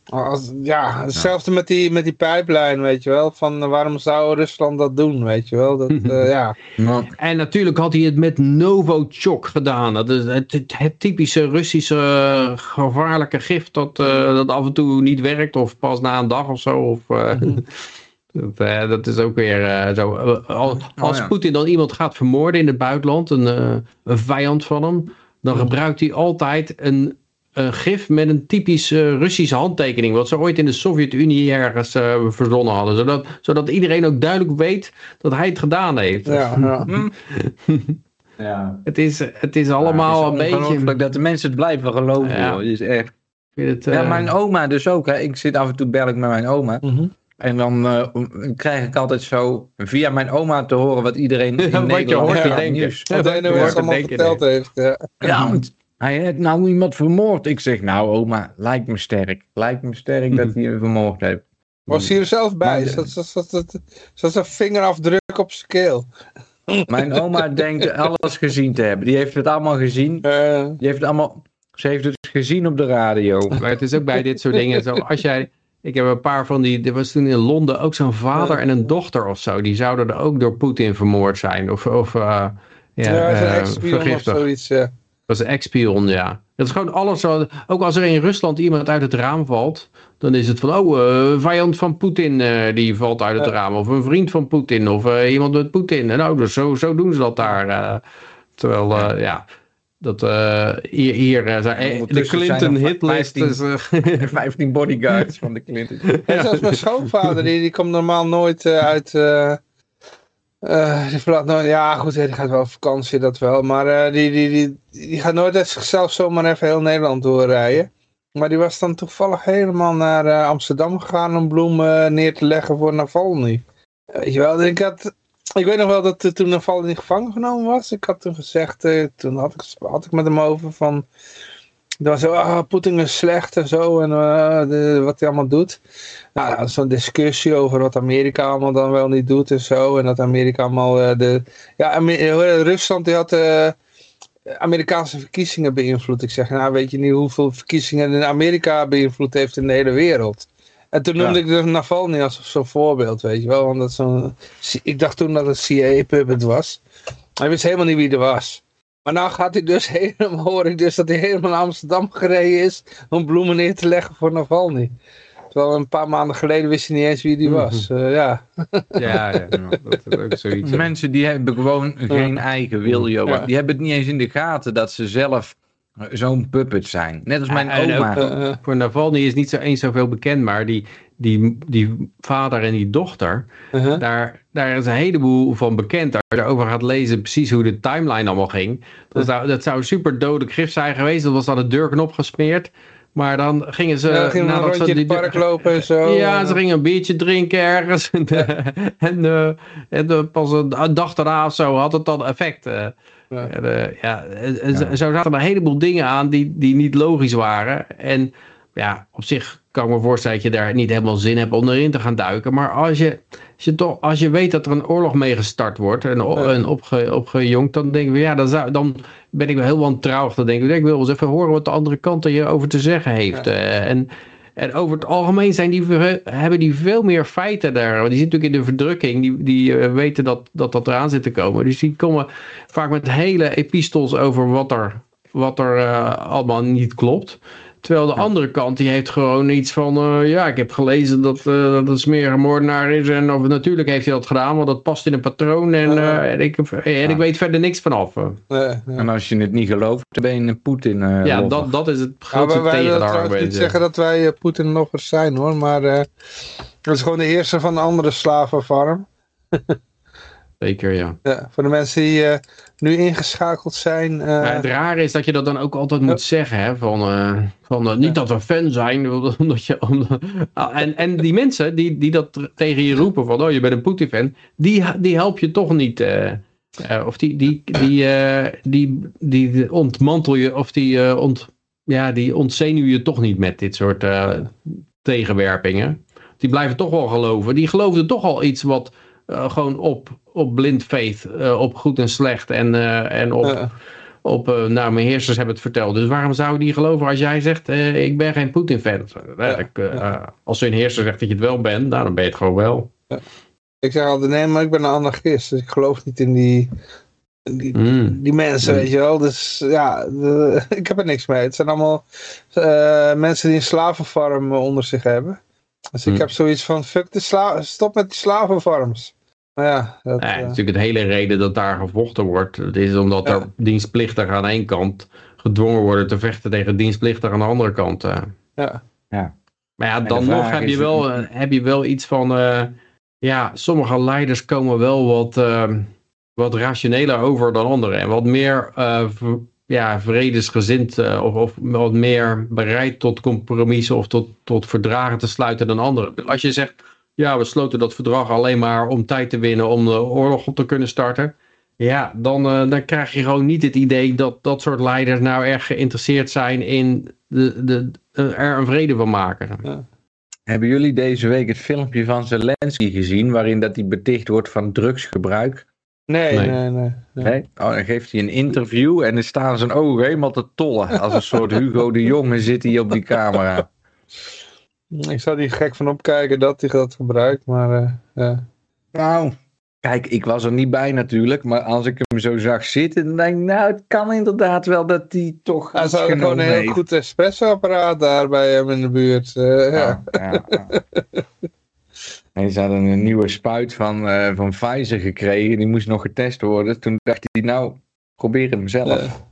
als, ja, hetzelfde met die, met die pijplijn, weet je wel. Van uh, waarom zou Rusland dat doen, weet je wel. Dat, [LAUGHS] uh, ja. En natuurlijk had hij het met Novichok gedaan. Dat is het, het, het typische Russische gevaarlijke gif dat, dat af en toe niet werkt. Of pas na een dag of zo. Of, [LAUGHS] dat, uh, dat, is ook weer uh, zo. als oh, ja. Poetin dan iemand gaat vermoorden in het buitenland, een, uh, een vijand van hem, dan gebruikt hij altijd een, een gif met een typisch Russische handtekening. Wat ze ooit in de Sovjet-Unie ergens verzonnen hadden. Zodat, zodat iedereen ook duidelijk weet dat hij het gedaan heeft. Ja, ja. [LAUGHS] ja. Het, is, het is allemaal het is een beetje. dat de mensen het blijven geloven. Ja. Het is echt. Het, ja, mijn oma dus ook. Hè. Ik zit af en toe bel ik met mijn oma. Mm -hmm. En dan uh, krijg ik altijd zo via mijn oma te horen wat iedereen in ja, Nederland je hoort ja, denken. Nieuws. Wat de NOS allemaal verteld heeft. Ja. ja, want hij heeft nou iemand vermoord. Ik zeg, nou oma, lijkt me sterk. Lijkt me sterk dat hij hem vermoord heeft. Was hij er zelf bij? Zat dat, een vingerafdruk op zijn keel? Mijn oma [LAUGHS] denkt alles gezien te hebben. Die heeft het allemaal gezien. Uh. Die heeft het allemaal... Ze heeft het gezien op de radio. Maar het is ook bij dit soort dingen zo. Als jij ik heb een paar van die, er was toen in Londen ook zo'n vader en een dochter of zo. Die zouden er ook door Poetin vermoord zijn. Of, of uh, ja, ja uh, ex-spion of zoiets, ja. Dat is een ex-spion, ja. Dat is gewoon alles zo. Ook als er in Rusland iemand uit het raam valt, dan is het van, oh, uh, vijand van Poetin uh, die valt uit het ja. raam. Of een vriend van Poetin. Of uh, iemand met Poetin. En nou, dus zo, zo doen ze dat daar. terwijl, ja. ja. Dat uh, hier, hier uh, de Clinton hitlist 15, is... [LAUGHS] Uh, 15 bodyguards van de Clinton. [LAUGHS] En zoals mijn schoonvader, die, die komt normaal nooit uit... die verlaat nooit, ja goed, die gaat wel op vakantie, dat wel. Maar die, die, die, die gaat nooit uit zichzelf zomaar even heel Nederland doorrijden. Maar die was dan toevallig helemaal naar Amsterdam gegaan om bloemen neer te leggen voor Navalny. Weet je wel, ik had ik weet nog wel dat uh, toen Navalny in gevangen genomen was. Ik had toen gezegd, uh, toen had ik, had ik met hem over van... was zo, ah, Poetin is slecht en zo. En eh, de, wat hij allemaal doet. Nou, zo'n discussie over wat Amerika allemaal dan wel niet doet en zo. En dat Amerika allemaal eh, de... Ja, eh, Rusland die had eh, Amerikaanse verkiezingen beïnvloed. Ik zeg, nou weet je niet hoeveel verkiezingen in Amerika beïnvloed heeft in de hele wereld. En toen noemde Ja. ik dus Navalny als zo'n voorbeeld, weet je wel. Want dat zo'n, ik dacht toen dat het CIA-puppet was. Hij wist helemaal niet wie er was. Maar nou gaat hij dus [LAUGHS] helemaal, hoor ik dus dat hij helemaal naar Amsterdam gereden is om bloemen neer te leggen voor Navalny. Terwijl een paar maanden geleden wist hij niet eens wie die was. Eh, ja. Ja, ja, dat is ook zoiets. Mensen die hebben gewoon geen eigen wil, Johan. Ja. Die hebben het niet eens in de gaten dat ze zelf zo'n puppet zijn. Net als mijn Ja, en oma. ook, Eh, eh, Voor Navalny is niet zo eens zoveel bekend, maar die, die, die vader en die dochter, uh-huh. daar, daar is een heleboel van bekend. Als je erover gaat lezen precies hoe de timeline allemaal ging. Dat zou, dat zou een super dodelijk gif zijn geweest. Dat was aan de deurknop gesmeerd. Maar dan gingen ze... Ja, gingen een ze rondje in die- het park lopen en zo. Ja, ze gingen een biertje drinken ergens. [LAUGHS] En, eh, en, en eh, pas een dag daarna of zo had het dan effect. Ja. Eh, ja, zo- zaten er een heleboel dingen aan die, die niet logisch waren. En ja, op zich kan ik me voorstellen dat je daar niet helemaal zin hebt om erin te gaan duiken. Maar als je, als je, toch, als je weet dat er een oorlog mee gestart wordt en, en opge, opgejongd, dan denken we, ja, dan, zou, dan ben ik wel heel wantrouwig. Dan denk ik, ik wil wel eens even horen wat de andere kant er hierover te zeggen heeft. Ja. Eh, en, en over het algemeen zijn die, hebben die veel meer feiten daar. Want die zitten natuurlijk in de verdrukking. Die, die eh, weten dat, dat dat eraan zit te komen. Dus die komen vaak met hele epistels over wat er, wat er eh, allemaal niet klopt. Terwijl de andere kant die heeft gewoon iets van... eh, ja, ik heb gelezen dat, eh, dat het smerige moordenaar is. En of, natuurlijk heeft hij dat gedaan, want dat past in een patroon. En, Ja. eh, en, ik, en ik weet verder niks vanaf. En als je het niet gelooft, dan ben je een Poetin. eh, ja, lover. dat, dat is het grootste wij wij willen tegenargument. trouwens niet zeggen dat wij eh, Poetin-loggers zijn hoor, maar eh dat is gewoon de heerser van een andere slavenfarm. [LAUGHS] Zeker, ja. Ja, voor de mensen die eh, nu ingeschakeld zijn. eh, het rare is dat je dat dan ook altijd moet zeggen. Hè? Van, eh, van, eh, niet dat we fan zijn. [LAUGHS] Omdat je, omdat, Ah, en, en die mensen die, die dat tegen je roepen van oh, je bent een Poetin-fan. Die, die help je toch niet. of die, die, die, die, die ontmantel je. Of die, ont, ja, die ontzenuw je toch niet met dit soort tegenwerpingen. Die blijven toch wel geloven. Die geloofden toch al iets wat gewoon op, op blind faith. eh, op goed en slecht. En, eh, en op op, eh, nou, mijn heersers hebben het verteld. Dus waarom zou die geloven als jij zegt, ik ben geen Poetin-fan? Ik, eh, als een heerser zegt dat je het wel bent, nou, dan ben je het gewoon wel. Ik zeg altijd, nee, maar ik ben een anarchist, dus ik geloof niet in die, die, Mm. die mensen, Mm. weet je wel. Dus ja, de- [LAUGHS] ik heb er niks mee. Het zijn allemaal mensen die een slavenfarm onder zich hebben. Dus ik Mm. heb zoiets van, fuck de sla stop met die slavenfarms. Maar ja, dat, ja, eh, natuurlijk het hele reden dat daar gevochten wordt. Het is omdat Ja. er dienstplichtigen aan één kant gedwongen worden te vechten tegen dienstplichtigen aan de andere kant. eh. ja. Maar ja, de dan nog heb je, wel, eh, heb je wel iets van... eh, ja, sommige leiders komen wel wat, wat rationeler over dan anderen. En wat meer eh, v- ja, vredesgezind eh, of, of wat meer bereid tot compromissen of tot, tot verdragen te sluiten dan anderen. Als je zegt, ja, we sloten dat verdrag alleen maar om tijd te winnen om de oorlog op te kunnen starten. Ja, dan, eh, dan krijg je gewoon niet het idee dat dat soort leiders nou erg geïnteresseerd zijn in de, de, er een vrede van maken. Hebben jullie deze week het filmpje van Zelensky gezien waarin dat hij beticht wordt van drugsgebruik? Nee, Nee. nee, nee. nee. Nee? Oh, dan geeft hij een interview en dan staan zijn ogen helemaal te tollen. Als een soort Hugo de Jonge zit hij op die camera. [LAUGHS] Ik zou die gek van opkijken dat hij dat gebruikt, maar eh, ja. Nou, kijk, ik was er niet bij natuurlijk, maar als ik hem zo zag zitten, dan denk ik, nou, het kan inderdaad wel dat hij toch Hij zou gewoon een heel heeft. goed espresso-apparaat daar bij hem in de buurt. eh, ja. Ja, ja, ja. En ze hadden een nieuwe spuit van, eh, van Pfizer gekregen, die moest nog getest worden. Toen dacht hij, nou, probeer hem zelf.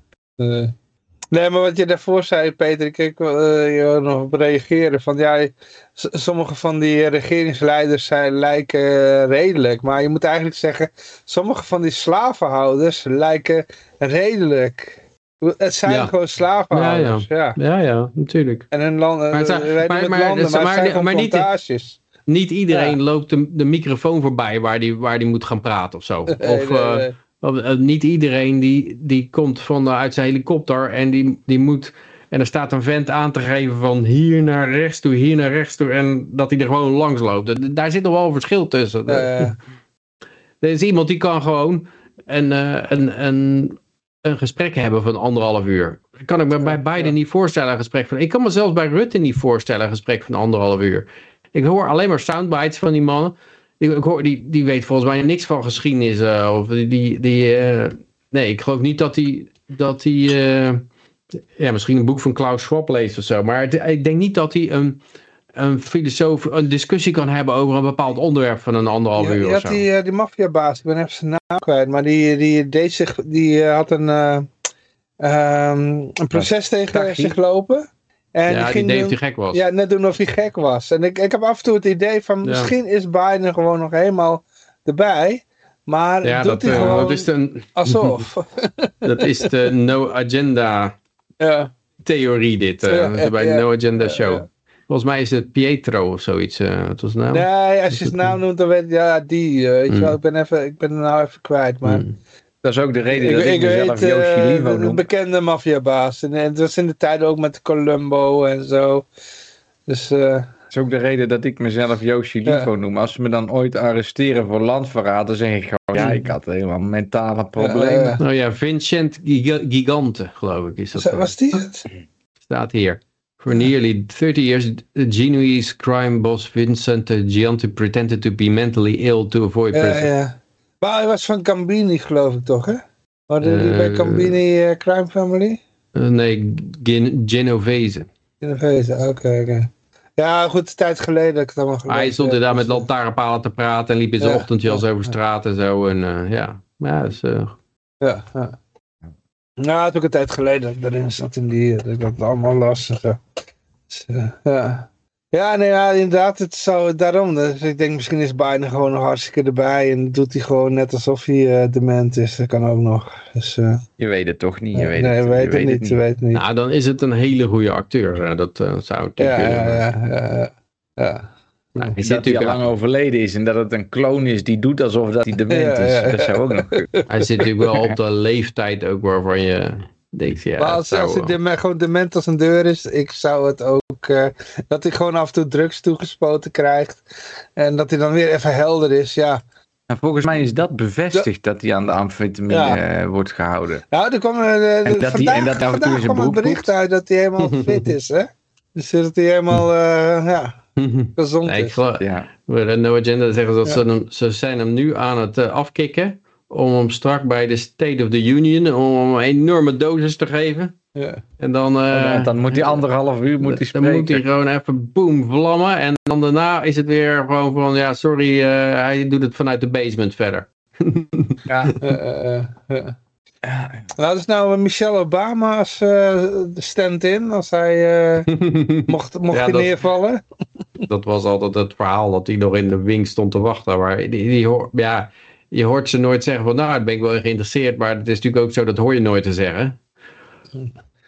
Eh, nee, maar wat je daarvoor zei, Peter, ik wil eh, je nog op reageren. Van, ja, sommige van die regeringsleiders zijn, lijken eh, redelijk. Maar je moet eigenlijk zeggen, sommige van die slavenhouders lijken redelijk. Het zijn Ja. gewoon slavenhouders, ja. Ja, ja, natuurlijk. En hun landen, Maar het zijn- we rijden maar- met maar- landen, maar, het zijn niet- plantages. Niet iedereen loopt de, de microfoon voorbij waar die, waar die moet gaan praten of zo. [LAUGHS] Of, Nee, nee, eh, nee. Eh, niet iedereen die, die komt van, de- uit zijn helikopter en die, die moet En er staat een vent aan te geven van hier naar rechts toe, hier naar rechts toe. En dat hij er gewoon langs loopt. Daar zit nog wel een verschil tussen. [LAUGHS] Er is iemand die kan gewoon een, eh, een, een, een gesprek hebben van anderhalf uur. Dat kan ik me bij beide niet voorstellen, een gesprek van... Ik kan me zelfs bij Rutte niet voorstellen, een gesprek van anderhalf uur. Ik hoor alleen maar soundbites van die mannen. Ik, ik hoor, die, die weet volgens mij niks van geschiedenis. eh, of die, die, die, eh, nee, ik geloof niet dat hij... Dat die, eh, ja, misschien een boek van Klaus Schwab leest of zo. Maar het- ik denk niet dat hij een, een filosoof een discussie kan hebben over een bepaald onderwerp van een anderhalf uur je of zo. die, die maffiabaas, ik ben even zijn naam kwijt, maar die, die, deed zich, die had een, eh, ehm, een proces tegen zich lopen. En ja, die deed doen- die gek was. ja, net doen of hij gek was. En ik, ik heb af en toe het idee van, Ja. misschien is Biden gewoon nog helemaal erbij. Maar Ja, doet dat, hij eh, gewoon dat is de, alsof. [LAUGHS] [LAUGHS] dat is de no agenda ja. theorie dit. is bij de no agenda show. Volgens mij is het Pietro of zoiets. eh wat was nou? Nee, als je zijn naam noemt, dan weet je, ja, die. weet je Mm. wel, ik ben, even, ik ben er nou even kwijt. Maar Hmm. Dat is ook de reden dat ik, mezelf weet, Yoshi eh, Livo een noem. bekende maffiabaas. En, en het was in de tijd ook met Columbo en zo. Dus eh, Dat is ook de reden dat ik mezelf Yoshi Livo noem. Als ze me dan ooit arresteren voor landverraad, dan zeg ik gewoon, ja, ik had helemaal mentale problemen. Nou ja, Vincent Giga- Gigante, geloof ik. Is dat, was die het? staat hier. For nearly 30 years, the Genoese crime boss Vincent Gigante pretended to be mentally ill to avoid Ja, prison. ja. Maar hij was van Gambini, geloof ik toch, hè? Hadden die bij Eh, Gambini eh, Crime Family? Eh, nee, Gen- Genovese. Vezen, oké, oké. Ja, goed, een tijd geleden dat ik het allemaal gelezen Hij stond er daar met dus, eh, lantaarnpalen te praten en liep in zijn Ja, ochtendjas ja, over straat en zo. En eh, ja, ja dus, eh, Ja, ja. Nou, het is ook een tijd geleden dat ik erin zat in die, dat ik dat allemaal lastig. Dus, eh, ja. Ja, nee, ja, inderdaad, het zou daarom. Dus ik denk, misschien is Biden gewoon nog hartstikke erbij en doet hij gewoon net alsof hij eh, dement is. Dat kan ook nog. Dus, eh, Je weet het toch niet? Je weet nee, het, je weten het niet, we weten het niet. nou, dan is het een hele goede acteur. eh, dat eh, zou natuurlijk ja, kunnen. ja, ja, ja, ja. Nou, hij, zit dat hij al natuurlijk, lang overleden is en dat het een kloon is die doet alsof dat hij dement Ja, is. ja, ja. Dat zou ook nog kunnen. hij zit natuurlijk wel op de leeftijd ook waarvan je denkt, ja, maar het als, als hij dement, gewoon dement als een deur is, ik zou het ook, eh, dat hij gewoon af en toe drugs toegespoten krijgt. En dat hij dan weer even helder is, ja. Maar volgens mij is dat bevestigd dat hij aan de amfetamine Ja. eh, wordt gehouden. Nou, er kwam, eh, En dat vandaag, en dat hij af en toe vandaag kwam het broek bericht poept. uit dat hij helemaal [LAUGHS] fit is, hè? Dus dat hij helemaal, eh, ja, [LAUGHS] gezond Nee, ik is. geloof, Ja. bij de No Agenda zeggen ze dat Ja. ze, hem, ze zijn hem nu aan het afkicken om hem strak bij de State of the Union om hem een enorme dosis te geven. Ja. En dan, eh, Want dan moet hij anderhalf uur moet hij dan moet hij spreken. gewoon even boom vlammen. En dan daarna is het weer gewoon van, ja sorry, eh, hij doet het vanuit de basement verder. [LAUGHS] Ja. Eh, eh, eh, eh. Nou, dat is nou Michelle Obama als eh, stand-in, als hij eh, [LAUGHS] mocht, mocht Ja, hij dat- neervallen. [LAUGHS] dat was altijd het verhaal dat hij nog in de wing stond te wachten. Maar die, die hoor, ja, je hoort ze nooit zeggen van nou, daar ben ik wel geïnteresseerd. Maar het is natuurlijk ook zo, dat hoor je nooit te zeggen.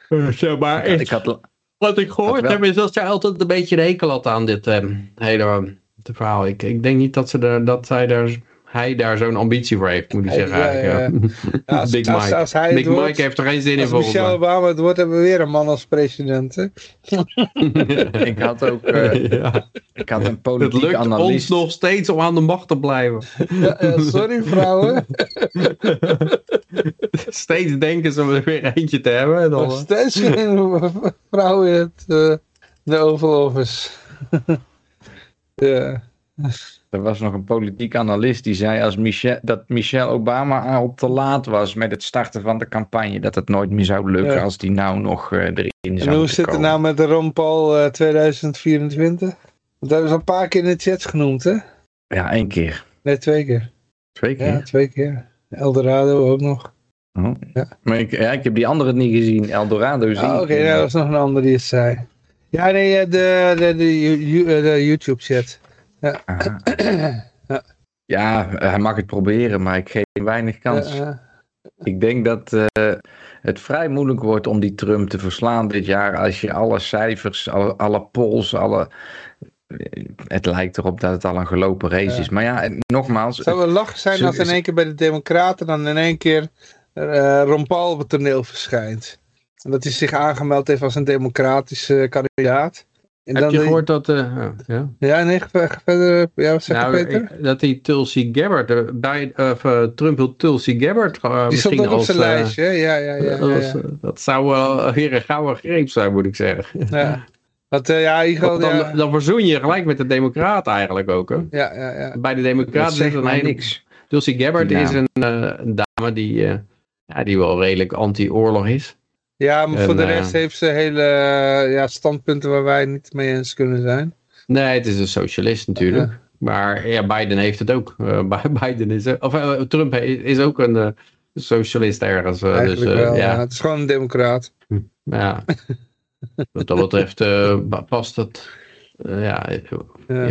Eh, Zeg maar, Ik had, wat ik gehoord heb is dat zij altijd een beetje de hekel had aan dit ehm, hele het verhaal. Ik, ik denk niet dat, ze er, dat zij daar, hij daar zo'n ambitie voor heeft, moet ik zeggen ja, eigenlijk. ja. Ja, als, [LAUGHS] Big als, Mike. als hij het Big wordt, Mike heeft er geen zin in als volgens Michelle. Obama het wordt, hebben we weer een man als president, hè? [LAUGHS] ik had ook eh, [LAUGHS] ja. ik had een Het politiek lukt ons nog steeds om aan de macht te blijven. Ja, sorry vrouwen. Steeds denken ze om er weer eentje te hebben. en Dan, Nog steeds geen vrouw in het, eh, de Oval Office. ja. [LAUGHS] Er was nog een politiek analist die zei als Michel, dat Michelle Obama al te laat was met het starten van de campagne. Dat het nooit meer zou lukken Ja. als die nou nog eh, erin zou En hoe zit het komen. nou met de Ron Paul eh, 2024? Want dat hebben ze al een paar keer in de chats genoemd, hè? Ja, één keer. Nee, twee keer. Twee keer. Ja, twee keer. Eldorado ook nog. Oh. Ja. Maar ik, ja, ik heb die andere niet gezien. Eldorado zie Ah, ik Oké, niet. nou, dat was nog een ander die het zei. Ja, nee, de, de, de, you- eh, de YouTube Ja. [CLEARS THROAT] Ja, hij mag het proberen, maar ik geef hem weinig kans. Eh, eh, Ik denk dat eh, het vrij moeilijk wordt om die Trump te verslaan dit jaar. Als je alle cijfers, alle, alle polls, alle... Het lijkt erop dat het al een gelopen race Ja. is. Maar ja, nogmaals... Het zou wel lachen zijn als in één keer bij de Democraten dan in één keer eh Ron Paul op het toneel verschijnt. En dat hij zich aangemeld heeft als een democratische kandidaat. En Heb dan je gehoord dat... eh, ja. Ja, nee, verder. Ja, wat zeg Nou, Peter? dat die Tulsi Gabbard, eh, bij, of, eh, Trump wil Tulsi Gabbard uh, Die stond misschien ook op zijn lijstje, hè? ja, ja, ja. dat, ja, dat zou wel weer een gouden greep zijn, moet ik zeggen. ja. Eh, ja, geval, Dan, ja, dan verzoen je gelijk met de democraten eigenlijk ook. Hè? ja, ja, ja. Bij de Dat democraten zegt zit hele... niks. Tulsi Gabbard Ja. is een, eh, een dame die, eh, ja, die wel redelijk anti-oorlog is. Ja, maar voor de eh, rest heeft ze hele eh, ja, standpunten waar wij niet mee eens kunnen zijn. Nee, het is een socialist natuurlijk. Ja. Maar ja, Biden heeft het ook. Eh, [LAUGHS] Bi- Biden is, of, Trump is ook een socialist ergens. dus wel, ja. ja, Het is gewoon een democraat. ja. [LAUGHS] Wat dat betreft pa- past het. ja, Ja.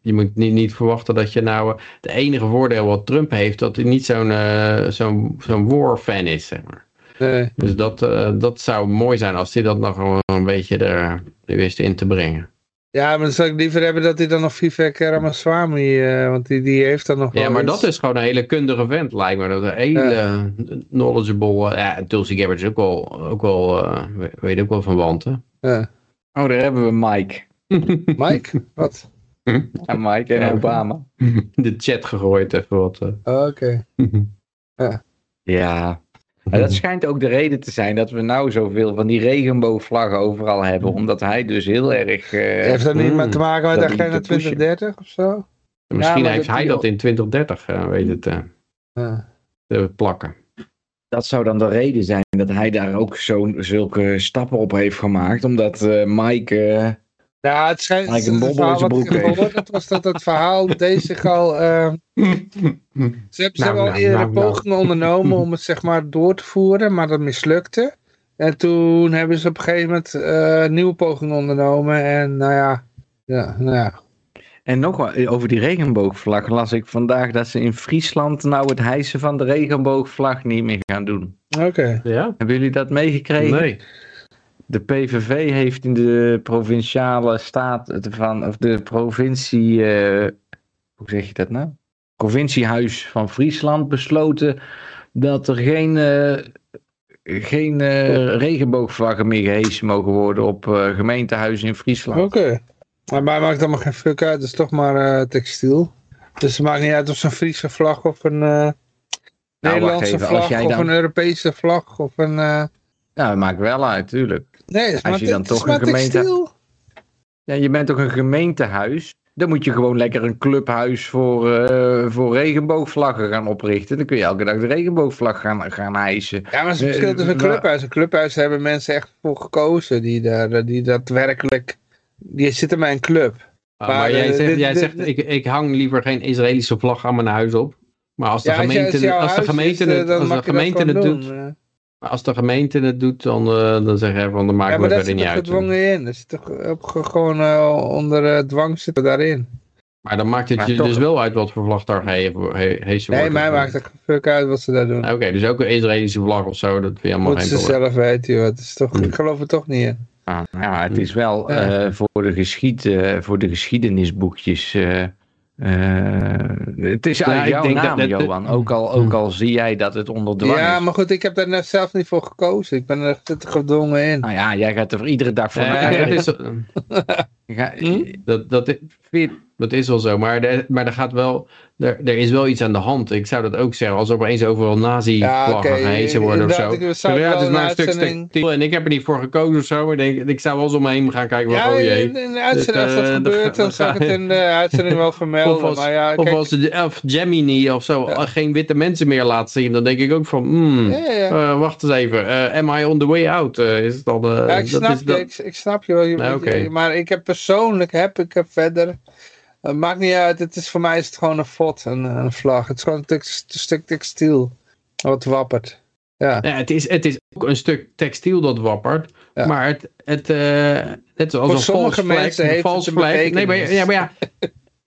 je, moet niet, niet verwachten dat je nou... de enige voordeel wat Trump heeft, dat hij niet zo'n eh, zo'n zo'n war-fan is, zeg maar. Nee. Dus dat, eh, dat zou mooi zijn als hij dat nog een beetje er, er wist in te brengen. Ja, maar dan zou ik liever hebben dat hij dan nog Vivek Ramaswamy, eh want die, die heeft dan nog Ja, wel maar iets. dat is gewoon een hele kundige vent, lijkt me. Dat een hele knowledgeable... eh, ja, en Tulsi Gabbard is ook wel, ook wel eh, weet ook wel van wanten. Ja. Oh, daar hebben we Mike. [LAUGHS] Mike? Wat? En Mike en Ja. Obama. [LAUGHS] De chat gegooid even wat. eh. Oh, Oké. [LAUGHS] Ja. Maar dat schijnt ook de reden te zijn dat we nou zoveel van die regenboogvlaggen overal hebben. Omdat hij dus heel erg... eh, heeft dat niet mm, met te maken met dat Agenda niet te pushen. 2030 of zo? Misschien heeft dat hij dat in 2030, eh, weet het, eh, Ja. te plakken. dat zou dan de reden zijn dat hij daar ook zo'n zulke stappen op heeft gemaakt. Omdat eh, Mike... eh, Ja, het schijnt, Lijkt een het bobbel in zijn broek had, [LAUGHS] was dat het verhaal deed zich al... eh, ze hebben, ze Nou, hebben al nou, eerder nou, nou. pogingen ondernomen om het zeg maar door te voeren, maar dat mislukte. En toen hebben ze op een gegeven moment eh, nieuwe pogingen ondernomen en nou ja, ja, nou ja. En nog wel, over die regenboogvlag las ik vandaag dat ze in Friesland nou het hijsen van de regenboogvlag niet meer gaan doen. Oké. Ja? Hebben jullie dat meegekregen? Nee. De PVV heeft in de provinciale staat van, of de provincie, eh, hoe zeg je dat nou? Provinciehuis van Friesland besloten dat er geen, eh, geen eh, regenboogvlaggen meer gehesen mogen worden op eh, gemeentehuizen in Friesland. Oké. Maar mij maakt allemaal geen fuck uit, het is toch maar textiel. Dus het maakt niet uit of het een Friese vlag of een eh, Nederlandse even, vlag of een Europese vlag of een... Nou, dat maakt wel uit, tuurlijk. Nee, het is Als maar, je dan toch een gemeente-. Ja, je bent toch een gemeentehuis? Dan moet je gewoon lekker een clubhuis voor, eh, voor regenboogvlaggen gaan oprichten. Dan kun je elke dag de regenboogvlag gaan, gaan hijsen. Ja, maar het is Eh, een verschil tussen een clubhuis. Een clubhuis daar hebben mensen echt voor gekozen. Die, daar, eh, die daadwerkelijk... Die zitten bij een club. Ah, Maar, maar jij zegt, dit- jij dit- zegt ik, ik hang liever geen Israëlische vlag aan mijn huis op. Maar als de Ja, gemeente, als de huis gemeente, is, het, als de gemeente het doet, doen. Maar als de gemeente het doet, dan, eh, dan zeg je van, dan maken Ja, maar we dat verder zit niet er uit. gedwongen in. Dat zit er op, ge- gewoon eh, onder eh, dwang zitten daarin. Maar dan maakt het Maar je toch- dus wel uit wat voor vlag daar he, he, Nee, mij maakt het fuck uit wat ze daar doen. Oké, dus ook een Israëlische vlag of zo, dat vind je allemaal Moeten geen ze probleem. zelf weten, joh. Het is toch, Hm. Ik geloof er toch niet in. Ah, ja, het is wel Ja. eh, voor, de geschied, eh, voor de geschiedenisboekjes. Eh, eh, het is Ja, ik jouw denk dat- naam, dat- Johan. Ook al, ook al zie jij dat het onder dwang Ja, is. maar goed, ik heb daar net zelf niet voor gekozen. Ik ben er echt gedwongen in. Nou ja, jij gaat er iedere dag voor Ja, naar [LAUGHS] is, gaat- Hm? dat, dat, Vind- dat is wel zo, maar, er, maar er, gaat wel, er, er is wel iets aan de hand. Ik zou dat ook zeggen, als er opeens overal nazi-vlaggen oké, gehezen worden of zo. zou ja, het is maar een stuk textiel en ik heb er niet voor gekozen of zo. Maar ik, denk, ik zou wel eens om me heen gaan kijken Ja, oh jee. in, in de uitzending, als dat eh, gebeurt, dan zal ik het in de uitzending wel vermelden. Of als, maar ja, of als de of Gemini of zo Ja. geen witte mensen meer laat zien, dan denk ik ook van, hmm, ja, ja. eh, wacht eens even, eh, am I on the way out? Is het Ja, ik dat snap is je, dat- ik, ik snap je wel. Je- Nou, Maar ik heb persoonlijk, heb ik heb verder, het maakt niet uit, het is, voor mij is het gewoon een fot, een, een vlag. Het is gewoon een, stuk textiel, wat wappert. Ja, Ja, het, is, het is ook een stuk textiel dat wappert. Ja. Maar het, het, eh, net zoals Voor een sommige flag, mensen een heeft het een. Nee, maar, ja, maar ja.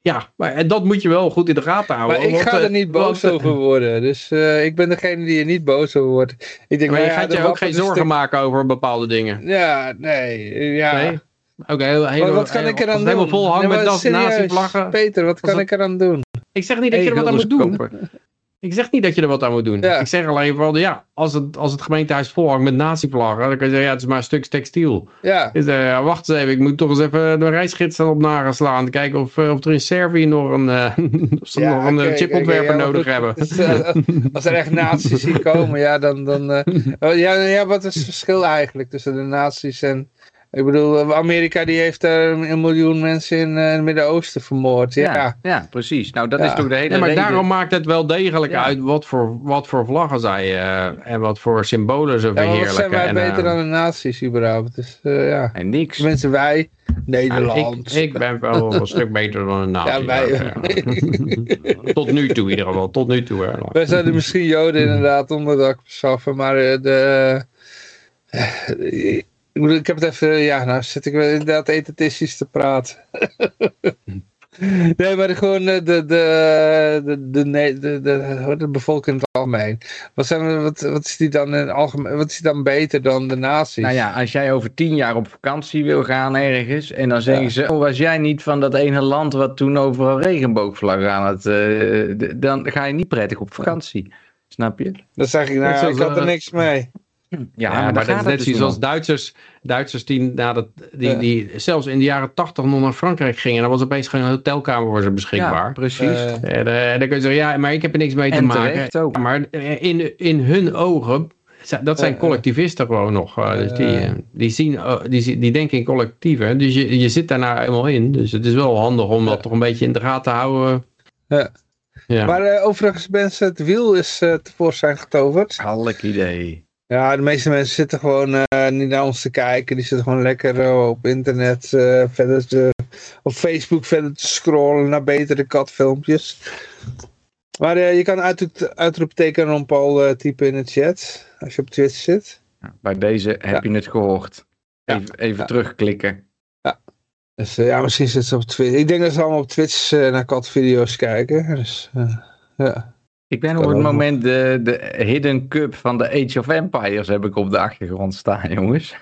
Ja, maar [LAUGHS] dat moet je wel goed in de gaten houden. maar ik want, ga eh, er niet boos want, eh, over worden. Dus ik ben degene die er niet boos over wordt. Ik denk, Maar nou je ja, gaat je ook geen een zorgen stuk- maken over bepaalde dingen. Ja, nee, ja. Nee? Oké, wat kan ik eraan doen? helemaal vol hangen Nee, met dat nazi-vlaggen. Peter, wat kan dat- ik eraan doen? Ik zeg niet dat je er wat aan moet doen. kopen. Ik zeg niet dat je er wat aan moet doen. Ja. Ik zeg alleen van, ja, als het, als het gemeentehuis volhangt met nazi-vlaggen, dan kan je zeggen, ja, het is maar een stuk textiel. Ja, Dus, eh, ja, wacht eens even, ik moet toch eens even de reisgids op nageslaan. Kijken of, eh, of er in Servië nog een, eh, [LAUGHS] of ze Ja, nog een oké, chipontwerper nodig hebben. dus, [LAUGHS] als er echt nazi's hier komen, ja, dan... dan oh, ja, ja, wat is het verschil eigenlijk tussen de nazi's en... Ik bedoel, Amerika die heeft er een miljoen mensen in eh, het Midden-Oosten vermoord. Ja, Ja, ja, precies. Nou, dat Ja. is toch de hele Ja, maar reden. daarom maakt het wel degelijk Ja. uit wat voor, wat voor vlaggen zij eh, en wat voor symbolen ze Ja, maar wat zijn verheerlijken. wij En, beter eh, dan de nazi's überhaupt? Dus eh, ja, En niks. tenminste wij, ja, Nederland. ik, ik ben wel een stuk beter dan een nazi. Ja, wij- ja. [LAUGHS] Tot nu toe in ieder geval, tot nu toe. Hè. Wij zouden misschien Joden inderdaad onderdak verschaffen, maar eh, de... ik, bedoel, ik heb het even, ja, nou zit ik wel inderdaad etatistisch te praten. nee, maar gewoon eh, de, de, de, de, de, de, de, de bevolking in het algemeen. Wat, zijn, we- wat, wat, is die dan in algemeen, wat is die dan beter dan de nazi's? Nou ja, als jij over tien jaar op vakantie wil gaan ergens en dan zeggen Ja. ze, oh, was jij niet van dat ene land wat toen overal regenboogvlaggen aan het, eh, dan ga je niet prettig op vakantie. Snap je? Dan zeg ik, nou, Dat ik had er niks mee. Ja, Ja, maar, dat is net het zoiets dus als niet om. Duitsers, Duitsers die, na dat, die, Ja. die zelfs in de jaren tachtig nog naar Frankrijk gingen. Dan was opeens geen hotelkamer voor ze Ja, beschikbaar. precies. Eh, En, eh, dan kun je zeggen, ja, maar ik heb er niks mee te En maken. ook. Maar eh, in, in hun ogen, dat zijn collectivisten gewoon nog. eh, dus die, die, zien, die, zien- die denken in collectieven. Dus je, je zit daar nou eenmaal in. Dus het is wel handig om dat toch een beetje in de gaten te houden. Ja. Ja. Maar overigens, mensen, het wiel is tevoorschijn getoverd. Halk idee. Ja, de meeste mensen zitten gewoon eh, niet naar ons te kijken. Die zitten gewoon lekker eh, op internet eh, verder te, op Facebook verder te scrollen naar betere katfilmpjes. Maar je kan uit, uitroepteken Ron Paul eh, typen in de chat. Als je op Twitch zit. Ja, Bij deze heb je het gehoord. Ja. Even, even Ja. terugklikken. Dus eh, ja, misschien zitten ze op Twitch. Ik denk dat ze allemaal op Twitch naar katvideo's kijken. Dus ja. Ik ben op het moment de, de Hidden Cup van de Age of Empires heb ik op de achtergrond staan, [LAUGHS] jongens.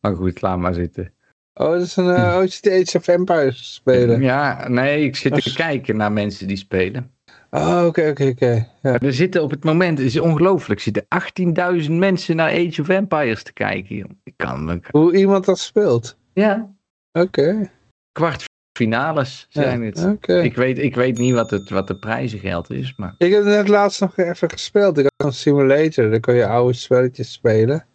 maar goed, laat maar zitten. Oh, dat is een uh, Age of Empires spelen. Ja, nee, ik zit te kijken naar mensen die spelen. Oh, oké, oké, oké. Ja. Er zitten op het moment, het is ongelooflijk, zitten 18.000 mensen naar Age of Empires te kijken. joh. Ik kan, ik- Hoe iemand dat speelt. ja, Oké. Kwartfinales zijn Ja, het. Ik, weet, ik weet niet wat, het, wat de prijzengeld is, maar Ik heb net laatst nog even gespeeld. Ik had een simulator. Daar kon je oude spelletjes spelen.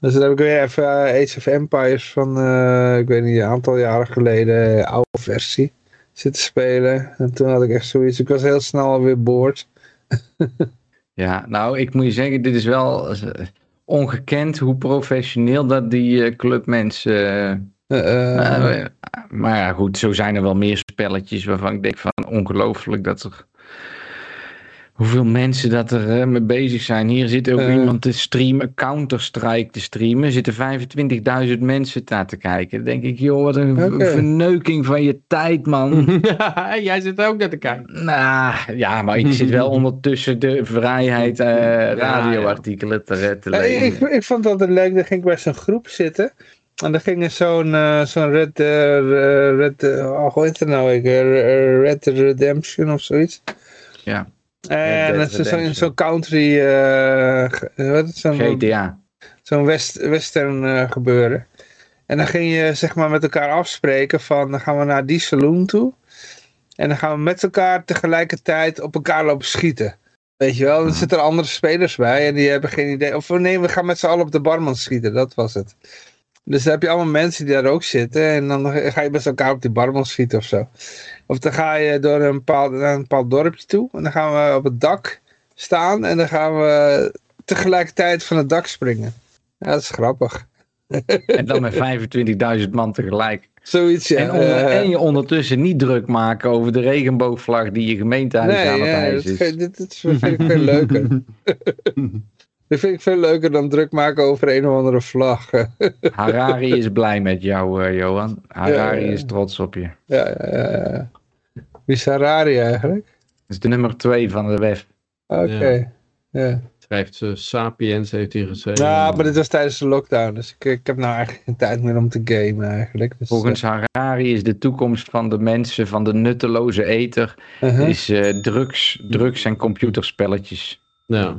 Dus dan heb ik weer even eh, Age of Empires van, eh, ik weet niet, een aantal jaren geleden, eh, oude versie zitten spelen. En toen had ik echt zoiets, ik was heel snel alweer boord. [LAUGHS] ja, nou, ik moet je zeggen, dit is wel ongekend hoe professioneel dat die clubmensen... eh, Eh, eh, eh, maar ja, goed, zo zijn er wel meer spelletjes waarvan ik denk van ongelooflijk dat er... Hoeveel mensen dat er mee bezig zijn. Hier zit ook iemand te streamen, Counter-Strike te streamen. Er zitten 25.000 mensen naar te kijken. Dan denk ik, joh, wat een verneuking van je tijd, man. [LAUGHS] [LAUGHS] Jij zit ook naar te kijken. nou, ja, maar ik zit wel [LAUGHS] ondertussen de vrijheid eh radioartikelen te, lezen. ik, ik vond dat het leuk. Dan ging ik bij zo'n groep zitten. En dan ging er zo'n eh, zo'n Red, eh, Red eh, oh, hoe heet het nou? Ik, Red Redemption of zoiets. Ja. En Red dat is zo'n zo'n country, wat is zo'n GTA. zo'n west, western gebeuren. En dan ging je zeg maar met elkaar afspreken van dan gaan we naar die saloon toe. En dan gaan we met elkaar tegelijkertijd op elkaar lopen schieten. Weet je wel, er zitten er andere spelers bij en die hebben geen idee. Of nee, we gaan met z'n allen op de barman schieten, dat was het. Dus dan heb je allemaal mensen die daar ook zitten en dan ga je met elkaar op die barman schieten of zo. Of dan ga je door een bepaald, naar een bepaald dorpje toe en dan gaan we op het dak staan en dan gaan we tegelijkertijd van het dak springen. Ja, dat is grappig. En dan met 25.000 man tegelijk. Zoiets, ja. En, onder- Eh, en je ondertussen niet druk maken over de regenboogvlag die je gemeentehuis nee, aan het ja, dat, ijs is. vind- dit, dit vind ik veel leuker. [LAUGHS] dit vind ik veel leuker dan druk maken over een of andere vlag. [LAUGHS] Harari is blij met jou, eh, Johan. Harari Ja, ja. is trots op je. ja, ja, ja, ja. Wie is Harari eigenlijk? Dat is de nummer twee van de WEF. Oké. Ja. Schrijft ze Sapiens, heeft hij geschreven. Ja, maar dit was tijdens de lockdown, dus ik, ik heb nou eigenlijk geen tijd meer om te gamen eigenlijk. Dus, Volgens Harari is de toekomst van de mensen, van de nutteloze eter, eh, uh-huh. is eh, drugs, drugs en computerspelletjes. Ja.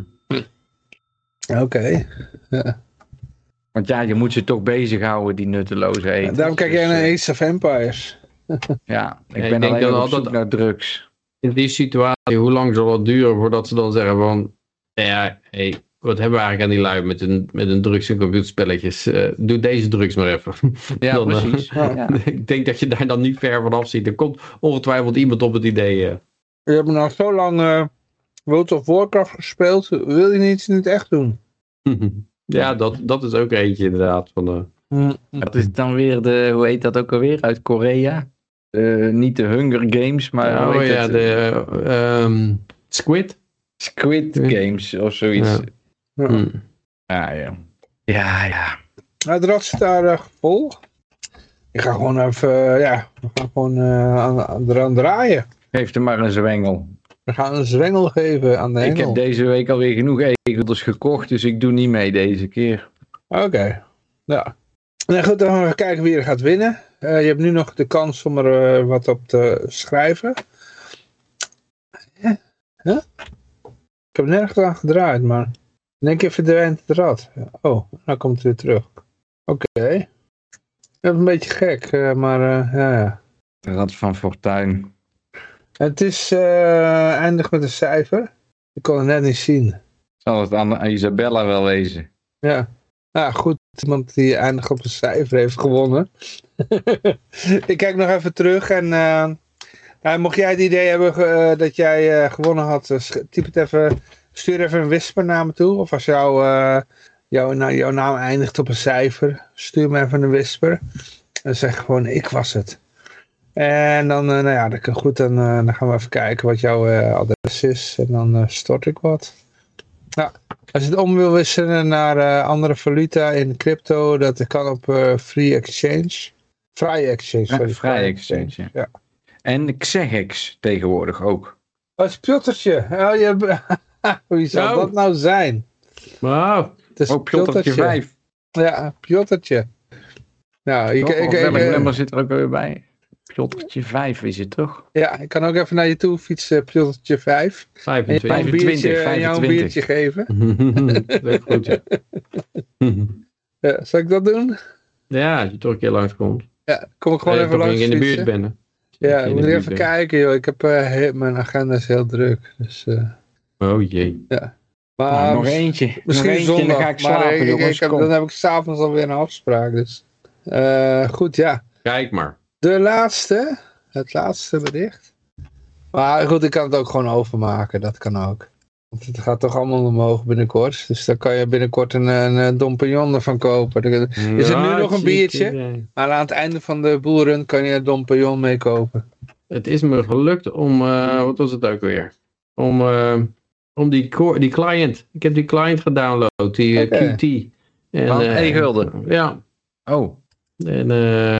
Oké. Ja. Want ja, je moet ze toch bezighouden, die nutteloze eters. Daarom kijk jij Dus, naar eh, Age of Empires. Ja, ik Ja, ik ben denk dat op altijd- zoek naar drugs. In die situatie, hoe lang zal het duren voordat ze dan zeggen van... Ja, hey, wat hebben we eigenlijk aan die lui met een, met een drugs en computerspelletjes? Eh, doe deze drugs maar even. [LAUGHS] Ja, Dan, eh, precies. ja. [LAUGHS] Ja. ik denk dat je daar dan niet ver vanaf ziet. Er komt ongetwijfeld iemand op het idee. eh. Je hebt nou zo lang eh World of Warcraft gespeeld. Wil je iets niet echt doen? [LAUGHS] ja, dat, dat is ook eentje inderdaad. Van, eh, Dat is dan weer de, hoe heet dat ook alweer, uit Korea? Eh, niet de Hunger Games, maar hoe oh heet ja, het? de ehm, Squid. Squid. Games of zoiets. Ja. Ja. Hm. Ja, ja. Ja, ja. Nou, de rad zit daar eh, vol. Ik ga gewoon even, eh, ja, we gaan gewoon eh, aan, aan, eraan draaien. Geef hem maar een zwengel. We gaan een zwengel geven aan de Ik hengel. heb deze week alweer genoeg egels gekocht, dus ik doe niet mee deze keer. Oké, ja. Nou goed, dan gaan we kijken wie er gaat winnen. Eh, je hebt nu nog de kans om er eh, wat op te schrijven. Huh? Huh? Ik heb nergens aan gedraaid, maar in één keer verdwijnt het rad. Oh, nou komt het weer terug. Oké. Dat is een beetje gek, eh, maar ja, ja. De Rad van Fortuin. Het is eh eindig met een cijfer. Ik kon het net niet zien. Zal het aan Isabella wel wezen? Ja. Nou goed, iemand die eindig op een cijfer heeft gewonnen. [LAUGHS] ik kijk nog even terug en eh, nou, mocht jij het idee hebben eh, dat jij gewonnen had, typ het even, stuur even een whisper naar me toe. Of als jouw, jouw, nou, jouw naam eindigt op een cijfer, stuur me even een whisper. En zeg gewoon, ik was het. En dan, eh, nou ja, dat kan goed, dan, eh, dan gaan we even kijken wat jouw eh, adres is. En dan stort ik wat. Nou, als je het om wil wisselen naar andere valuta in crypto, dat kan op Free Exchange. Vrije Exchange, Ja, sorry. Vrije Exchange, ja. ja. En Xegex tegenwoordig ook. Oh, het is Pjottertje. Oh, je... [LAUGHS] Wie zou Oh. dat nou zijn? Wauw. Het is Oh, Pjottertje 5. Ja, Pjottertje. Nou, ik, Oh, ik, ik, welk nummer zit er ook weer bij? Pjottertje 5 is het toch? ja, ik kan ook even naar je toe fietsen, Pjottertje 5. En jou een 25. biertje, 25, en jou een 25. biertje geven. [LAUGHS] dat is goed, ja. [LAUGHS] Ja, zal ik dat doen? ja, als je toch een keer langskomt. Ja, kom ik gewoon Eh, even langs in de buurt binnen. Ja, moet ik buurt even kijken, joh. Ik heb, eh, he- mijn agenda is heel druk. Dus, eh, Oh jee. maar Nou, nog eentje. Nog Misschien eentje en zondag, dan ga ik maar slapen, ik, ik, jongens. ik heb, dan heb ik s'avonds alweer een afspraak. Dus. Eh, goed, ja. Kijk maar. De laatste. Het laatste bericht. Maar goed, ik kan het ook gewoon overmaken. Dat kan ook. Want het gaat toch allemaal omhoog binnenkort. Dus dan kan je binnenkort een, een, een dompignon ervan kopen. Er- Is er nu Ja, nog een biertje? idee. Maar aan het einde van de boelrun kan je een dompignon mee kopen. Het is me gelukt om, eh, wat was het ook weer? Om, eh, om die, die client, ik heb die client gedownload, die eh. QT. En, Van eh, e-gulden. Ja, Oh, en eh,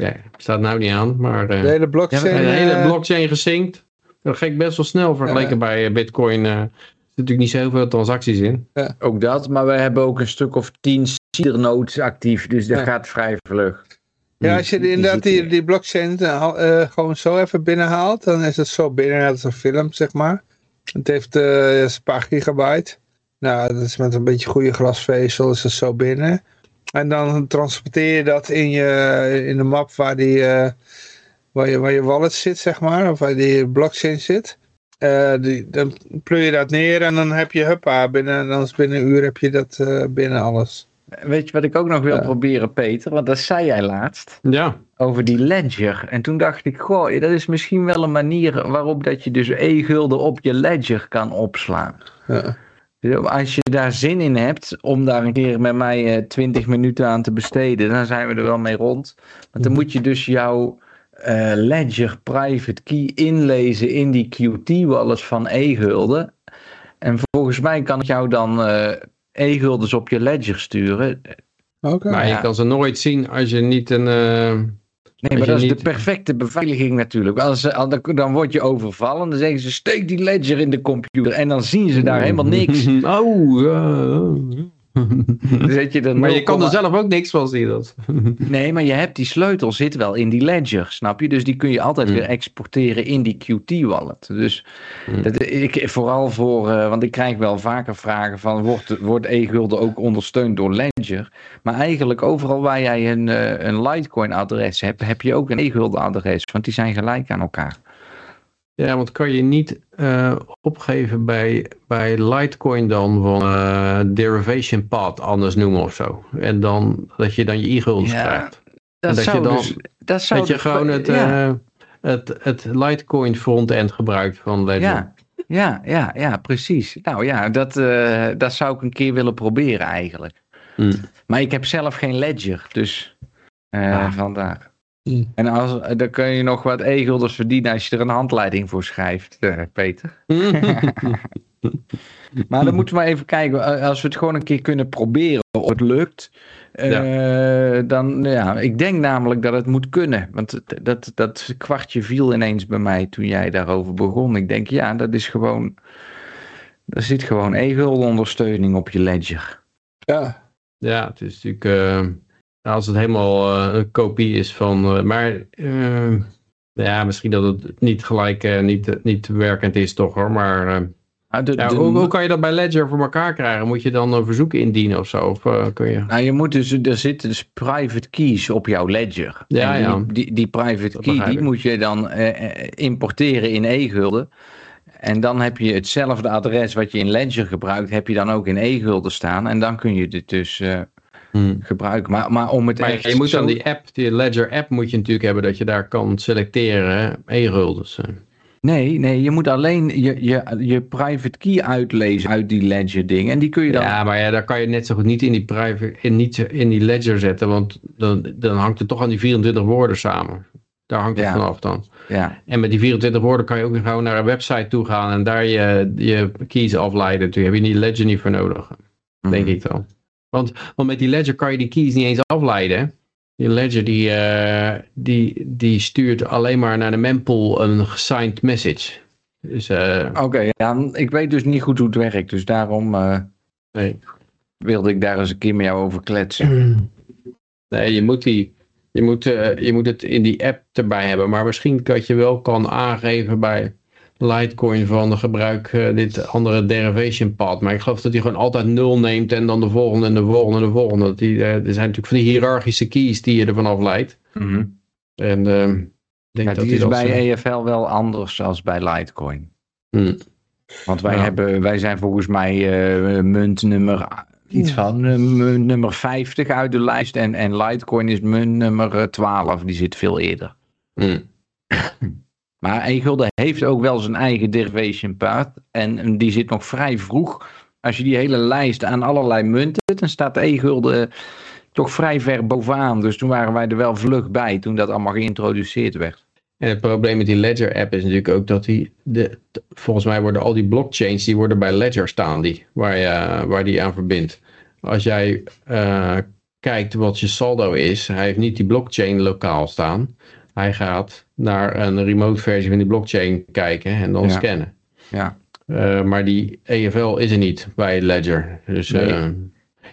ja, staat nou niet aan, maar De eh hele blockchain. de hele eh, blockchain gesinkt. Dat ging best wel snel vergeleken Ja. bij eh, Bitcoin. eh, er zitten natuurlijk niet zoveel transacties in. ook dat. Maar we hebben ook een stuk of tien seedernodes actief. Dus dat Ja. gaat vrij vlug. Ja, als je die- inderdaad die, die blockchain gewoon zo even binnenhaalt, dan is het zo binnen, als een film, zeg maar. Het heeft eh, is een paar gigabyte. Nou, dat is met een beetje goede glasvezel, is het zo binnen. En dan transporteer je dat in, je, in de map waar, die, eh, waar, je, waar je wallet zit, zeg maar, of waar die blockchain zit. Eh, die, dan pleur je dat neer en dan heb je, huppa, binnen, dan is binnen een uur heb je dat eh, binnen alles. Weet je wat ik ook nog wil proberen, Peter? Want dat zei jij laatst. Ja, Over die ledger. En toen dacht ik, goh, dat is misschien wel een manier waarop dat je dus e-gulden op je ledger kan opslaan. Ja. Als je daar zin in hebt om daar een keer met mij eh, 20 minuten aan te besteden, dan zijn we er wel mee rond. Want dan moet je dus jouw eh, ledger private key inlezen in die QT-wallet van e-gulden. En volgens mij kan ik jou dan eh e-guldens op je ledger sturen. Oké. maar ja. je kan ze nooit zien als je niet een, Nee, maar dat is niet- de perfecte beveiliging natuurlijk. Als, dan, dan word je overvallen, dan zeggen ze steek die ledger in de computer en dan zien ze daar helemaal niks. [LAUGHS] Oh, ja. [LAUGHS] Dan zet je er Maar je kan er 0,8 zelf ook niks van zien. Dat. [LAUGHS] Nee, maar je hebt die sleutel zit wel in die ledger, snap je? Dus die kun je altijd Hmm. weer exporteren in die Qt-wallet. Dus Hmm. dat, ik, vooral voor, eh, want ik krijg wel vaker vragen van, wordt, wordt e-gulden ook ondersteund door Ledger? Maar eigenlijk overal waar jij een, eh, een Litecoin-adres hebt, heb je ook een e-gulden-adres, want die zijn gelijk aan elkaar. Ja, want kan je niet eh, opgeven bij, bij Litecoin dan van eh, derivation path anders noemen of zo. En dan dat je dan je e-guldens Ja, krijgt. Dat, dat zou je dan- dus, dat zou Dat je dus- gewoon het, ja. eh, het, het Litecoin frontend gebruikt van Ledger. Ja, ja, ja, ja, precies. Nou ja, dat, dat zou ik een keer willen proberen eigenlijk. Hm. Maar ik heb zelf geen ledger, dus Ah. vandaar. Hm. En als, dan kun je nog wat e-gulders verdienen als je er een handleiding voor schrijft, eh, Peter. [LAUGHS] Maar dan moeten we even kijken, eh, als we het gewoon een keer kunnen proberen of het lukt. eh, Dan, ja, ik denk namelijk dat het moet kunnen. Want dat, dat kwartje viel ineens bij mij toen jij daarover begon. Ik denk, ja, dat is gewoon, er zit gewoon e-gulden ondersteuning op je ledger. Ja. Ja, het is natuurlijk, eh, als het helemaal eh, een kopie is van, eh, maar eh, ja, misschien dat het niet gelijk eh, niet, niet werkend is toch hoor, maar de- ja, de- hoe, hoe kan je dat bij Ledger voor elkaar krijgen? Moet je dan een verzoek indienen of zo? Of kun je... Nou, je moet dus, er zitten dus private keys op jouw ledger. Ja, En ja. Die, die, die private Dat key, die moet je dan importeren in e-gulden. En dan heb je hetzelfde adres wat je in Ledger gebruikt, heb je dan ook in e-gulden staan. En dan kun je dit dus eh, gebruiken. Maar, maar om het Maar echt je moet dan die app, die Ledger app moet je natuurlijk hebben dat je daar kan selecteren, e-guldens. eh. Nee, nee, je moet alleen je, je, je private key uitlezen uit die Ledger ding. En die kun je dan... Ja, maar ja, daar kan je net zo goed niet in die, private, in, niet in die ledger zetten, want dan, dan hangt het toch aan die 24 woorden samen. Daar hangt het Ja. vanaf dan. Ja, En met die 24 woorden kan je ook gewoon naar een website toe gaan en daar je, je keys afleiden. Toen heb je die ledger niet voor nodig, denk Mhm. ik dan. Want, want met die ledger kan je die keys niet eens afleiden. Die ledger die, eh, die, die stuurt alleen maar naar de mempool een gesigned message. Dus eh, Oké, ja, ik weet dus niet goed hoe het werkt. Dus daarom eh, nee. wilde ik daar eens een keer met jou over kletsen. [CLEARS THROAT] Nee, je moet, die, je, moet, eh, je moet het in die app erbij hebben. Maar misschien dat je wel kan aangeven bij Litecoin van gebruik eh, dit andere derivation pad. Maar ik geloof dat hij gewoon altijd nul neemt en dan de volgende en de volgende en de volgende. Dat die, eh, er zijn natuurlijk van die hiërarchische keys die je ervan afleidt. Mhm. En eh, ik denk Ja, dat die is dat, bij EFL wel anders dan bij Litecoin. hm. Want wij, hebben, wij zijn volgens mij eh, munt nummer, iets van munt nummer 50 uit de lijst. En, en Litecoin is munt nummer eh, 12. Die zit veel eerder. Hm. [CLEARS THROAT] Maar e-gulden heeft ook wel zijn eigen derivation path. En die zit nog vrij vroeg. Als je die hele lijst aan allerlei munten, dan staat e-gulden eh, toch vrij ver bovenaan. Dus toen waren wij er wel vlug bij toen dat allemaal geïntroduceerd werd. En het probleem met die Ledger app is natuurlijk ook dat die, de, volgens mij worden al die blockchains, die worden bij Ledger staan, die, waar, je, waar die aan verbindt. Als jij eh, kijkt wat je saldo is, hij heeft niet die blockchain lokaal staan. Hij gaat naar een remote versie van die blockchain kijken en dan Ja. scannen. Ja. Eh, maar die EFL is er niet bij Ledger. Dus Nee. eh,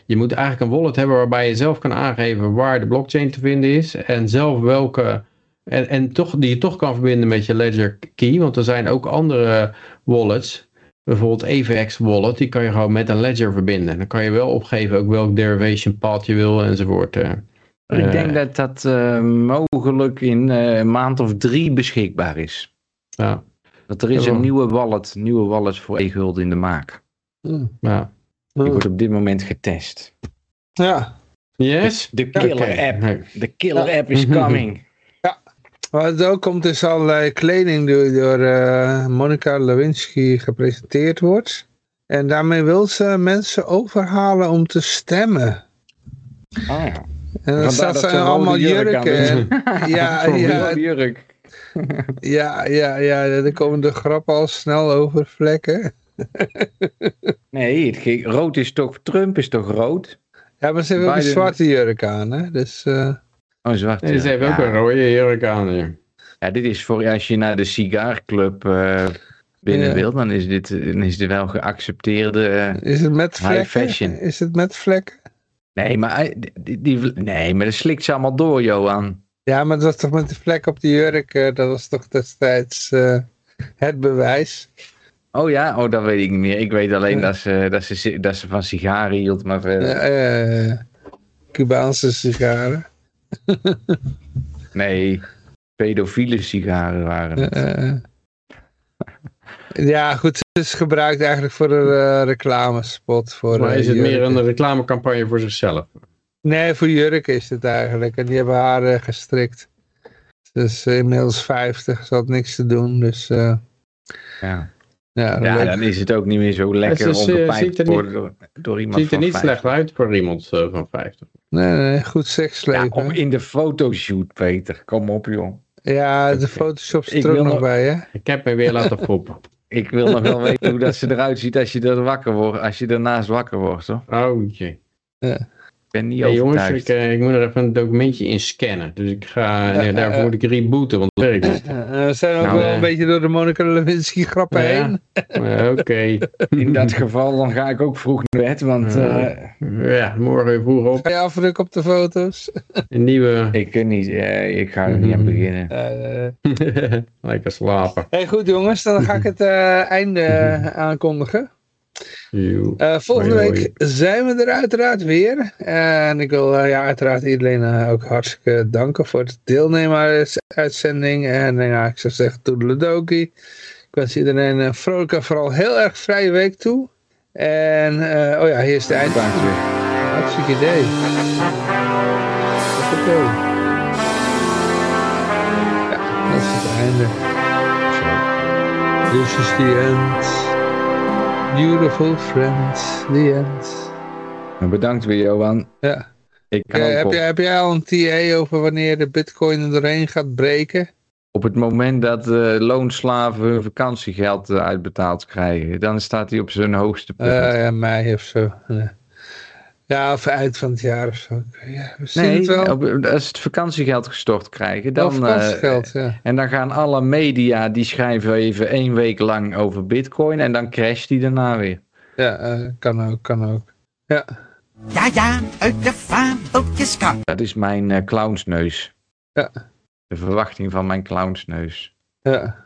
je moet eigenlijk een wallet hebben waarbij je zelf kan aangeven waar de blockchain te vinden is. En zelf welke. En, en toch, die je toch kan verbinden met je Ledger key. Want er zijn ook andere wallets. Bijvoorbeeld AVX wallet. Die kan je gewoon met een Ledger verbinden. Dan kan je wel opgeven ook welk derivation path je wil enzovoort. Ik Eh, denk dat dat eh, mogelijk in eh, een maand of drie beschikbaar is. Ja, Dat er is Ja. een nieuwe wallet, nieuwe wallet voor e-gulden in de maak. ja. Die wordt op dit moment getest. Ja. Yes? De killer app. Nee. De killer app is [LAUGHS] coming. Wat ook komt is allerlei kleding die door eh, Monica Lewinsky gepresenteerd wordt. En daarmee wil ze mensen overhalen om te stemmen. Ah, ja. En Vandaar dan staat dat ze allemaal jurk jurken. En, [LAUGHS] ja, ja, jurk. [LAUGHS] ja, ja, ja, dan komen de grappen al snel over vlekken. [LAUGHS] Nee, het ging- rood is toch, Trump is toch rood? Ja, maar ze hebben ook een zwarte jurk aan, hè. Dus, eh, Oh, zwart. En ze ja. hebben ook Ja. een rode jurk aan hier. Ja, dit is voor als je naar de sigaarclub eh, binnen Ja. wilt, dan is dit, dan is dit wel geaccepteerde. eh, Is het met High vlekken? fashion. Is het met vlekken? Nee, maar, die, die- nee, maar dat slikt ze allemaal door, Johan. Ja, maar dat was toch met de vlek op de jurk, eh, dat was toch destijds eh, het bewijs. Oh ja, oh, dat weet ik niet meer. Ik weet alleen Ja. dat, ze, dat, ze, dat ze van sigaren hield, maar verder. Ja, Cubaanse sigaren. [LAUGHS] Nee, pedofiele sigaren waren het. Ja, goed, het is gebruikt eigenlijk voor een eh, reclamespot. Voor, Maar eh, is het meer een reclamecampagne voor zichzelf? Nee, voor jurk is het eigenlijk. En die hebben haar eh, gestrikt. Dus inmiddels 50, ze had niks te doen. Dus eh, Ja. ja, dan ja, leuk. dan is het ook niet meer zo lekker is, om gepijpt ziet te niet- worden door, door iemand Ziet er niet 50. slecht uit voor iemand eh, van 50. nee, nee, goed seksleven. Ja, om in de fotoshoot, Peter. Kom op, joh. Ja, de Photoshop zit er ook nog nog- bij, hè? Ik heb me weer laten [LAUGHS] foppen. Ik wil nog wel weten hoe dat ze eruit ziet als je er wakker wordt, als je ernaast wakker wordt, hoor. Oh jee. Ik ben niet Hey, jongens, ik, eh, ik moet er even een documentje inscannen. Dus ik ga, nee, daarvoor moet ik rebooten, want dat werkt niet. Eh, we zijn ook Nou, wel eh. een beetje door de Monica Lewinsky grappen Ja. heen. [LAUGHS] Eh, Oké. [LAUGHS] In dat geval dan ga ik ook vroeg naar bed, want Ja. eh, Ja, morgen vroeg op. Ga je afdrukken op de foto's? [LAUGHS] Een nieuwe... ik, kan niet, eh, ik ga er niet aan Mhm. beginnen. Eh, Lekker slapen. hey, goed jongens, dan ga ik het eh, einde eh, aankondigen. Eh, volgende Hoi, week zijn we er uiteraard weer. En ik wil eh, ja, uiteraard iedereen eh, ook hartstikke danken voor het deelnemen aan deze uitzending. En ja, ik zou zeggen toedeledokie. Ik wens iedereen een vrolijke vooral heel erg vrije week toe. En oh ja, hier is de eind. Dank je. Hartstikke idee. Hoppakee. Ja, dat is het einde. This is the end. Beautiful friends, the end. En Bedankt weer, Johan. Ja. Ik kan Eh, heb, jij, heb jij al een TA over wanneer de bitcoin er doorheen gaat breken? op het moment dat eh, loonslaven hun vakantiegeld eh, uitbetaald krijgen, dan staat hij op zijn hoogste punt. Ja, mei of zo. Ja. Ja, of eind van het jaar of zo. Ja, we zien nee, het wel. op- als ze het vakantiegeld gestort krijgen, Dan, eh, vakantiegeld, ja. en dan gaan alle media, die schrijven even één week lang over bitcoin en dan crasht die daarna weer. Ja, eh, kan ook, kan ook. Ja, Ja, ja, uit de fabeltjes kan. Dat is mijn eh, clownsneus. Ja. De verwachting van mijn clownsneus. ja.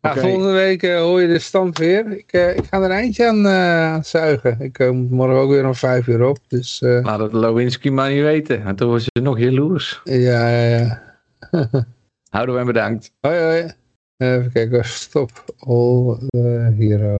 Volgende week eh, hoor je de stand weer. Ik, eh, ik ga er een eindje aan, eh, aan zuigen. Ik moet morgen ook weer om vijf uur op. Dus Laat het Lewinsky maar niet weten, want dan worden ze nog jaloers. ja, ja, ja. [LAUGHS] Houden we bedankt. Hoi, hoi. Even kijken, stop all the hero.